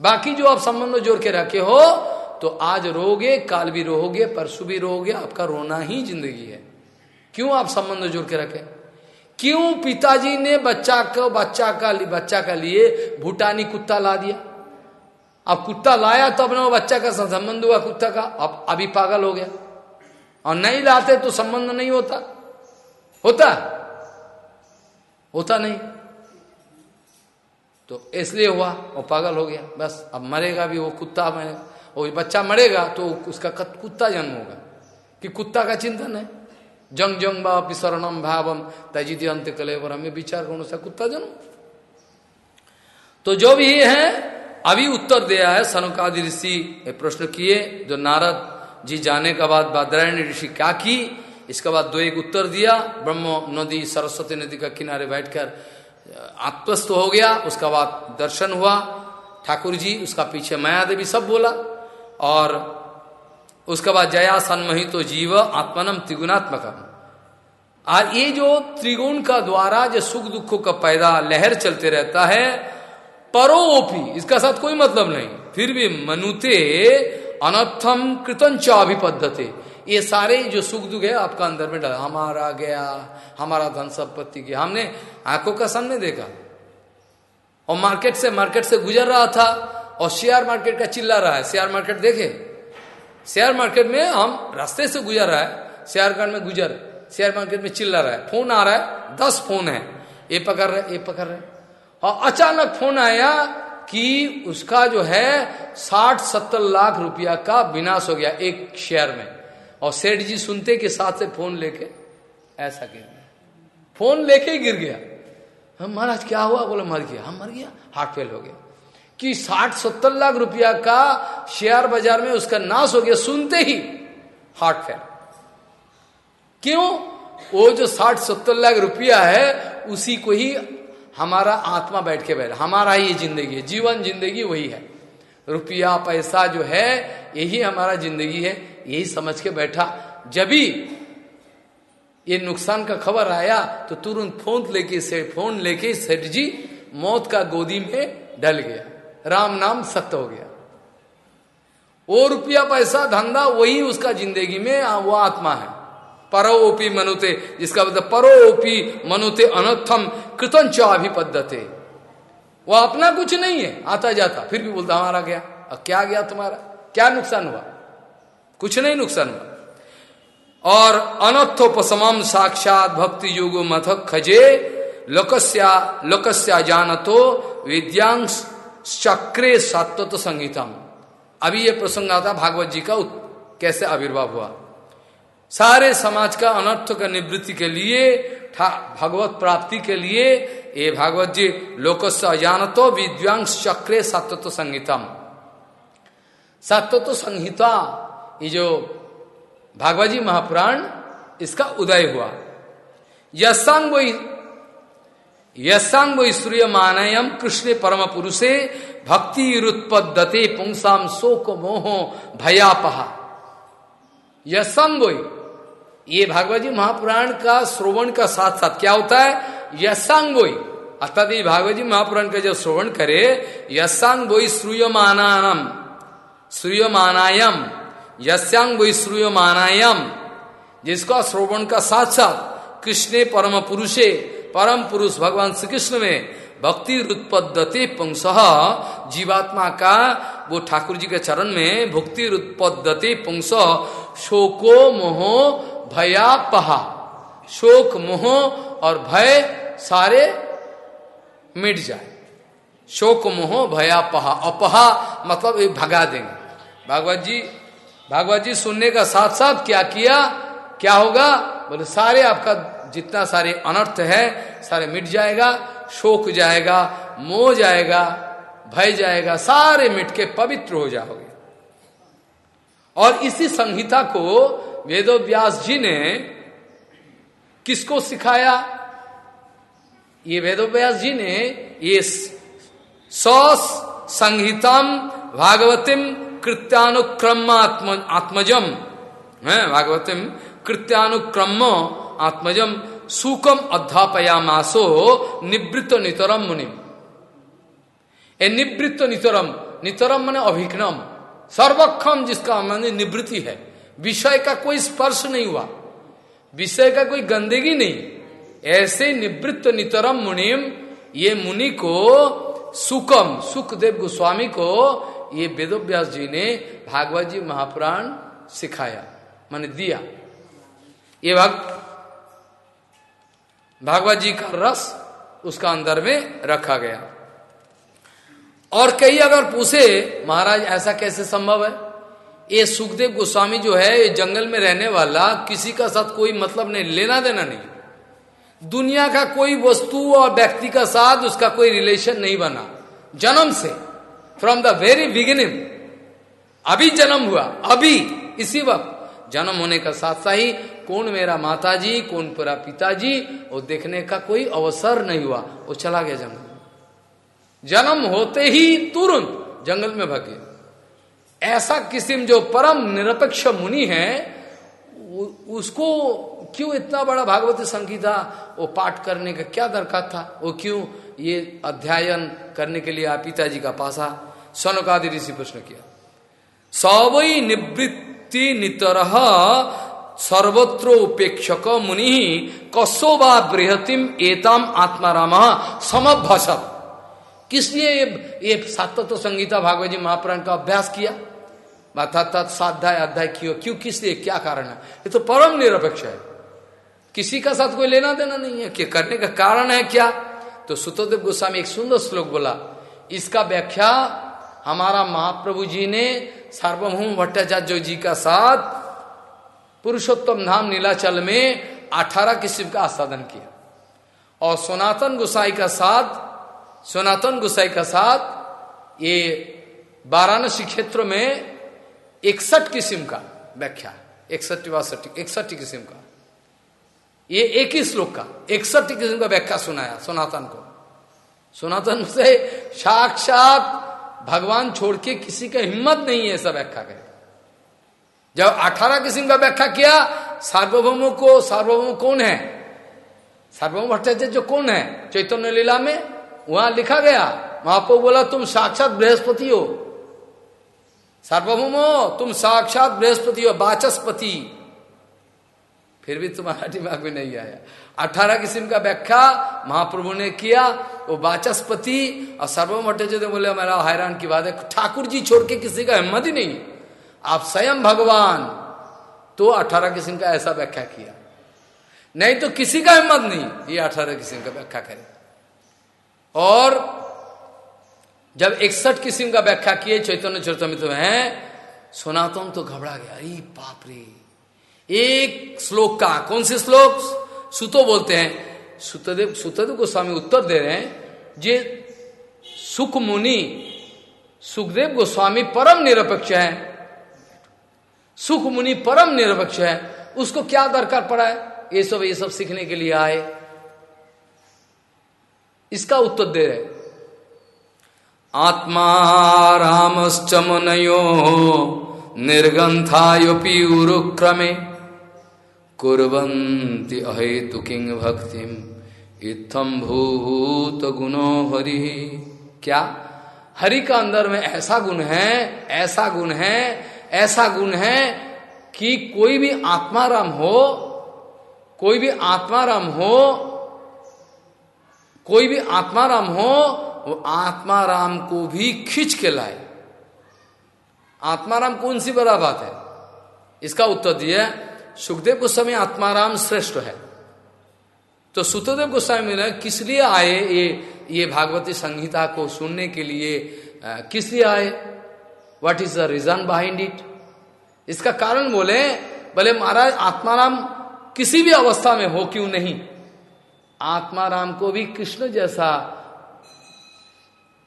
बाकी जो आप संबंध जोड़ के रखे हो तो आज रोगे, काल भी रोगे परसों भी रोगे आपका रोना ही ज़िंदगी है। क्यों आप संबंध जोड़ के रखे? क्यों पिताजी ने बच्चा को, बच्चा का बच्चा का लिए भूटानी कुत्ता ला दिया? अब कुत्ता लाया तो अपना बच्चा का संबंध हुआ कुत्ता का। अब, अभी पागल हो गया। और नहीं लाते तो संबंध नहीं होता। होता? होता नहीं। तो इसलिए हुआ, वो पागल हो गया। बस, अब मरेगा भी वो कुत्ता में, वो बच्चा मरेगा तो उसका कुत्ता जन्म होगा। कि कुत्ता का चिंतन है। जंग जंग बापी शरणम भावम तजित अंत कलेवर। हमें विचार कौन सा? कुत्ता जन्म। तो जो भी है अभी उत्तर दिया है, सनुकादि ऋषि प्रश्न किए, जो नारद जी जाने का बाद बादरायणी ऋषि क्या की? इसके बाद दो एक उत्तर दिया, ब्रह्म नदी, सरस्वती नदी का किनारे बैठकर आत्मस्थ हो गया, उसका बाद दर्शन हुआ। ठाकुर जी, उसका पीछे माया देवी सब बोला, और उसके बाद जया सन्मोहित तो जीव आत्मनम त्रिगुणात्मकम। और ये जो त्रिगुण का द्वारा, जो सुख दुखों का पैदा, लहर चलते रहता है परोपी, इसका साथ कोई मतलब नहीं। फिर भी मनुते अनर्थम कृतन अभिपद्धते ये सारे जो सुख दुख है, आपका अंदर में डाला हमारा गया, हमारा धन संपत्ति गया हमने आँखों का सामने देखा। और मार्केट से मार्केट से गुजर रहा था, और शेयर मार्केट का चिल्ला रहा है। शेयर मार्केट देखे। शेयर मार्केट में हम रास्ते से गुजर रहा है, शेयर मार्केट में गुजर, शेयर मार्केट में चिल्ला रहा है। फ़ोन आ रहा है, दस फ़ोन है। ये पकड़ रहे ये पकड़ रहे और अचानक फ़ोन आया कि उसका जो है साठ सत्तर लाख रुपया का विनाश हो गया एक शेयर में। और सेठ जी सुनते के साथ से फ़ोन लेके ऐसा गिर गया। फ़ोन लेके गिर गया। हम महाराज क्या हुआ? बोले, मर गया। हम मर गया। हार्ट फेल हो गया। कि साठ सत्तर लाख रुपया का शेयर बाज़ार में उसका नाश हो गया, सुनते ही हार्ट फेल। क्यों? वो जो साठ सत्तर लाख रुपया है, उसी को ही हमारा आत्मा बैठ के बैठ, हमारा ही ज़िंदगी है, जीवन ज़िंदगी वही है। रुपया, पैसा जो है, यही हमारा ज़िंदगी है, यही समझ के बैठा। जभी ये नुकसान का खबर आया तो तुरंत फ़ोन लेके से, फ़ोन लेके सेठ जी, मौत का गोदी में डल गया। राम नाम सत्य हो गया। वो रुपया, पैसा, धंधा, वही उसका ज़िंदगी में वो आत्मा है। परोपी मनुते, जिसका मतलब परोपी मनुते अनर्थम कृतन पद्धति वो अपना कुछ नहीं है, आता जाता, फिर भी बोलता, हमारा गया अब क्या गया तुम्हारा? क्या नुकसान हुआ? कुछ नहीं नुकसान हुआ। और अनर्थोपम साक्षात भक्ति युग मथक खजे लोकस्या लोकस्या जानतो विद्यांश चक्रे सत्व संगीतम अभी ये प्रसंग आता, भागवत जी का कैसे आविर्भाव हुआ? सारे समाज का अनर्थ का निवृत्ति के लिए भगवत प्राप्ति के लिए ये भागवत जी, लोकस्य अजानतो विद्यांश चक्रे सत्व संहितम। सत्व संहिता, ये जो भागवत जी महापुराण, इसका उदय हुआ। यशांग यशांग सूर्य मानयम कृष्ण परम पुरुषे भक्ति रुत्पदते पुंसाम शोक मोह भयापहा यशांग ये भागवत जी महापुराण का श्रोवण का साथ साथ क्या होता है? यशांगोई। अर्थात ये भागवत जी महापुराण का जब श्रोवण करे यशांग बोई श्रूयमानानम। श्रूयमानायम। यस्यांग बोई श्रूयमानायम। जिसका श्रोवण का साथ साथ कृष्ण परम पुरुषे परम पुरुष भगवान श्री कृष्ण में भक्ति उत्पद्दते पुंस जीवात्मा का, वो ठाकुर जी के चरण में भक्ति उत्पद्दते पुंस शोको मोहो भया पहा शोक, मोह और भय सारे मिट जाए। शोक, मोह भया पहा अपहा मतलब ये भगा देंगे। भागवत जी भागवत जी सुनने का साथ साथ क्या किया? क्या होगा? बोले, सारे आपका जितना सारे अनर्थ है, सारे मिट जाएगा, शोक जाएगा, मोह जाएगा, भय जाएगा, सारे मिट के पवित्र हो जाओगे। और इसी संहिता को वेदो व्यास जी ने किसको सिखाया? ये वेदो व्यास जी ने ये सौस संहितम भागवतिम कृत्यानुक्रम आत्म, आत्मजम, है, भागवतिम कृत्यानुक्रम आत्मजम, सुकम अध्यापया मासो निवृत्त नितरम मुनिम। ए निवृत्त नितरम नितरम मैंने अभिघ्नम सर्वक्षम जिसका मैंने निवृत्ति है। विषय का कोई स्पर्श नहीं हुआ। विषय का कोई गंदगी नहीं। ऐसे निवृत्त नितरम मुनिम, ये मुनि को सुकम सुखदेव गोस्वामी को ये वेदोव्यास जी ने भागवत जी महापुराण सिखाया, मैंने दिया। ये भक्त भागवत जी का रस उसका अंदर में रखा गया। और कई अगर पूछे, महाराज ऐसा कैसे संभव है? ये सुखदेव गोस्वामी जो है, ये जंगल में रहने वाला, किसी का साथ कोई मतलब नहीं, लेना देना नहीं। दुनिया का कोई वस्तु और व्यक्ति का साथ उसका कोई रिलेशन नहीं बना। जन्म से फ्रॉम द वेरी बिगिनिंग अभी जन्म हुआ, अभी, इसी वक्त। जन्म होने का साथ साथ ही, कौन मेरा माता जी कौन पूरा पिताजी, वो देखने का कोई अवसर नहीं हुआ, वो चला गया जंगल जन्म होते ही तुरंत जंगल में भगे ऐसा किस्म जो परम निरपेक्ष मुनि है उसको क्यों इतना बड़ा भागवत संगीता वो पाठ करने का क्या दरकार था? वो क्यों ये अध्ययन करने के लिए आप पिताजी का पासा? सनकादि ऋषि प्रश्न किया। सवई निवृत्ति नितर सर्वत्र उपेक्षक मुनि कसो व बृहतिम एताम आत्माराम समभसत। किस लिए ये, सातत्व संगीता भागवत जी महापुराण का अभ्यास किया? साध्याय अध्याय क्यों। क्यों किस लिए क्या कारण है? ये तो परम निरपेक्ष है। किसी का साथ कोई लेना देना नहीं है। कि करने का कारण है क्या? तो सुतोदेव गोस्वामी एक सुंदर श्लोक बोला इसका व्याख्या हमारा महाप्रभु जी ने सार्वभौम भट्टाचार्य जी का साथ पुरुषोत्तम धाम नीलाचल में अठारह किस्म का आसादन किया। और सनातन गोसाई का साथ सनातन गोसाई का साथ ये वाराणसी क्षेत्र में इकसठ किस्म का व्याख्या, इकसठ बासठ, इकसठ किस्म का। ये एक ही श्लोक का, इकसठ किस्म का व्याख्या सुनाया सनातन को। सनातन से साक्षात भगवान छोड़ के किसी का हिम्मत नहीं है ऐसा व्याख्या करे जब अठारह किस्म का व्याख्या किया, सार्वभौमों को, सार्वभौम कौन है? सार्वभौम भट्टाचार्य जो कौन है? चैतन्य लीला में वहाँ लिखा गया, महापो बोला, तुम साक्षात बृहस्पति हो। सार्वभौमो, तुम साक्षात बृहस्पति हो बाचस्पति फिर भी तुम्हारा दिमाग में नहीं आया। अठारह किस्म का व्याख्या महाप्रभु ने किया, वो बाचस्पति और सर्वम भट्टाचार्य बोले मेरा हैरान की बात है, ठाकुर जी छोड़ के किसी का हिम्मत ही नहीं। आप स्वयं भगवान। तो अठारह किस्म का ऐसा व्याख्या किया। नहीं तो किसी का हिम्मत नहीं, ये अठारह किस्म का व्याख्या करे। और जब इकसठ किस्म का व्याख्या किए, चैतन्य चरितमित में है सुनाता तो घबरा गया। अरे बाप रे। एक श्लोक का, कौन से श्लोक? सुतो बोलते हैं। सुतदेव सुतदेव गोस्वामी उत्तर दे रहे हैं जे सुख मुनि सुखदेव गोस्वामी परम निरपेक्ष है। सुख मुनि परम निरपेक्ष है। उसको क्या दरकार पड़ा है? ये सब ये सब सीखने के लिए आए। इसका उत्तर दे रहे आत्मा रामश्च मुनयो निर्गंथायोपि उरुक्रमे कुरंती अहेतु किंग भक्ति इत्थम भूत गुणो हरि। क्या? हरि का अंदर में ऐसा गुण है, ऐसा गुण है, ऐसा गुण है कि कोई भी आत्माराम हो, कोई भी आत्माराम हो कोई भी आत्माराम हो, वो आत्माराम को भी खींच के लाए। आत्माराम कौन सी बड़ा बात है? इसका उत्तर दिया सुखदेव गोस्वामी आत्माराम श्रेष्ठ है। तो सुतदेव गोस्वामी ने किस लिए आए ये ये भागवती संहिता को सुनने के लिए किस लिए आए? What is the reason behind it इसका कारण बोले बोले, महाराज आत्माराम किसी भी अवस्था में हो, क्यों नहीं? आत्माराम को भी कृष्ण जैसा,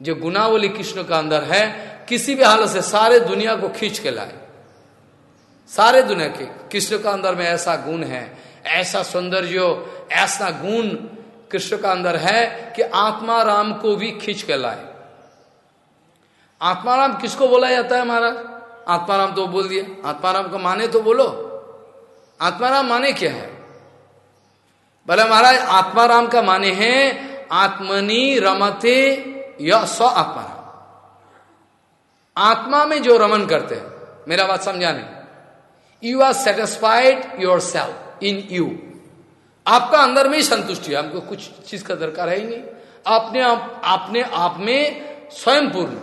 जो गुनावली कृष्ण का अंदर है, किसी भी हालत से सारे दुनिया को खींच के लाए। सारे दुनिया के, कृष्ण का अंदर में ऐसा गुण है, ऐसा सौंदर्य, ऐसा गुण कृष्ण का अंदर है कि आत्मा राम को भी खींच के लाए। आत्माराम किसको बोला जाता है महाराज? आत्माराम तो बोल दिया। आत्माराम को माने तो बोलो। आत्माराम माने क्या है? बोले महाराज आत्माराम का माने हैं आत्मनि रमते या स्व आत्माराम आत्मा में जो रमन करते हैं मेरा बात समझाने you are satisfied yourself in you आपका अंदर में ही संतुष्टि है हमको कुछ चीज़ का दरकार है ही नहीं। आपने आप, आपने आप में स्वयं पूर्ण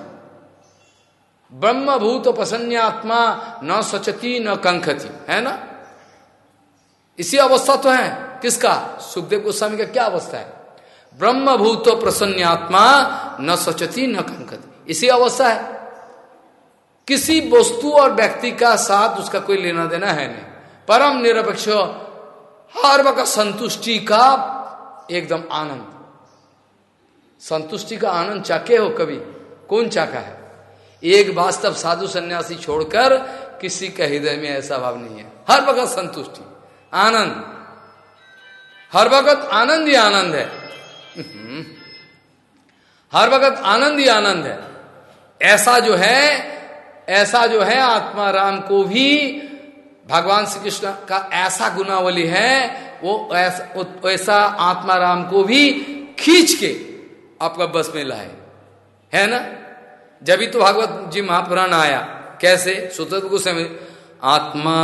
ब्रह्म भूत प्रसन्न आत्मा न सचती न कंखती है ना? इसी अवस्था तो है। किसका? सुखदेव गोस्वामी का क्या अवस्था है? ब्रह्म भूत प्रसन्न आत्मा न सचती, न कंखती इसी अवस्था है। किसी वस्तु और व्यक्ति का साथ उसका कोई लेना देना है नहीं। परम निरपेक्ष, हर वक्त संतुष्टि का एकदम आनंद। संतुष्टि का आनंद चाके हो कभी? कौन चाका है? एक वास्तव साधु सन्यासी छोड़कर किसी का हृदय में ऐसा भाव नहीं है। हर वक्त संतुष्टि, आनंद। हर वक्त आनंद ही आनंद है। हर वक्त आनंद ही आनंद है। ऐसा जो है, ऐसा जो है आत्मा राम को भी भगवान श्री कृष्ण का ऐसा गुनावली है, वो ऐसा आत्मा राम को भी खींच के आपका बस में लाए। है ना? जब भी तो भागवत जी महापुराण आया, कैसे? सुत गोस्वामी आत्मा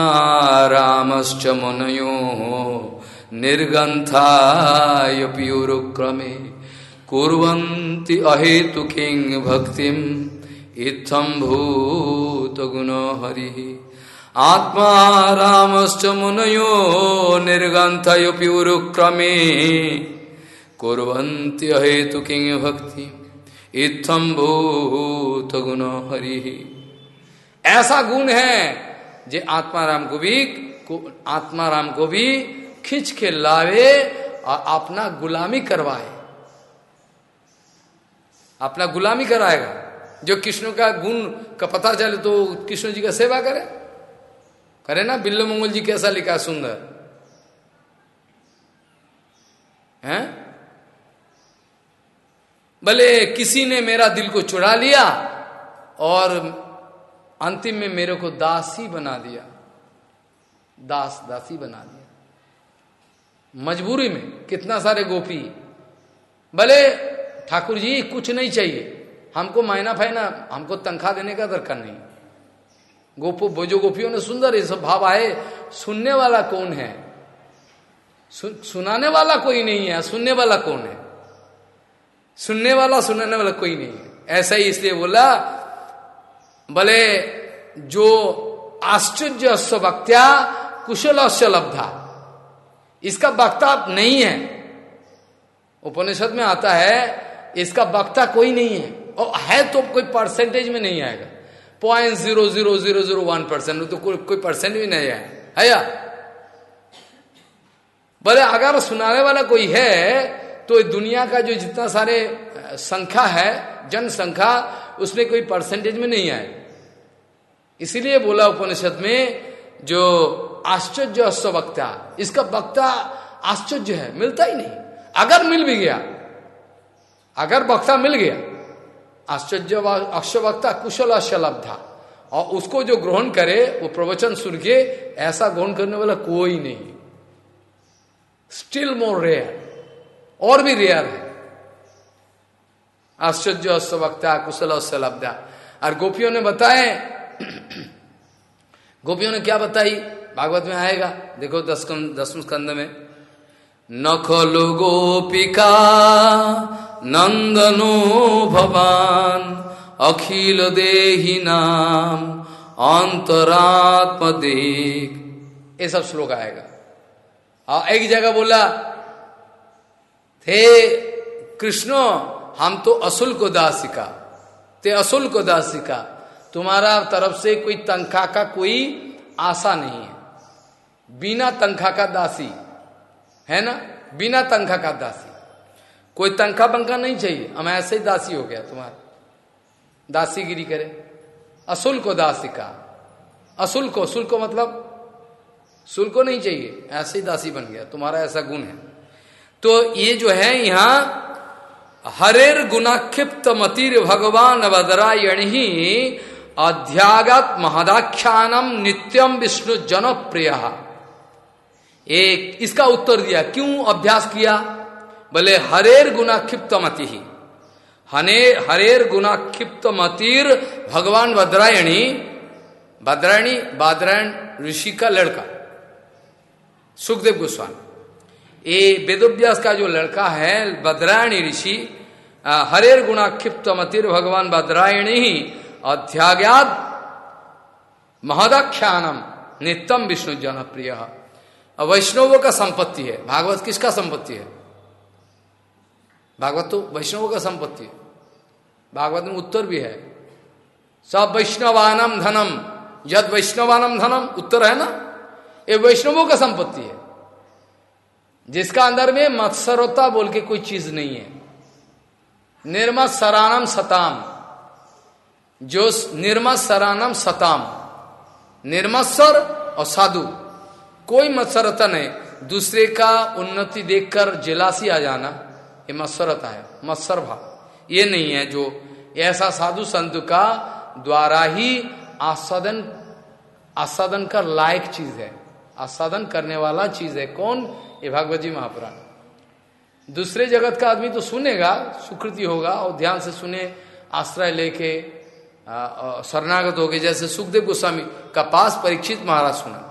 रामश्च मुनयो। निर्गंथायुरुक्रमे कुरंती अहेतु किंग भक्तिम। इत्थम भूत गुण हरि आत्मा रामश्च मुनयो निर्गंथयुरुक्रमे कुरंती अहेतु किंग भक्ति इत्थम भूत गुण हरि ऐसा गुण है जे आत्माराम को भी आत्माराम को भी खिंच के लावे और अपना गुलामी करवाए। अपना गुलामी कराएगा। जो कृष्ण का गुण का पता चले तो कृष्ण जी का सेवा करे। करे ना? बिल्लो मंगल जी कैसा लिखा सुंदर? हैं? भले किसी ने मेरा दिल को चुरा लिया और अंतिम में मेरे को दासी बना दिया। दास, दासी बना दिया। मजबूरी में कितना सारे गोपी। भले ठाकुर जी कुछ नहीं चाहिए। हमको मायना फायना हमको तनख्वाह देने का दरकार नहीं। गोपो बोजो गोपियों ने सुंदर ये सब भाव आए सुनने वाला कौन है? सु, सुनाने वाला कोई नहीं है सुनने वाला कौन है? सुनने वाला सुनाने वाला कोई नहीं है। ऐसा ही इसलिए बोला भले जो आश्चर्य वक्त्या कुशल लब्धा इसका वक्ता नहीं है। उपनिषद में आता है, इसका वक्ता कोई नहीं है। और है तो कोई परसेंटेज में नहीं आएगा। Point zero zero zero zero one percent तो कोई कोई परसेंट भी नहीं आया है या? बोले अगर सुनाने वाला कोई है तो दुनिया का जो जितना सारे संख्या है, जनसंख्या, उसमें कोई परसेंटेज में नहीं आए। इसीलिए बोला उपनिषद में, जो आश्चर्य अश्व वक्ता इसका वक्ता आश्चर्य है, मिलता ही नहीं। अगर मिल भी गया, अगर वक्ता मिल गया, आश्चर्य अश्वक्ता कुशल अश्वलब्धा और उसको जो ग्रहण करे, वो प्रवचन सुन के ऐसा ग्रहण करने वाला कोई नहीं। स्टिल मोर रेयर और भी रेयर है। आश्चर्य अश्वक्ता कुशल अश्वलब्धा और गोपियों ने बताए, गोपियों ने क्या बताई? भागवत में आएगा। देखो दस दसम स्कंद में। न खलु गोपिका नंदनो भवान, अखिल देही नाम, अंतरात्म देख। ये सब श्लोक आएगा। और एक जगह बोला थे कृष्ण, हम तो असुल को दासिका। ते असुल को दासिका। तुम्हारा तरफ़ से कोई तंखा का कोई आशा नहीं है। बिना तंखा का दासी। है ना? बिना तंखा का दासी। कोई तंखा पंखा नहीं चाहिए। हम ऐसे ही दासी हो गया तुम्हारा। दासीगिरी करे। असुल को दासी का। असुल को। असुल को मतलब सुल को नहीं चाहिए। ऐसे ही दासी बन गया। तुम्हारा ऐसा गुण है। तो ये जो है यहाँ, हरेर गुणाक्षिप्त मतिर भगवान बदरायण ही अध्यागत महदाख्यानम नित्यम विष्णु जनप्रिय। एक, इसका उत्तर दिया, क्यों अभ्यास किया? बोले, हरेर गुणाक्षिप्त मति। ही हने, हरेर गुणाक्षिप्त मतिर भगवान भद्रायणी भद्रायणी, बादरायण, ऋषि का लड़का, सुखदेव गोस्वामी। ये वेदोव्यास का जो लड़का है, भद्रायणी ऋषि हरेर गुणा क्षिप्त मतिर भगवान भद्रायणी ही अध्याज्ञात महदाख्यानम, नित्यम विष्णु जनप्रिय। वैष्णवों का संपत्ति है। भागवत किसका संपत्ति है? भागवत तो वैष्णवों का संपत्ति है। भागवत में उत्तर भी है। सब वैष्णवानम धनम, यद वैष्णवानम धनम, उत्तर है ना? ये वैष्णवों का संपत्ति है। जिसका अंदर में मत्सरोता बोल के कोई चीज़ नहीं है। निर्मत सरानम सताम। जो निर्मत सरानम सताम। निर्मत्सर और साधु। कोई मत्सरता नहीं। दूसरे का उन्नति देखकर जिलासी आ जाना, ये मत्सरता है, मत्सर भाव। ये नहीं है जो ऐसा साधु संत का द्वारा ही आस्वादन आस्वादन का लायक चीज़ है। आस्वादन करने वाला चीज़ है कौन? ये भागवत जी महापुराण। दूसरे जगत का आदमी तो सुनेगा, सुकृति होगा और ध्यान से सुने, आश्रय लेके शरणागत हो गए जैसे सुखदेव गोस्वामी का पास परीक्षित महाराज सुना।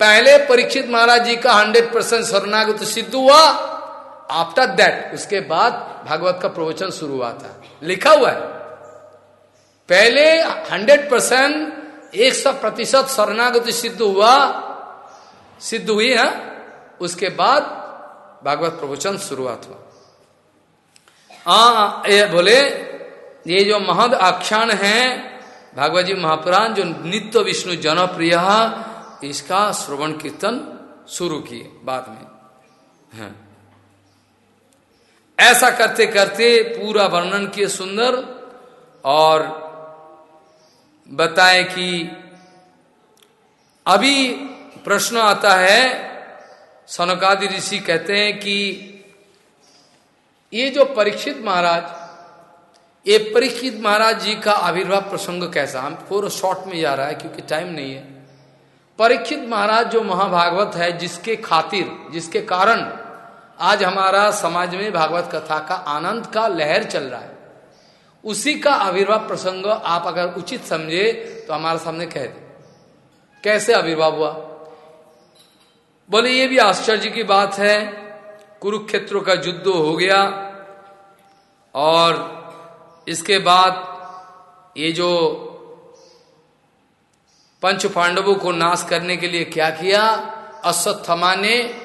पहले परीक्षित महाराज जी का हंड्रेड परसेंट शरणागत सिद्ध हुआ। आफ्टर दैट उसके बाद भागवत का प्रवचन शुरू हुआ था। लिखा हुआ है। पहले हंड्रेड परसेंट, एक सौ प्रतिशत शरणागत सिद्ध हुआ। सिद्ध हुई, है? उसके बाद भागवत प्रवचन शुरुआत हुआ। आ ये बोले, ये जो महद आख्यान है, भागवत जी महापुराण, जो नित्य विष्णु जनप्रिय इसका श्रवण कीर्तन शुरू किए बाद में। हाँ। ऐसा करते करते पूरा वर्णन किए सुंदर और बताए कि अभी प्रश्न आता है, सनकादि ऋषि कहते हैं कि ये जो परीक्षित महाराज, ये परीक्षित महाराज जी का आविर्भाव प्रसंग कैसा? हम पूरा शॉर्ट में जा रहा है क्योंकि टाइम नहीं है। परीक्षित महाराज जो महाभागवत है, जिसके खातिर, जिसके कारण आज हमारा समाज में भागवत कथा का आनंद का लहर चल रहा है। उसी का आविर्भाव प्रसंग आप अगर उचित समझे तो हमारे सामने कह दे। कैसे आविर्भाव हुआ? बोले, ये भी आश्चर्य की बात है, कुरुक्षेत्रों का युद्ध हो गया, और इसके बाद ये जो पंच पांडवों को नाश करने के लिए क्या किया? अश्वत्थमा ने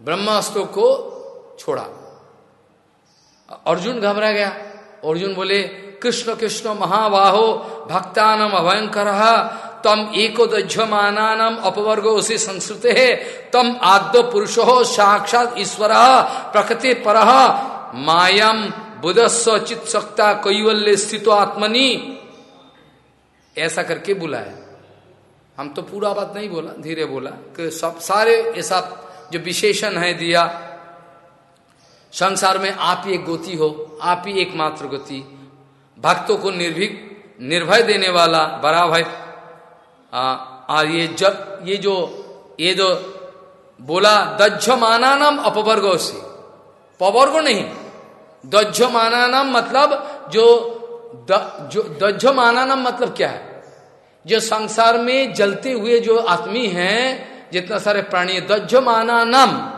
ब्रह्मास्त्र को छोड़ा। अर्जुन घबरा गया। अर्जुन बोले, कृष्ण कृष्ण, महाबाहो भक्तानम अभयंकर, तम एको दज्यमानम अपवर्ग उसी संस्कृत है तम आद्य पुरुष हो साक्षात ईश्वर, प्रकृति पर मायम बुधस्व चित सकता कैवल्य स्थित आत्मनि। ऐसा करके बुलाया। हम तो पूरा बात नहीं बोला धीरे बोला कि सब सारे ऐसा जो विशेषण है दिया संसार में आप ही एक गोती हो आप ही एकमात्र गति। भक्तों को निर्भीक निर्भय देने वाला बड़ा भय और ये जब ये जो ये जो बोला दज्झ मानानम अपवर्गो से। पवर्गो नहीं। दज्झ मानानम मतलब जो द, जो दज्झ मानानम मतलब क्या है? जो संसार में जलते हुए जो आत्मी हैं, जितना सारे प्राणी दज्झ मानानम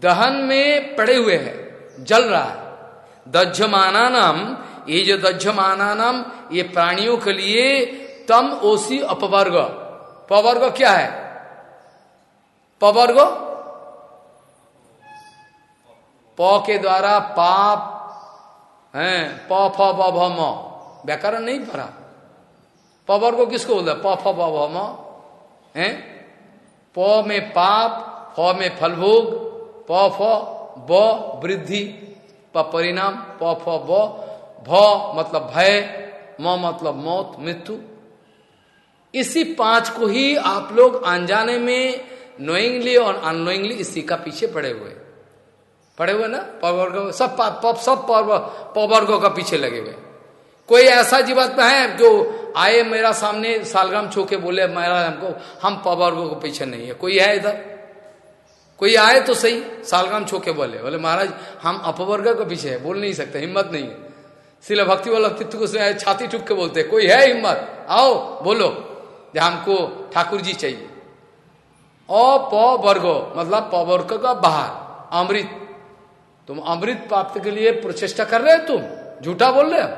दहन में पड़े हुए हैं, जल रहा है। दज्जमानानम ये जो दज्जमानानम ये प्राणियों के लिए तम ओसी अपवर्ग। पवर्ग क्या है? पवर्ग प के द्वारा पाप, है, प, फ व्याकरण नहीं पढ़ा। पवर्ग किसको बोलता प, फ है? प में पाप, फ में फलभोग, प, फ, ब, वृद्धि। प परिणाम, प, फ, ब। भ मतलब भय, म मतलब मौत, मृत्यु। इसी पाँच को ही आप लोग अनजाने में नोइंगली और अनोइंगली इसी का पीछे पड़े हुए। पड़े हुए ना? पवर्ग सब पप सब पवर्गों का पीछे लगे हुए। कोई ऐसा जीवात्मा है जो आए मेरा सामने, सालगाम छो के बोले महाराज हमको, हम पवर्गों के पीछे नहीं है। कोई है इधर? कोई आए तो सही, सालगाम छो के बोले। बोले, महाराज, हम अपवर्ग के पीछे है, बोल नहीं सकते, हिम्मत नहीं है। सिला भक्ति वाला तित्व को छाती टूक के बोलते कोई है हिम्मत? आओ, बोलो, जो हमको ठाकुर जी चाहिए। अपवर्गो मतलब पवर्ग का बाहर, अमृत। तुम अमृत प्राप्त के लिए प्रचेष्टा कर रहे हो तुम? झूठा बोल रहे हो?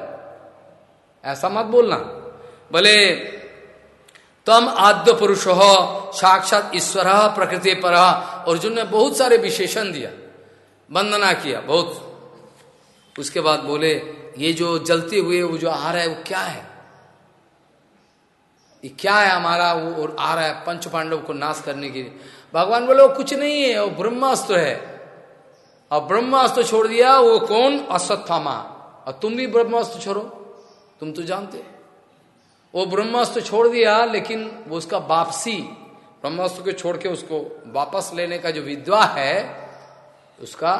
ऐसा मत बोलना। बोले, तम आद्य पुरुष हो साक्षात ईश्वर, प्रकृति पर। अर्जुन ने बहुत सारे विशेषण दिया, वंदना किया बहुत। उसके बाद बोले, ये जो जलते हुए, वो जो आ रहा है, वो क्या है? ये क्या है हमारा, वो और आ रहा है, पंच पांडव को नाश करने के लिए? भगवान बोले, वो कुछ नहीं है, वो ब्रह्मास्त्र है। और ब्रह्मास्त्र छोड़ दिया, वो कौन? अश्वत्थामा और तुम भी ब्रह्मास्त्र छोड़ो, तुम तो जानते वो ब्रह्मास्त्र छोड़ दिया, लेकिन वो उसका वापसी, ब्रह्मास्त्र को छोड़ के उसको वापस लेने का जो विद्वा है, उसका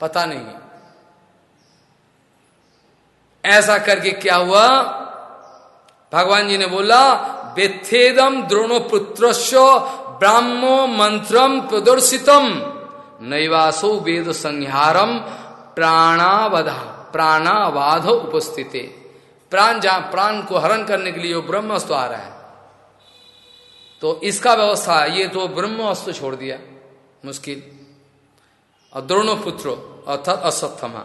पता नहीं है। ऐसा करके क्या हुआ? भगवान जी ने बोला, वेत्थेदम द्रोणो पुत्र ब्राह्मो मंत्रम प्रदर्शितम, नैवासो वेद संहारम प्राणावधा, प्राणावाध उपस्थित। प्राण जहाँ प्राण को हरण करने के लिए वो ब्रह्मस्त्र आ रहा है। तो इसका व्यवस्था, ये तो ब्रह्मस्त्र छोड़ दिया, मुश्किल। और द्रोणो पुत्र, अर्थात असत्थमा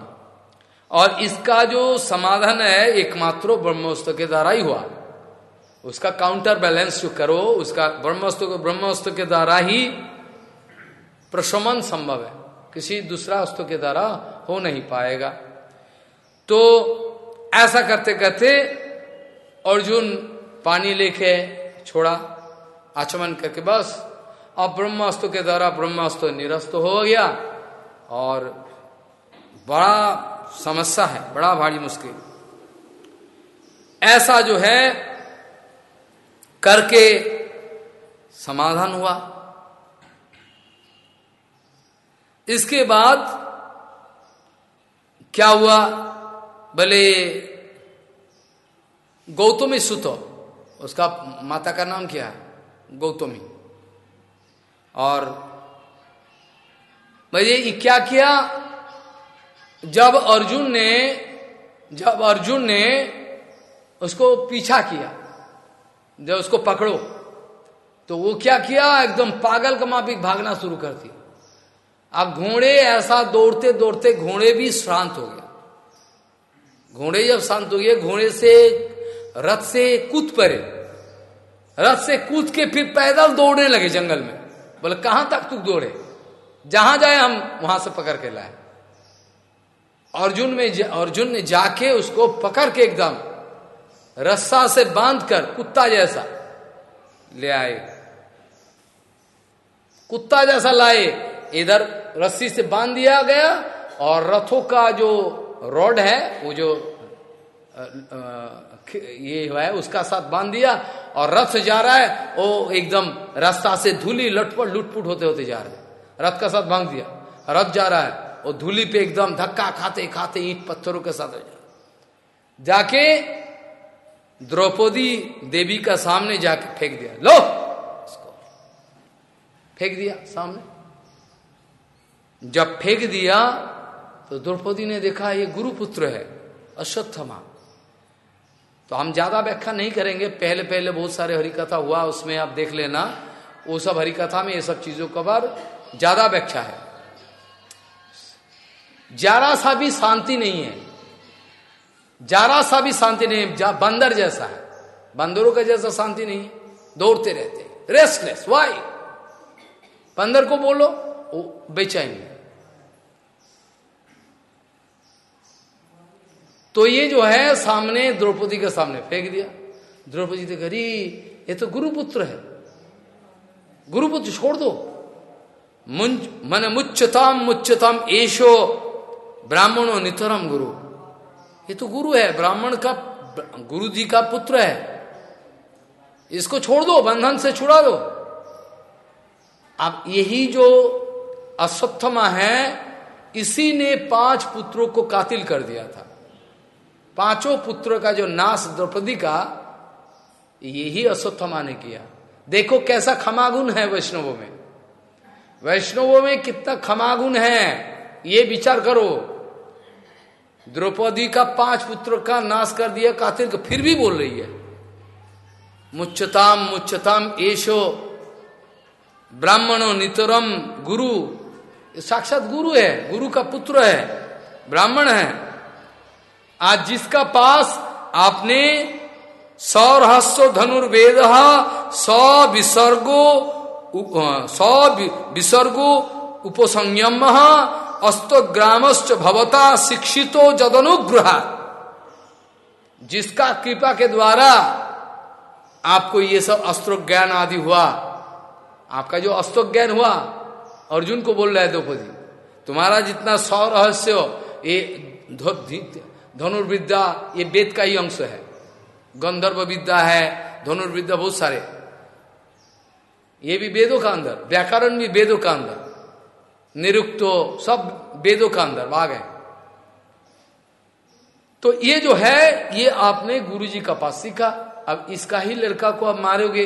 और इसका जो समाधान है, एकमात्र ब्रह्मोस्त्र के द्वारा ही हुआ। उसका काउंटर बैलेंस जो करो, उसका ब्रह्मस्त्र को ब्रह्मस्त्र के द्वारा ही प्रशमन संभव है। किसी दूसरा अस्त्र के द्वारा हो नहीं पाएगा। तो ऐसा करते करते अर्जुन पानी लेके छोड़ा, आचमन करके बस। अब ब्रह्मास्त्र के द्वारा ब्रह्मास्त्र निरस्त हो गया और बड़ा समस्या है, बड़ा भारी मुश्किल। ऐसा जो है, करके समाधान हुआ। इसके बाद क्या हुआ? भले गौतमी सुत, उसका माता का नाम क्या गौतमी। और भैया क्या किया? जब अर्जुन ने, जब अर्जुन ने उसको पीछा किया, जब उसको पकड़ो तो वो क्या किया? एकदम पागल का माफिक भागना शुरू कर दिया। अब घोड़े ऐसा दौड़ते दौड़ते घोड़े भी शांत हो गया घोड़े जब शांत हो गए, घोड़े से, रथ से कूद पड़े। रथ से कूद के फिर पैदल दौड़ने लगे जंगल में। बोले, कहाँ तक तू दौड़े? जहाँ जाए हम, वहाँ से पकड़ के लाए। अर्जुन में अर्जुन ने जाके उसको पकड़ के एकदम रस्सा से बाँध कर कुत्ता जैसा ले आए। कुत्ता जैसा लाए। इधर रस्सी से बाँध दिया गया और रथों का जो रॉड है, वो जो ये है, उसका साथ बाँध दिया और रथ से जा रहा है, वो एकदम रास्ता से धूली लटपट, लुटपुट होते होते जा रहे रथ का साथ बाँध दिया। रथ जा रहा है, वो धूली पे एकदम धक्का खाते खाते ईट पत्थरों के साथ जाके द्रौपदी देवी का सामने जाके फेंक दिया। लो! उसको फेंक दिया सामने। जब फेंक दिया तो द्रौपदी ने देखा, ये गुरुपुत्र है, अश्वत्थमा। तो हम ज़्यादा व्याख्या नहीं करेंगे। पहले पहले बहुत सारे हरिकथा हुआ, उसमें आप देख लेना। वो सब हरिकथा में ये सब चीज़ों का बार ज़्यादा व्याख्या है। जरा सा भी शांति नहीं है। जरा सा भी शांति नहीं है। बंदर जैसा है। बंदरों का जैसा शांति नहीं है। दौड़ते रहते रेस्टलेस वाई बंदर को बोलो बेचैन तो ये जो है सामने द्रौपदी के सामने फेंक दिया। द्रौपदी तो करी ये तो गुरुपुत्र है। गुरुपुत्र छोड़ दो। मन मुच्चतम मुच्चतम एशो ब्राह्मणों नितरम गुरु। ये तो गुरु है, ब्राह्मण का गुरु जी का पुत्र है। इसको छोड़ दो, बंधन से छुड़ा दो। अब यही जो अश्वत्थमा है, इसी ने पाँच पुत्रों को कातिल कर दिया था। पाँचों पुत्रों का जो नाश द्रौपदी का, यही अश्वत्थमा ने किया। देखो कैसा खमागुन है वैष्णवों में। वैष्णवों में कितना खमागुन है, ये विचार करो। द्रौपदी का पाँच पुत्र का नाश कर दिया, कातिल को फिर भी बोल रही है। मुच्छताम मुच्छताम एशो, ब्राह्मणों नितरम, गुरु। साक्षात गुरु है, गुरु का पुत्र है, ब्राह्मण है। आज जिसका पास आपने सौरहस्व धनुर्वेद सौ विसर्गो सौ विसर्गो उपसंयम, अस्तग्रामश्च भवता शिक्षितो जदनुग्रह जिसका कृपा के द्वारा आपको ये सब अस्त्र ज्ञान आदि हुआ, आपका जो अस्त्र ज्ञान हुआ, अर्जुन को बोल रहा है द्रौपदी तुम्हारा जितना सौ रहस्य ये धनुर्विद्या, ये वेद का ही अंश है। गंधर्व विद्या है, धनुर्विद्या बहुत सारे। ये भी वेदों का अंदर, व्याकरण भी वेदों का अंदर। निरुक्तो सब वेदों का अंदर, भाग है। तो ये जो है, ये आपने गुरु जी का पास सीखा। अब इसका ही लड़का को अब मारोगे।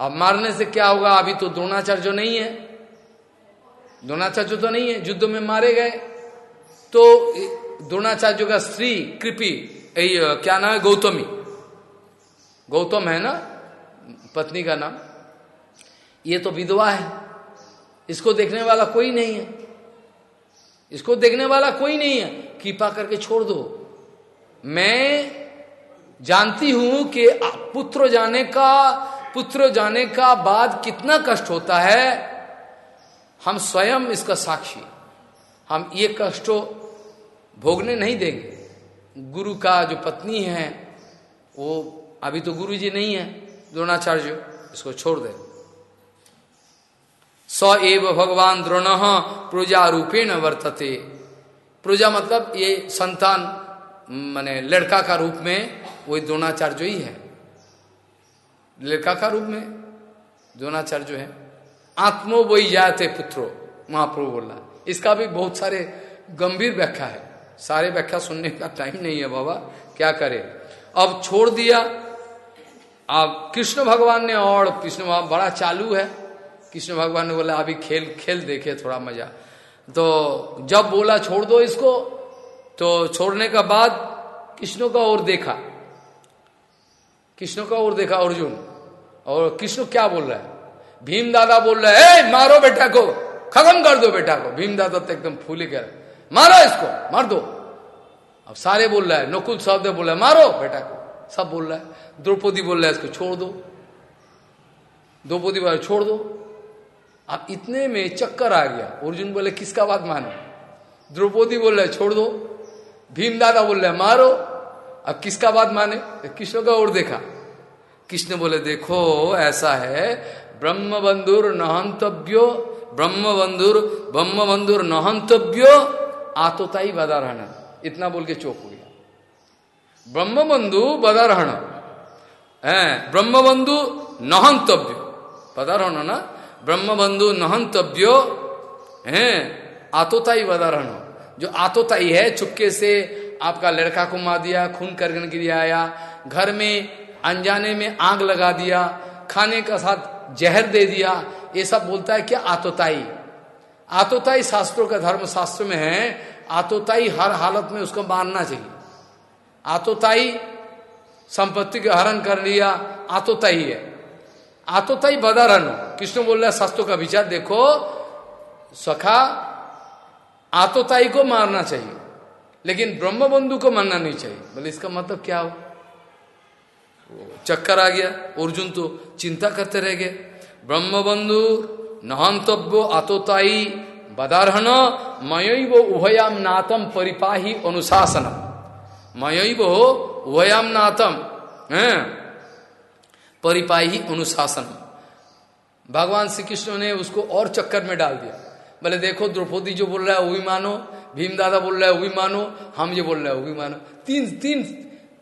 अब मारने से क्या होगा? अभी तो द्रोणाचार्य नहीं है। द्रोणाचार्य तो नहीं है, युद्ध में मारे गए। तो द्रोणाचार्य का स्त्री कृपी क्या नाम है? गौतमी। गौतम है ना? पत्नी का नाम। ये तो विधवा है। इसको देखने वाला कोई नहीं है। इसको देखने वाला कोई नहीं है। कृपा करके छोड़ दो। मैं जानती हूँ कि पुत्र जाने का, पुत्र जाने का बाद कितना कष्ट होता है। हम स्वयं इसका साक्षी। हम ये कष्ट भोगने नहीं देंगे। गुरु का जो पत्नी है, वो अभी तो गुरु जी नहीं है, द्रोणाचार्य, इसको छोड़ दे। स एव भगवान द्रोण, प्रजा रूपेण वर्तते। प्रजा मतलब ये संतान, माने लड़का का रूप में, वही द्रोणाचार्य ही है। लड़का का रूप में द्रोणाचार्य है। आत्मो वही जाते पुत्रो, महाप्रभु बोला इसका भी बहुत सारे गंभीर व्याख्या है। सारे व्याख्या सुनने का टाइम नहीं है बाबा, क्या करे? अब छोड़ दिया। अब कृष्ण भगवान ने और कृष्ण भगवान बड़ा चालू है। कृष्ण भगवान ने बोला, अभी खेल खेल देखे थोड़ा मज़ा। तो जब बोला, छोड़ दो इसको तो छोड़ने का बाद कृष्ण का और देखा। कृष्ण का और देखा, अर्जुन, और कृष्ण क्या बोल रहा है? भीम दादा बोल रहा है मारो बेटा को, खत्म कर दो बेटा को। भीम दादा तो एकदम फूले कर मारो इसको, मार दो। अब सारे बोल रहा है, नकुल साहब बोल रहा है मारो बेटा को। सब बोल रहा है। द्रौपदी बोल रहा है, इसको छोड़ दो। द्रौपदी बोल छोड़ दो। अब इतने में चक्कर आ गया। अर्जुन बोले, किसका बात मानो? द्रौपदी बोल रहा छोड़ दो। भीम दादा बोल रहे मारो। अब किसका बात माने? कृष्ण का और देखा। कृष्ण बोले, देखो, ऐसा है। ब्रह्म बंधुर नहंतव्यो ब्रह्म बंधुर ब्रह्म बंधुर नहंतव्यो। आतोताई बदारहण इतना बोल के चौक हो गया। ब्रह्म बंधु बदारहण है ब्रह्म बंधु नहंतव्यो बदारहण ना? ब्रह्म बंधु नहंतव्यो, है, आतोताई बदारहण जो आतोताई है, चुपके से आपका लड़का को मार दिया, खून करने के लिए आया, घर में, अनजाने में आग लगा दिया, खाने का साथ जहर दे दिया, ये सब बोलता है क्या? आतोताई। आतोताई शास्त्रों का धर्म शास्त्र में है, आतोताई हर हालत में उसको मानना चाहिए। आतोताई संपत्ति का हरण कर लिया, आतोताई है। आतोताई बदारण कृष्ण बोल रहा शास्त्रों का विचार देखो, सखा, आतोताई को मारना चाहिए, लेकिन ब्रह्म बंधु को मानना नहीं चाहिए। बोले, इसका मतलब क्या हो चक्कर आ गया, अर्जुन तो चिंता करते रह गए। ब्रह्म बंधु नहंतव्यो आतोताई बदारहन वो उभयाम नातम परिपाही अनुशासन वो उभयाम नातम परिपाही अनुशासन भगवान श्री कृष्ण ने उसको और चक्कर में डाल दिया। बोले, देखो, द्रौपदी जो बोल रहा है वो भी मानो। भीम दादा बोल रहा है वो भी मानो। हम जो बोल रहे हैं वो भी मानो। तीन तीन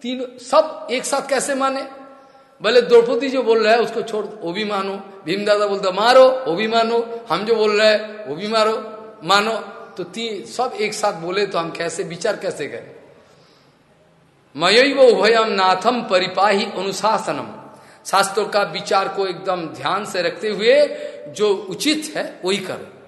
तीन, सब एक साथ कैसे माने? बोले द्रौपदी जो बोल रहा है, उसको छोड़ वो भी मानो। भीम दादा बोलता, मारो, वो भी मानो। हम जो बोल रहे हैं, वो भी मारो। मानो। तो तीन सब एक साथ बोले तो हम कैसे, विचार कैसे करें? मयी वो उभयम नाथम परिपाही अनुशासनम। शास्त्रों का विचार को एकदम ध्यान से रखते हुए जो उचित है, वही करो।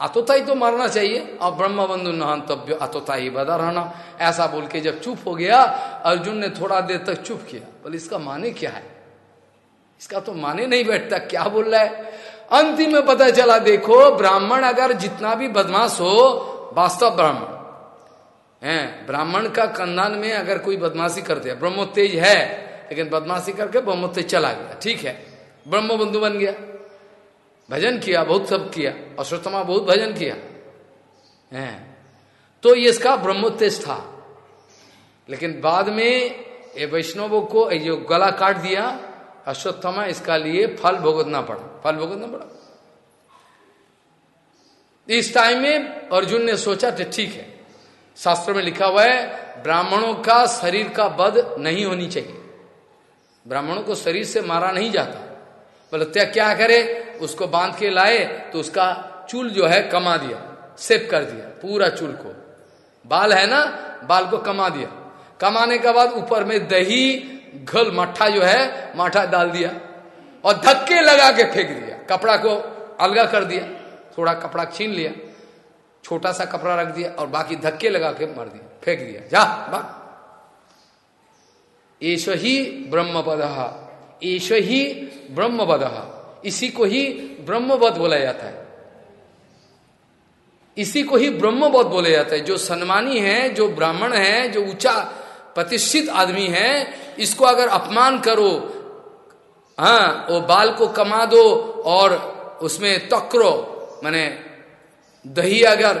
आतोताई तो मारना चाहिए। और ब्रह्म बंधु नहंतव्य आतोताई बदा रहना। ऐसा बोल के जब चुप हो गया, अर्जुन ने थोड़ा देर तक चुप किया। बोले, इसका माने क्या है? इसका तो माने नहीं बैठता, क्या बोल रहा है? अंतिम में पता चला, देखो, ब्राह्मण अगर जितना भी बदमाश हो, वास्तव ब्राह्मण। है, ब्राह्मण का कंदान में अगर कोई बदमाशी करते हैं ब्रह्मोत्तेज है, लेकिन बदमाशी करके ब्रह्मोत्तेज चला गया, ठीक है? ब्रह्म बंधु बन गया। भजन किया, बहुत सब किया अश्वत्थमा बहुत भजन किया। है। तो ये इसका ब्रह्मोत्तेज था। लेकिन बाद में ये वैष्णवों को जो गला काट दिया अश्वत्थमा इसका लिए फल भुगतना पड़ा। फल भुगतना पड़ा। इस टाइम में अर्जुन ने सोचा तो ठीक है। शास्त्र में लिखा हुआ है, ब्राह्मणों का शरीर का बध नहीं होनी चाहिए। ब्राह्मणों को शरीर से मारा नहीं जाता। बोले क्या करे? उसको बाँध के लाए तो उसका चूल जो है कमा दिया, सेप कर दिया, पूरा चूल को। बाल है ना? बाल को कमा दिया। कमाने के बाद ऊपर में दही, घल, मट्ठा जो है, माठा डाल दिया और धक्के लगा के फेंक दिया। कपड़ा को अलगा कर दिया, थोड़ा कपड़ा छीन लिया, छोटा सा कपड़ा रख दिया और बाकी धक्के लगा के मार दिया, फेंक दिया। जा बा एश ही ब्रह्म एश ही ब्रह्म पद इसी को ही ब्रह्मवध बोला जाता है। इसी को ही ब्रह्मबोध बोले जाता है। जो सन्मानी है, जो ब्राह्मण है, जो ऊँचा प्रतिष्ठित आदमी है, इसको अगर अपमान करो हाँ वो बाल को कमा दो और उसमें तक्रो, मैंने दही अगर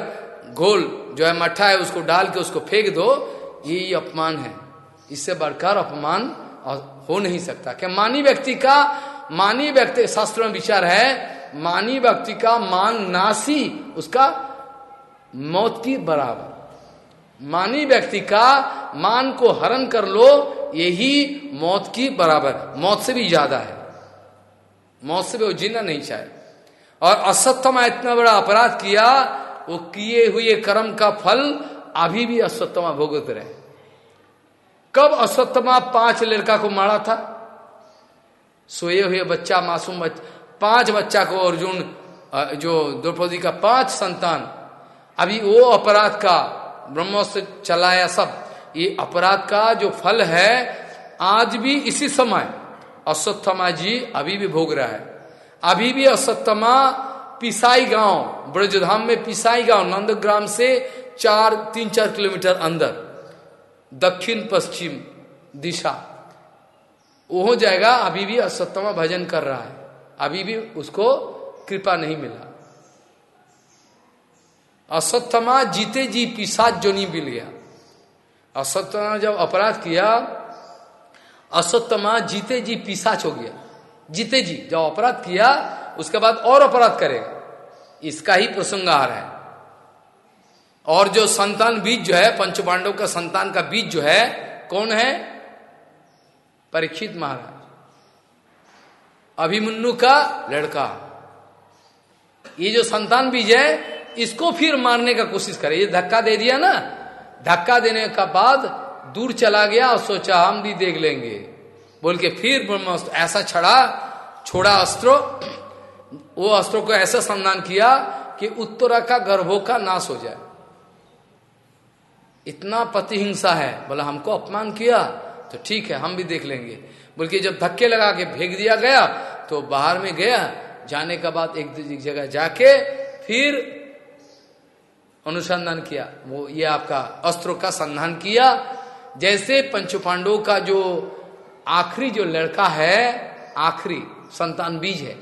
घोल जो है, मट्ठा है, उसको डाल के उसको फेंक दो, यही अपमान है। इससे बढ़कर अपमान हो नहीं सकता। क्या मानी व्यक्ति का, मानी व्यक्ति, शास्त्र में विचार है, मानी व्यक्ति का मान नासी, उसका मौत की बराबर। मानी व्यक्ति का मान को हरण कर लो, यही मौत की बराबर। मौत से भी ज़्यादा है। मौत से भी वो जीना नहीं चाहे। और असत्यमा इतना बड़ा अपराध किया, वो किए हुए कर्म का फल अभी भी असत्यमा भोगत रहे। कब असत्यमा पाँच लड़का को मारा था? सोए हुए बच्चा मासूम बच्चा पाँच बच्चा को अर्जुन जो द्रौपदी का पाँच संतान, अभी वो अपराध का ब्रह्मोत्सव चलाया सब, ये अपराध का जो फल है, आज भी इसी समय अश्वत्थमा जी अभी भी भोग रहा है। अभी भी अश्वत्थमा पिसाई गाँव, ब्रजधाम में पिसाई गाँव, नंदग्राम से चार, तीन चार किलोमीटर अंदर। दक्षिण पश्चिम दिशा, वो हो जाएगा, अभी भी अश्वत्थमा भजन कर रहा है। अभी भी उसको कृपा नहीं मिला। अश्वत्थमा जीते जी पिसाच जोनी मिल गया। अश्वत्थमा जब अपराध किया अश्वत्थमा जीते जी पिसाच हो गया। जीते जी, जब अपराध किया, उसके बाद और अपराध करेगा। इसका ही प्रसंग आ रहा है। और जो संतान बीज जो है पंच पांडव का संतान का बीज जो है, कौन है? परीक्षित महाराज। अभिमन्यु का लड़का। ये जो संतान बीज है, इसको फिर मारने का कोशिश करे। ये धक्का दे दिया ना। धक्का देने का बाद दूर चला गया और सोचा, हम भी देख लेंगे। बोल के फिर ऐसा छड़ा, छोड़ा अस्त्रो। वो अस्त्रों को ऐसा संधान किया कि उत्तरा का गर्भों का नाश हो जाए। इतना प्रतिहिंसा है, बोला, हमको अपमान किया? तो ठीक है, हम भी देख लेंगे। बल्कि जब धक्के लगा के फेंक दिया गया तो बाहर में गया, जाने के बाद एक जगह जाके फिर अनुसंधान किया। वो, ये आपका अस्त्रों का संधान किया। जैसे पंच पांडवों का जो आखिरी जो लड़का है, आखिरी संतान बीज है,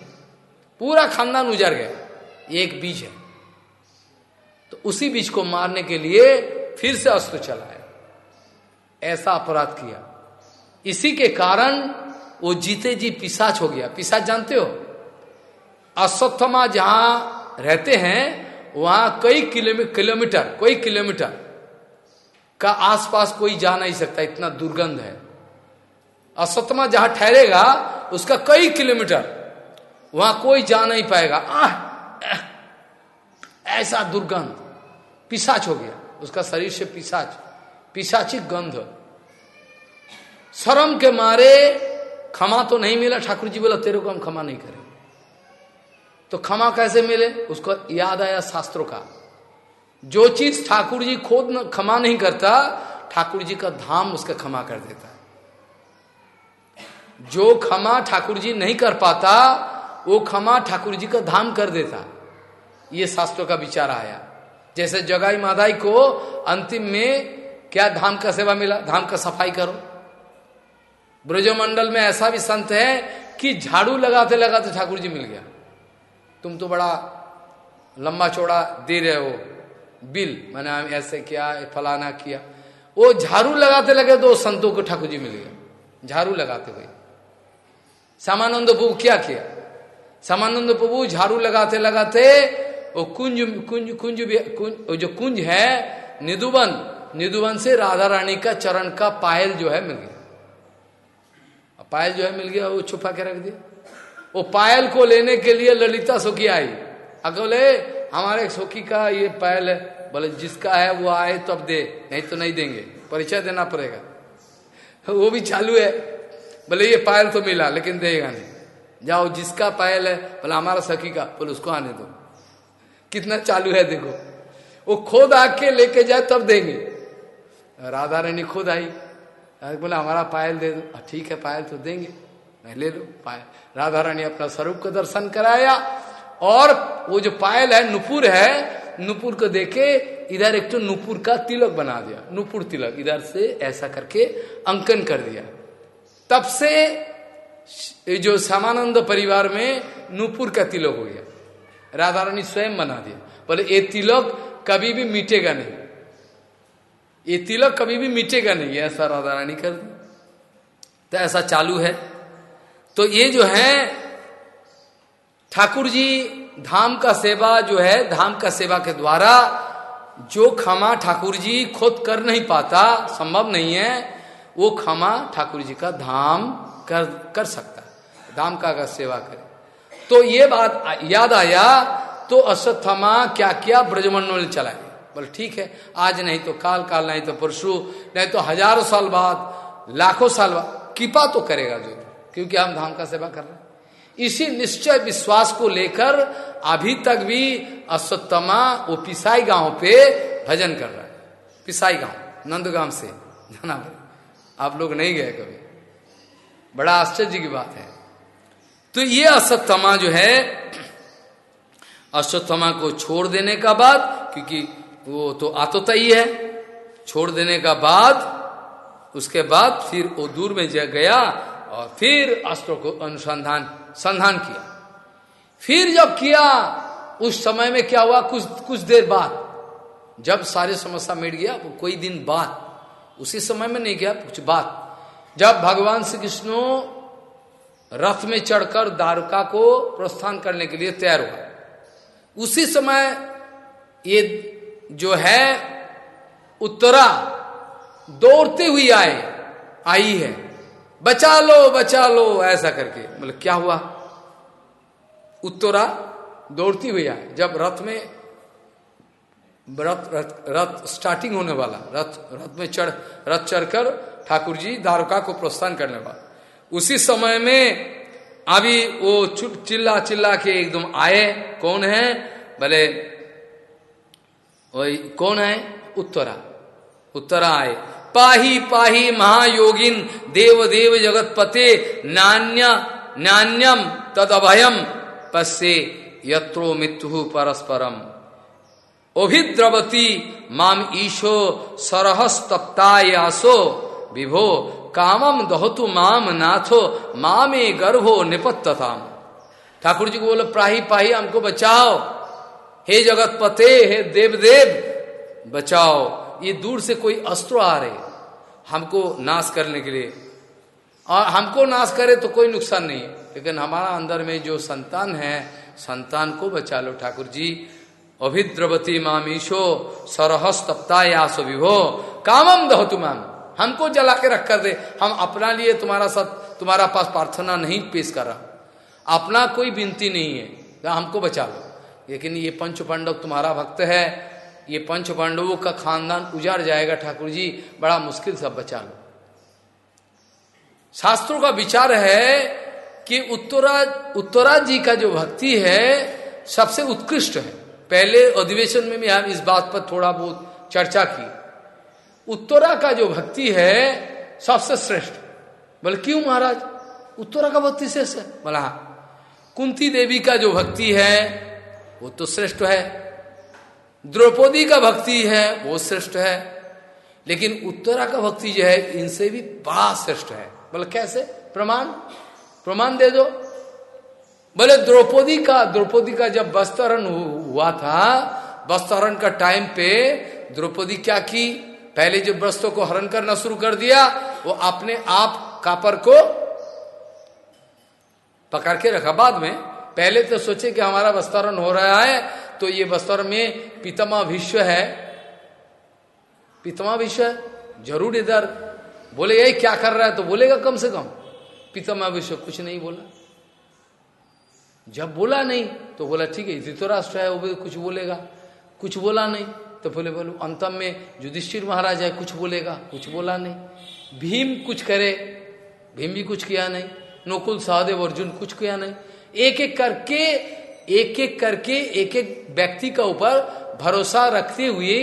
पूरा खानदान उजर गया, एक बीज है। तो उसी बीज को मारने के लिए फिर से अस्त्र चलाया। ऐसा अपराध किया। इसी के कारण वो जीते जी पिसाच हो गया। पिसाच जानते हो? अश्वत्थमा जहाँ रहते हैं, वहाँ कई किलोमीटर किलोमीटर, कई किलोमीटर का आसपास कोई जा नहीं सकता। इतना दुर्गंध है। अश्वत्थमा जहाँ ठहरेगा, उसका कई किलोमीटर, वहाँ कोई जा नहीं पाएगा। ऐसा दुर्गंध। पिसाच हो गया। उसका शरीर से पिसाच पिसाची गंध। शर्म के मारे क्षमा तो नहीं मिला, ठाकुर जी बोला, तेरे को हम क्षमा नहीं करें तो क्षमा कैसे मिले? उसको याद आया शास्त्रों का। जो चीज़ ठाकुर जी खुद क्षमा नहीं करता, ठाकुर जी का धाम उसका क्षमा कर देता है। जो क्षमा ठाकुर जी नहीं कर पाता, वो क्षमा ठाकुर जी का धाम कर देता। ये शास्त्रों का विचार आया। जैसे जगाई माधाई को अंतिम में क्या धाम का सेवा मिला? धाम का सफ़ाई करो। ब्रजमंडल में ऐसा भी संत है कि झाड़ू लगाते लगाते ठाकुर जी मिल गया। तुम तो बड़ा लंबा चौड़ा दे रहे हो। बिल, मैंने ऐसे किया, फलाना किया। वो झाड़ू लगाते लगे तो संतों को ठाकुर जी मिल गया। झाड़ू लगाते हुए। सामानंद प्रभु क्या किया? सामानंद प्रभु झाड़ू लगाते लगाते वो कुंज कुंज कुंज भी, कुंज जो कुंज है निधुवन निधुवन से राधा रानी का चरण का पायल जो है मिल गया। पायल जो है मिल गया, वो छुपा के रख दिया। वो पायल को लेने के लिए ललिता सुखी आई। बोले, हमारे सुखी का ये पायल है। बोले, जिसका है वो आए तब दे, नहीं तो नहीं देंगे। परिचय देना पड़ेगा। वो भी चालू है। बोले, ये पायल तो मिला, लेकिन देगा नहीं। जाओ, जिसका पायल है, बोले, हमारा सखी का, बोले, उसको आने दो। कितना चालू है देखो। वो खुद आके लेके जाए तब देंगे। राधा रानी खुद आई। बोला, हमारा पायल दे दो। ठीक है, पायल तो देंगे। मैं ले लो पायल। राधा रानी अपना स्वरूप का दर्शन कराया। और वो जो पायल है, नुपुर है, नुपुर को देखे, इधर एक तो नुपुर का तिलक बना दिया। नुपुर तिलक इधर से ऐसा करके अंकन कर दिया। तब से जो श्यामानंद परिवार में नुपुर का तिलक हो गया। राधा रानी स्वयं बना दिया। बोले, ये तिलक कभी भी मिटेगा नहीं। ये तिलक कभी भी मिटेगा नहीं। ऐसा राधा रानी कर दी। तो ऐसा चालू है। तो ये जो है ठाकुर जी धाम का सेवा जो है, धाम का सेवा के द्वारा जो क्षमा ठाकुर जी खुद कर नहीं पाता, संभव नहीं है, वो क्षमा ठाकुर जी का धाम कर कर सकता है। धाम का अगर सेवा करे। तो ये बात याद आया तो अश्वत्थमा क्या किया? ब्रजमंडल चलाए बोले, ठीक है, आज नहीं तो काल काल नहीं तो परसों नहीं तो हज़ारों साल बाद, लाखों साल बाद, कृपा तो करेगा जो क्योंकि हम धाम का सेवा कर रहे हैं। इसी निश्चय विश्वास को लेकर अभी तक भी अश्वत्थमा वो पिसाई गाँव पे भजन कर रहा है। पिसाई गाँव, नंदगांव से। जाना आप लोग नहीं गए कभी? बड़ा आश्चर्य की बात है। तो ये अश्वत्थमा जो है अश्वत्थमा को छोड़ देने का बाद, क्योंकि वो तो आतोता ही है छोड़ देने का बाद, उसके बाद फिर वो दूर में गया और फिर अस्त्रों को अनुसंधान, संधान किया। फिर जब किया, उस समय में क्या हुआ? कुछ कुछ देर बाद। जब सारे समस्या मिट गया, वो कोई दिन बाद। उसी समय में नहीं गया, कुछ बात जब भगवान श्री कृष्ण रथ में चढ़कर द्वारका को प्रस्थान करने के लिए तैयार हुआ। उसी समय ये जो है, उत्तरा दौड़ते हुई आए, आई है। बचा लो बचा लो ऐसा करके। मतलब क्या हुआ? उत्तरा दौड़ती हुई आए। जब रथ में, रथ रथ रथ स्टार्टिंग होने वाला, रथ रथ में चढ़, रथ चढ़कर ठाकुर जी द्वारका को प्रस्थान करने वाला। उसी समय में अभी वो चिल्ला चिल्ला के एकदम आए, कौन है? भले वही कौन है? उत्तरा। उत्तरा आए। पाही पाही महायोगिन देव देव जगत पते नान्य नान्यम तद अभयम पश्ये यत्रो मित्रु परस्परम। अभिद्रवती माम ईशो सरहस्तप्तायासो विभो कामम दहतु माम नाथो, मामे गर्भो निपत्तथाम ठाकुर जी को बोलो, प्राही पाही, हमको बचाओ। हे जगत पते हे देव देव बचाओ। ये दूर से कोई अस्त्र आ रहे। हमको नाश करने के लिए। और हमको नाश करे तो कोई नुकसान नहीं। लेकिन हमारा अंदर में जो संतान है, संतान को बचा लो ठाकुर जी अभिद्रवती मामीशो सरहस तप्तायासो विभो। कामम दहतु माम। हमको जला के रख कर दे। हम अपना लिए तुम्हारा साथ, तुम्हारा पास प्रार्थना नहीं पेश कर रहा। अपना कोई विनती नहीं है। तो हमको बचा लो। लेकिन ये पंच पांडव तुम्हारा भक्त है। ये पंच पांडवों का खानदान उजाड़ जाएगा, ठाकुर जी। बड़ा मुश्किल से बचा लो। शास्त्रों का विचार है कि उत्तरा उत्तरा जी का जो भक्ति है, सबसे उत्कृष्ट है। पहले अधिवेशन में भी हम इस बात पर थोड़ा बहुत चर्चा की। उत्तरा का जो भक्ति है, सबसे श्रेष्ठ। बोले, क्यों महाराज? उत्तरा का भक्ति श्रेष्ठ है बोला, कुंती देवी का जो भक्ति है, वो तो श्रेष्ठ है। द्रौपदी का भक्ति है, वो श्रेष्ठ है। लेकिन उत्तरा का भक्ति जो है, इनसे भी बड़ा श्रेष्ठ है। बोले, कैसे? प्रमाण? प्रमाण दे दो। बोले, द्रौपदी का द्रौपदी का जब वस्त्रण हुआ था, वस्त्रण का टाइम पे द्रौपदी क्या की? पहले जो वस्त्रों को हरण करना शुरू कर दिया, वो अपने आप कापर को पकड़ के रखा। बाद में, पहले तो सोचे कि हमारा वस्त्रण हो रहा है तो ये वस्त्र में पितमा विश्व है। पितमा विश्व ज़रूर इधर। बोले, यही क्या कर रहा है? तो बोलेगा, कम से कम। पितमा विश्व कुछ नहीं बोला। जब बोला नहीं तो बोला, ठीक है धृतराष्ट्र है, वो भी कुछ बोलेगा। कुछ बोला नहीं। तो बोले, बोलो, अंतम में युधिष्ठिर महाराज है, कुछ बोलेगा, कुछ बोला नहीं। भीम कुछ करे, भीम भी कुछ किया नहीं। नकुल सहदेव अर्जुन कुछ किया नहीं। एक एक करके एक एक करके एक एक व्यक्ति का ऊपर भरोसा रखते हुए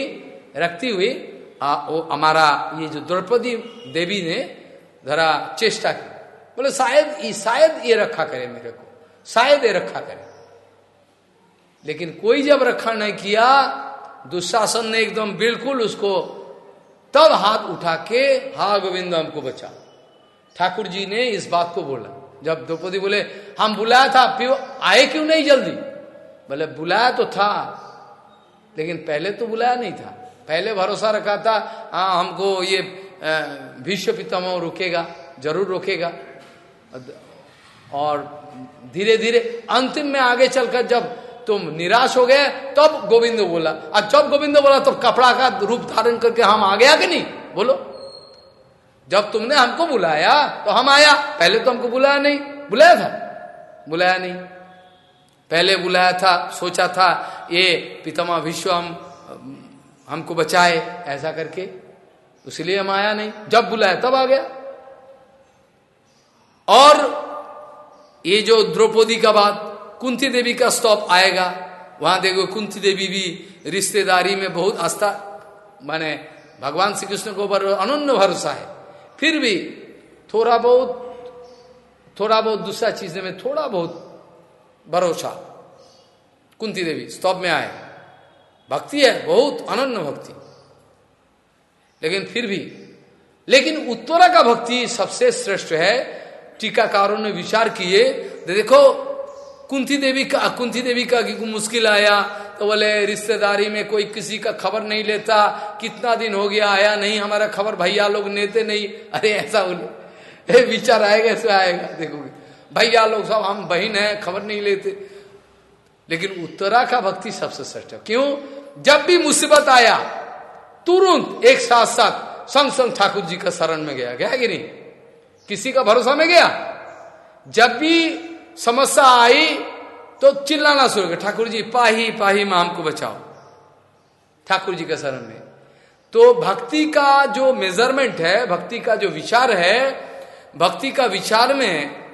रखते हुए हमारा ये जो द्रौपदी देवी ने धरा चेष्टा की। बोले, शायद शायद ये रखा करे मेरे को, शायद ये रखा करे। लेकिन कोई जब रखा नहीं किया दुशासन ने एकदम बिल्कुल उसको तब हाथ उठा के हा गोविंद हमको बचा। ठाकुर जी ने इस बात को बोला। जब द्रौपदी बोले, हम बुलाया था, फिर आए क्यों नहीं जल्दी? बोले, बुलाया तो था, लेकिन पहले तो बुलाया नहीं था। पहले भरोसा रखा था हाँ हमको ये भीष्म पितामह रोकेगा, ज़रूर रोकेगा। और धीरे धीरे अंतिम में आगे चलकर जब तुम निराश हो गए, तब गोविंद बोला। और जब गोविंद बोला तो कपड़ा का रूप धारण करके हम आ गया कि नहीं? बोलो। जब तुमने हमको बुलाया तो हम आया। पहले तो हमको बुलाया नहीं। बुलाया था? बुलाया नहीं। पहले बुलाया था, सोचा था, ये पितामा विश्व हम, हमको बचाए। ऐसा करके। इसलिए हम आया नहीं। जब बुलाया, तब आ गया। और ये जो द्रौपदी का बात कुंती देवी का स्टॉप आएगा। वहाँ देखो कुंती देवी भी रिश्तेदारी में बहुत आस्था, माने भगवान श्री कृष्ण को ऊपर अनन्य भरोसा है। फिर भी थोड़ा बहुत थोड़ा बहुत दूसरा चीज़ में थोड़ा बहुत भरोसा कुंती देवी स्तब में आए। भक्ति है, बहुत अनन्य भक्ति। लेकिन फिर भी, लेकिन उत्तरा का भक्ति सबसे श्रेष्ठ है। टीकाकारों ने विचार किए, देखो कुंती देवी का, कुंती देवी का मुश्किल आया तो बोले, रिश्तेदारी में कोई किसी का खबर नहीं लेता, कितना दिन हो गया, आया नहीं, हमारा खबर भैया लोग लेते नहीं। अरे, ऐसा बोले। विचार आएगा, ऐसे आएगा देखोगे भैया लोग सब, हम बहन है, खबर नहीं लेते। लेकिन उत्तरा का भक्ति सबसे श्रेष्ठ है। क्यों? जब भी मुसीबत आया, तुरंत एक साथ साथ संग संग ठाकुर जी का शरण में गया। गया कि नहीं? किसी का भरोसा में गया? जब भी समस्या आई तो चिल्लाना शुरू कर ठाकुर जी, पाही पाही माम को बचाओ। ठाकुर जी के शरण में। तो भक्ति का जो मेज़रमेंट है, भक्ति का जो विचार है, भक्ति का विचार में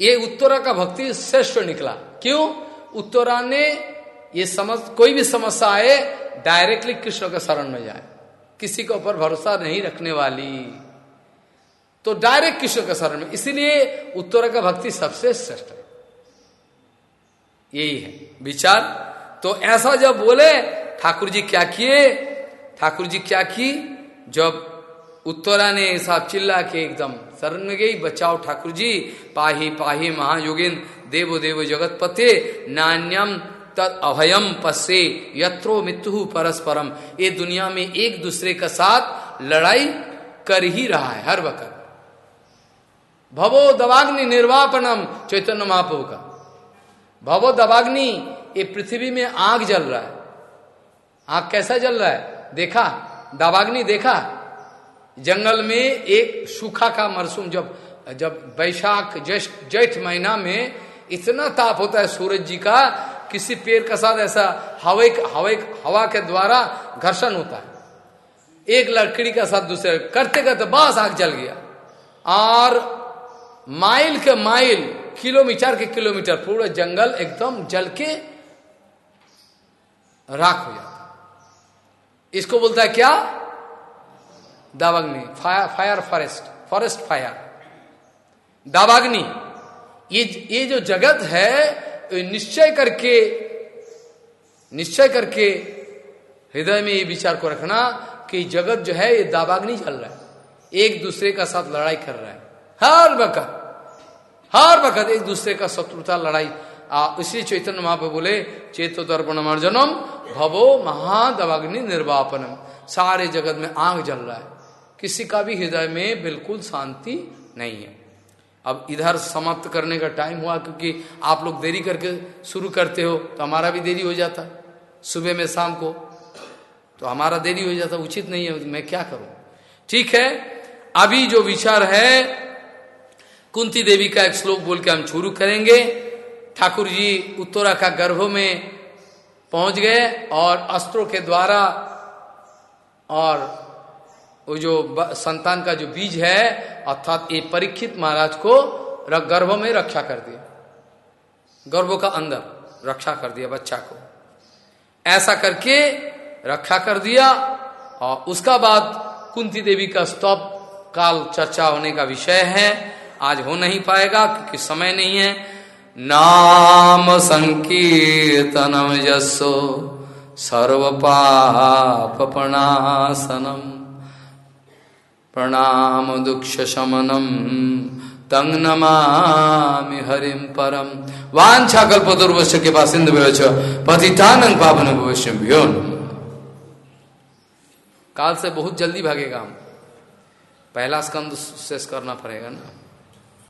ये उत्तरा का भक्ति श्रेष्ठ निकला। क्यों? उत्तरा ने ये समझ, कोई भी समस्या आए डायरेक्टली कृष्ण के शरण में जाए। किसी के ऊपर भरोसा नहीं रखने वाली। तो डायरेक्ट कृष्ण के शरण में। इसीलिए उत्तरा का भक्ति सबसे श्रेष्ठ है। यही है। विचार। तो ऐसा जब बोले ठाकुर जी क्या किए? ठाकुर जी क्या की? जब उत्तरा ने साहब चिल्ला के एकदम शरण में गई, बचाओ ठाकुर जी पाही पाही महायोगिन, देवो देव जगत पते नान्यम तद अभयम पसे यत्रो मृत्यु परस्परम। ये दुनिया में एक दूसरे का साथ लड़ाई कर ही रहा है, हर वक्त। भवो दवाग्नि निर्वापनम चैतन्य महापो का भवो दवाग्नि, ये पृथ्वी में आग जल रहा है। आग कैसा जल रहा है? देखा? दवाग्नि देखा? जंगल में एक सूखा का मरसूम जब जब बैशाख ज्येष्ठ जेठ महीना में इतना ताप होता है सूरज जी का, किसी पेड़ का साथ ऐसा हवा हवा हवा के द्वारा घर्षण होता है। एक लकड़ी का साथ दूसरे करते करते बस आग जल गया। और माइल के माइल, किलोमीटर के किलोमीटर, पूरा जंगल एकदम जल के राख हो जाता इसको बोलता है क्या? दावाग्नि fire fire forest forest fire दावाग्नि, ये ये जो जगत है निश्चय करके निश्चय करके हृदय में ये विचार को रखना कि जगत जो है, ये दावाग्नि चल रहा है। एक दूसरे का साथ लड़ाई कर रहा है। हर वक्त हर वक्त एक दूसरे का शत्रुता लड़ाई। इसलिए चैतन्य महाप्रभु बोले, चेतो तर्पण अर्जनम भवो महादवाग्नि निर्वापनम। सारे जगत में आग जल रहा है। किसी का भी हृदय में बिल्कुल शांति नहीं है। अब इधर समाप्त करने का टाइम हुआ, क्योंकि आप लोग देरी करके शुरू करते हो तो हमारा भी देरी हो जाता सुबह में शाम को तो हमारा देरी हो जाता, उचित नहीं है, मैं क्या करूँ? ठीक है, अभी जो विचार है कुंती देवी का एक श्लोक बोल के हम शुरू करेंगे। ठाकुर जी उत्तरा का गर्भ में पहुँच गए और अस्त्रों के द्वारा और वो जो संतान का जो बीज है, अर्थात ये परीक्षित महाराज को गर्भ में रक्षा कर दिया। गर्भ का अंदर रक्षा कर दिया बच्चा को। ऐसा करके रक्षा कर दिया और उसका बाद कुंती देवी का स्तोप काल चर्चा होने का विषय है। आज हो नहीं पाएगा क्योंकि समय नहीं है। नाम संकीर्तनम यशो सर्व पाप प्रणासनम प्रणाम दुक्ष शमनम तंग नमामि हरिम परम। वांछा कल्पतुर्वश्य के पास सिंधु पतितानंग पावन भविष्य काल से बहुत जल्दी भागेगा हम। पहला स्कंद शेष करना पड़ेगा ना।